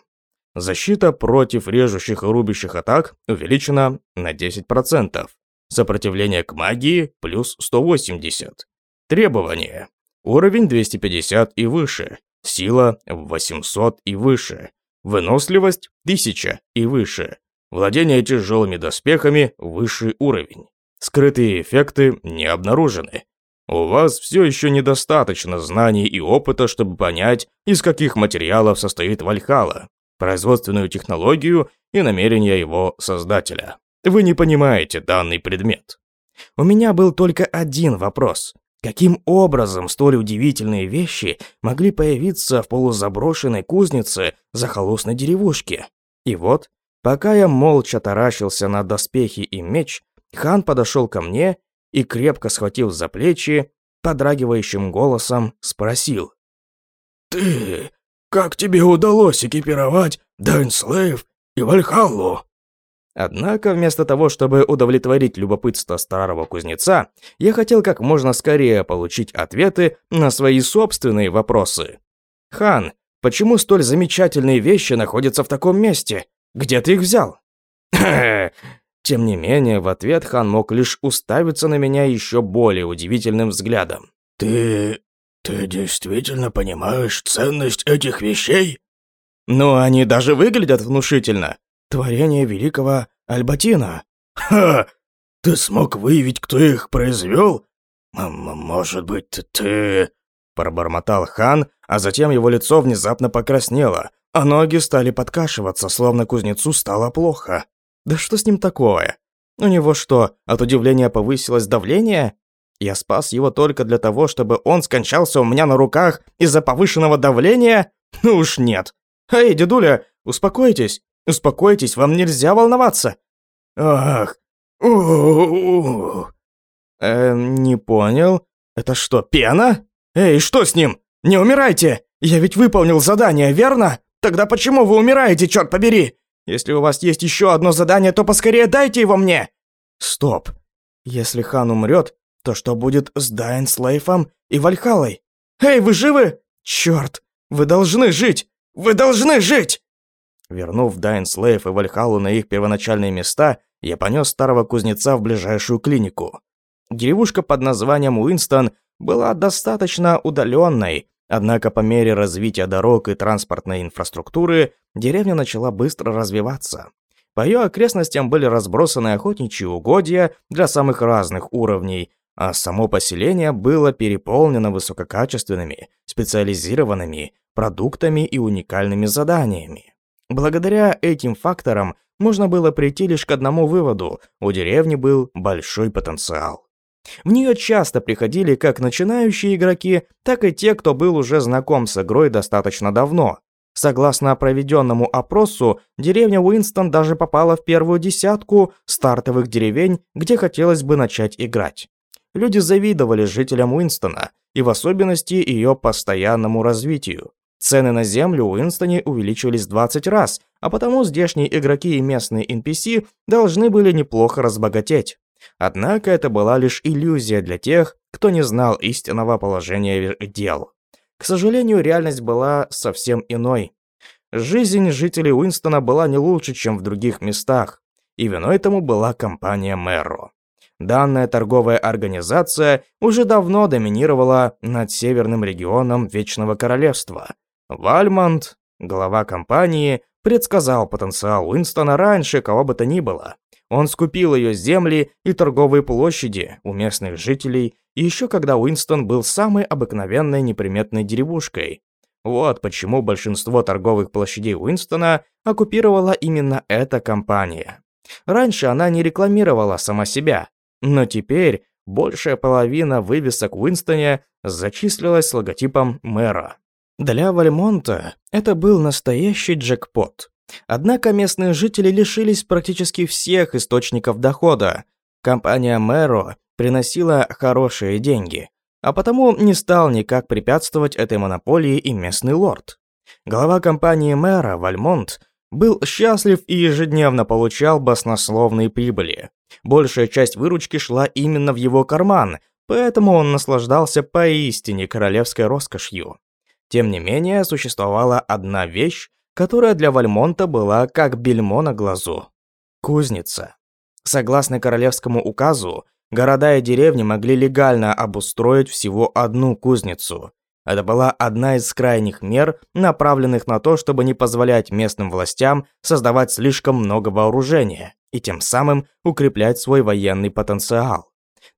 Защита против режущих и рубящих атак увеличена на 10%. Сопротивление к магии плюс 180. Требования. Уровень 250 и выше. Сила 800 и выше. Выносливость 1000 и выше. Владение тяжелыми доспехами – высший уровень. Скрытые эффекты не обнаружены. У вас все еще недостаточно знаний и опыта, чтобы понять, из каких материалов состоит Вальхала, производственную технологию и намерения его создателя. Вы не понимаете данный предмет. У меня был только один вопрос. Каким образом столь удивительные вещи могли появиться в полузаброшенной кузнице захолустной деревушки? И вот, пока я молча таращился на доспехи и меч, хан подошел ко мне и, крепко схватив за плечи, подрагивающим голосом спросил. «Ты, как тебе удалось экипировать Дайнслейв и Вальхаллу?» Однако, вместо того, чтобы удовлетворить любопытство старого кузнеца, я хотел как можно скорее получить ответы на свои собственные вопросы. «Хан, почему столь замечательные вещи находятся в таком месте? Где ты их взял?» [clears throat] Тем не менее, в ответ хан мог лишь уставиться на меня еще более удивительным взглядом. «Ты... ты действительно понимаешь ценность этих вещей?» «Ну, они даже выглядят внушительно творение великого Альбатина. Ха! Ты смог выявить, кто их произвел? Может быть, ты... Пробормотал хан, а затем его лицо внезапно покраснело, а ноги стали подкашиваться, словно кузнецу стало плохо. Да что с ним такое? У него что, от удивления повысилось давление? Я спас его только для того, чтобы он скончался у меня на руках из-за повышенного давления? Ну уж нет. Эй, дедуля, успокойтесь. Успокойтесь, вам нельзя волноваться. Ах. У -у -у. Э, не понял. Это что, пена? Эй, что с ним? Не умирайте! Я ведь выполнил задание, верно? Тогда почему вы умираете, черт побери? Если у вас есть еще одно задание, то поскорее дайте его мне. Стоп. Если хан умрет, то что будет с Дайнслейфом и Вальхалой? Эй, вы живы? Черт, вы должны жить! Вы должны жить! Вернув Дайнслейв и Вальхалу на их первоначальные места, я понес старого кузнеца в ближайшую клинику. Деревушка под названием Уинстон была достаточно удаленной, однако по мере развития дорог и транспортной инфраструктуры деревня начала быстро развиваться. По ее окрестностям были разбросаны охотничьи угодья для самых разных уровней, а само поселение было переполнено высококачественными, специализированными продуктами и уникальными заданиями. Благодаря этим факторам можно было прийти лишь к одному выводу – у деревни был большой потенциал. В нее часто приходили как начинающие игроки, так и те, кто был уже знаком с игрой достаточно давно. Согласно проведенному опросу, деревня Уинстон даже попала в первую десятку стартовых деревень, где хотелось бы начать играть. Люди завидовали жителям Уинстона, и в особенности ее постоянному развитию. Цены на землю у Уинстоне увеличивались 20 раз, а потому здешние игроки и местные NPC должны были неплохо разбогатеть. Однако это была лишь иллюзия для тех, кто не знал истинного положения дел. К сожалению, реальность была совсем иной. Жизнь жителей Уинстона была не лучше, чем в других местах, и виной тому была компания Мэро. Данная торговая организация уже давно доминировала над северным регионом Вечного Королевства – Вальмонт, глава компании, предсказал потенциал Уинстона раньше кого бы то ни было. Он скупил ее земли и торговые площади у местных жителей, еще когда Уинстон был самой обыкновенной неприметной деревушкой. Вот почему большинство торговых площадей Уинстона оккупировала именно эта компания. Раньше она не рекламировала сама себя, но теперь большая половина вывесок в Уинстоне зачислилась логотипом мэра. Для Вальмонта это был настоящий джекпот. Однако местные жители лишились практически всех источников дохода. Компания Мэро приносила хорошие деньги, а потому не стал никак препятствовать этой монополии и местный лорд. Глава компании Мэра, Вальмонт, был счастлив и ежедневно получал баснословные прибыли. Большая часть выручки шла именно в его карман, поэтому он наслаждался поистине королевской роскошью. Тем не менее, существовала одна вещь, которая для Вальмонта была как бельмо на глазу. Кузница. Согласно королевскому указу, города и деревни могли легально обустроить всего одну кузницу. Это была одна из крайних мер, направленных на то, чтобы не позволять местным властям создавать слишком много вооружения и тем самым укреплять свой военный потенциал.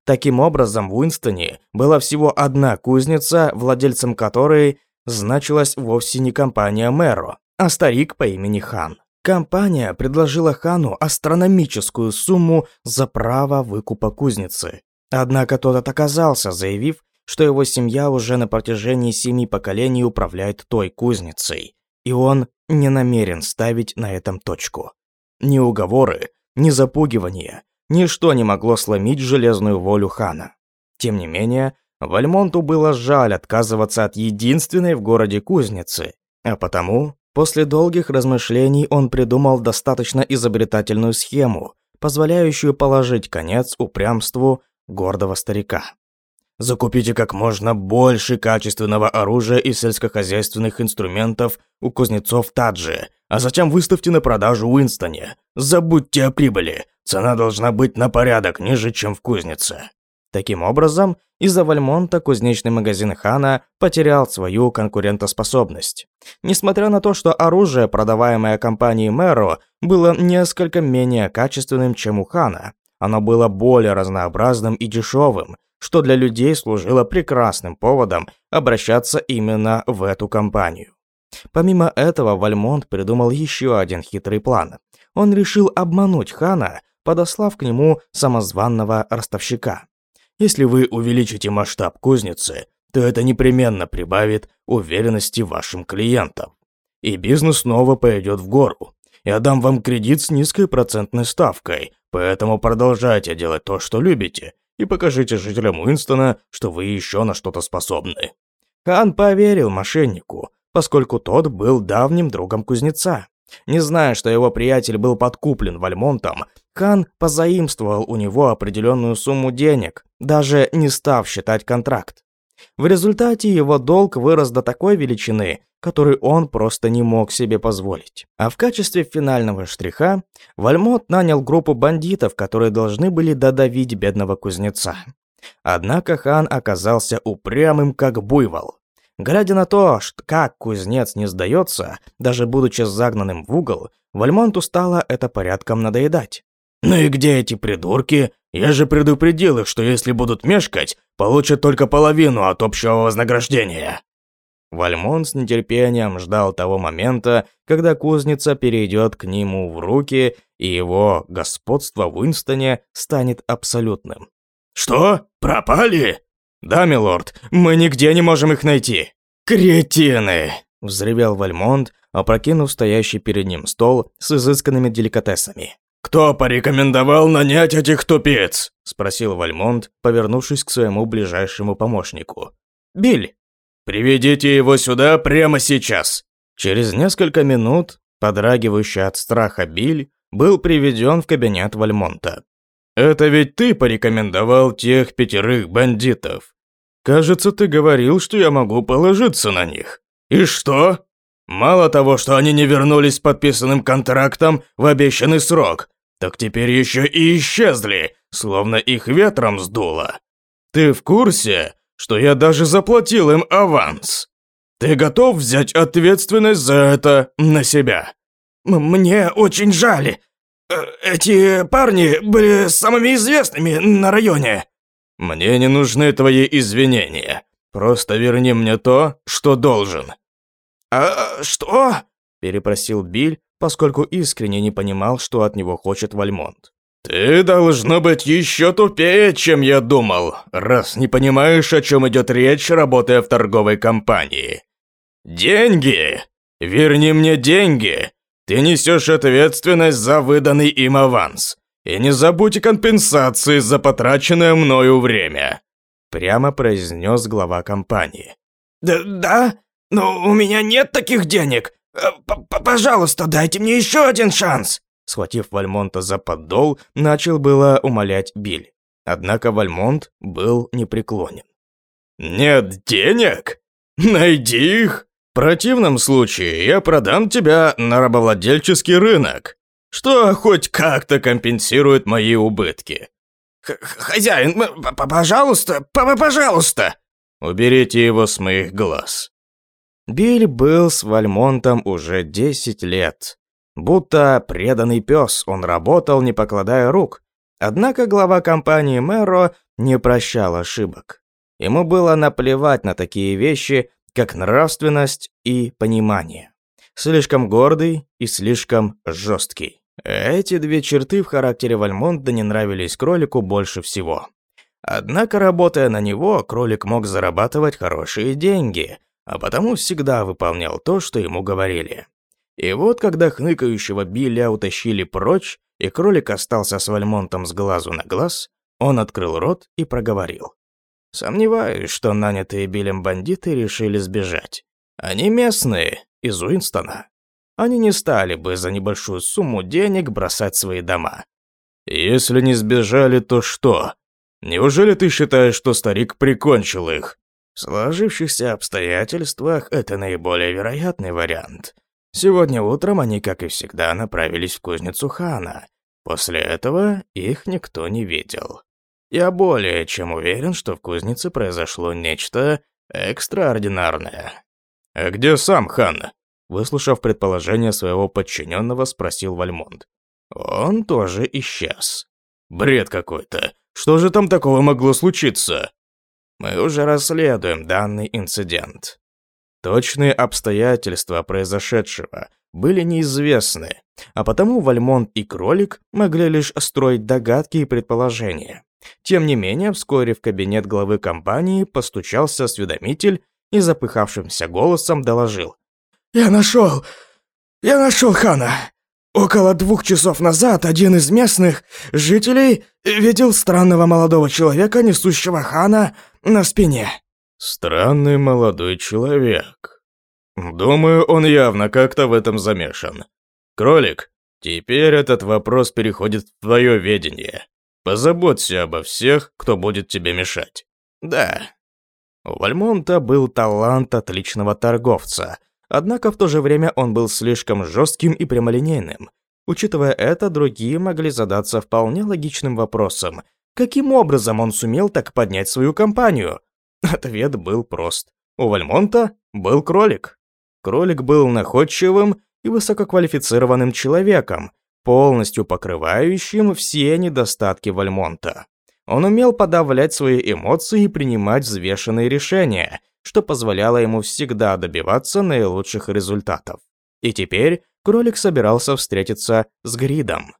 Таким образом, в Уинстоне была всего одна кузница, владельцем которой значилась вовсе не компания Мэро, а старик по имени Хан. Компания предложила Хану астрономическую сумму за право выкупа кузницы. Однако тот отказался, заявив, что его семья уже на протяжении семи поколений управляет той кузницей, и он не намерен ставить на этом точку. Ни уговоры, ни запугивания, ничто не могло сломить железную волю хана. Тем не менее, Вальмонту было жаль отказываться от единственной в городе кузницы, а потому, после долгих размышлений, он придумал достаточно изобретательную схему, позволяющую положить конец упрямству гордого старика. Закупите как можно больше качественного оружия и сельскохозяйственных инструментов у кузнецов Таджи, а затем выставьте на продажу Уинстоне. Забудьте о прибыли. Цена должна быть на порядок ниже, чем в кузнице. Таким образом, из-за Вальмонта кузнечный магазин Хана потерял свою конкурентоспособность. Несмотря на то, что оружие, продаваемое компанией Мэро, было несколько менее качественным, чем у Хана, оно было более разнообразным и дешевым, что для людей служило прекрасным поводом обращаться именно в эту компанию. Помимо этого, Вальмонт придумал еще один хитрый план. Он решил обмануть хана, подослав к нему самозванного ростовщика. Если вы увеличите масштаб кузницы, то это непременно прибавит уверенности вашим клиентам. И бизнес снова пойдет в гору. Я дам вам кредит с низкой процентной ставкой, поэтому продолжайте делать то, что любите, и покажите жителям Уинстона, что вы еще на что-то способны». Хан поверил мошеннику, поскольку тот был давним другом кузнеца. Не зная, что его приятель был подкуплен Вальмонтом, Хан позаимствовал у него определенную сумму денег, даже не став считать контракт. В результате его долг вырос до такой величины, который он просто не мог себе позволить. А в качестве финального штриха Вальмот нанял группу бандитов, которые должны были додавить бедного кузнеца. Однако хан оказался упрямым, как буйвол. Глядя на то, как кузнец не сдается, даже будучи загнанным в угол, Вальмонту стало это порядком надоедать. «Ну и где эти придурки? Я же предупредил их, что если будут мешкать, получат только половину от общего вознаграждения». Вальмон с нетерпением ждал того момента, когда кузница перейдет к нему в руки, и его господство в Уинстоне станет абсолютным. «Что? Пропали?» «Да, милорд, мы нигде не можем их найти». «Кретины!» – взревел Вальмонт, опрокинув стоящий перед ним стол с изысканными деликатесами. «Кто порекомендовал нанять этих тупиц?» – спросил Вальмонт, повернувшись к своему ближайшему помощнику. «Биль!» «Приведите его сюда прямо сейчас!» Через несколько минут, подрагивающий от страха Биль, был приведен в кабинет Вальмонта. «Это ведь ты порекомендовал тех пятерых бандитов. Кажется, ты говорил, что я могу положиться на них. И что? Мало того, что они не вернулись с подписанным контрактом в обещанный срок, так теперь еще и исчезли, словно их ветром сдуло. Ты в курсе, что я даже заплатил им аванс. Ты готов взять ответственность за это на себя? Мне очень жаль. Эти парни были самыми известными на районе. Мне не нужны твои извинения. Просто верни мне то, что должен. А что? перепросил Биль, поскольку искренне не понимал, что от него хочет Вальмонт. «Ты должно быть еще тупее, чем я думал, раз не понимаешь, о чем идет речь, работая в торговой компании. Деньги! Верни мне деньги! Ты несешь ответственность за выданный им аванс. И не забудь компенсации за потраченное мною время!» Прямо произнес глава компании. «Да, да? Но у меня нет таких денег! Э, п Пожалуйста, дайте мне еще один шанс!» Схватив Вальмонта за поддол, начал было умолять Биль. Однако Вальмонт был непреклонен. «Нет денег? Найди их! В противном случае я продам тебя на рабовладельческий рынок, что хоть как-то компенсирует мои убытки». Х «Хозяин, пожалуйста, пожалуйста!» «Уберите его с моих глаз». Биль был с Вальмонтом уже 10 лет. Будто преданный пес, он работал, не покладая рук. Однако глава компании Мэро не прощал ошибок. Ему было наплевать на такие вещи, как нравственность и понимание. Слишком гордый и слишком жесткий. Эти две черты в характере Вальмонда не нравились кролику больше всего. Однако, работая на него, кролик мог зарабатывать хорошие деньги, а потому всегда выполнял то, что ему говорили. И вот, когда хныкающего Билля утащили прочь, и кролик остался с Вальмонтом с глазу на глаз, он открыл рот и проговорил. Сомневаюсь, что нанятые Биллем бандиты решили сбежать. Они местные, из Уинстона. Они не стали бы за небольшую сумму денег бросать свои дома. Если не сбежали, то что? Неужели ты считаешь, что старик прикончил их? В сложившихся обстоятельствах это наиболее вероятный вариант. Сегодня утром они, как и всегда, направились в кузницу хана. После этого их никто не видел. Я более чем уверен, что в кузнице произошло нечто экстраординарное. А где сам хан? Выслушав предположение своего подчиненного, спросил Вальмонт. Он тоже исчез. Бред какой-то. Что же там такого могло случиться? Мы уже расследуем данный инцидент. Точные обстоятельства произошедшего были неизвестны, а потому Вальмонт и Кролик могли лишь строить догадки и предположения. Тем не менее, вскоре в кабинет главы компании постучался осведомитель и запыхавшимся голосом доложил. «Я нашел! Я нашел Хана! Около двух часов назад один из местных жителей видел странного молодого человека, несущего Хана на спине». «Странный молодой человек. Думаю, он явно как-то в этом замешан. Кролик, теперь этот вопрос переходит в твое ведение. Позаботься обо всех, кто будет тебе мешать. Да. У Вальмонта был талант отличного торговца, однако в то же время он был слишком жестким и прямолинейным. Учитывая это, другие могли задаться вполне логичным вопросом. Каким образом он сумел так поднять свою компанию? Ответ был прост. У Вальмонта был кролик. Кролик был находчивым и высококвалифицированным человеком, полностью покрывающим все недостатки Вальмонта. Он умел подавлять свои эмоции и принимать взвешенные решения, что позволяло ему всегда добиваться наилучших результатов. И теперь кролик собирался встретиться с Гридом.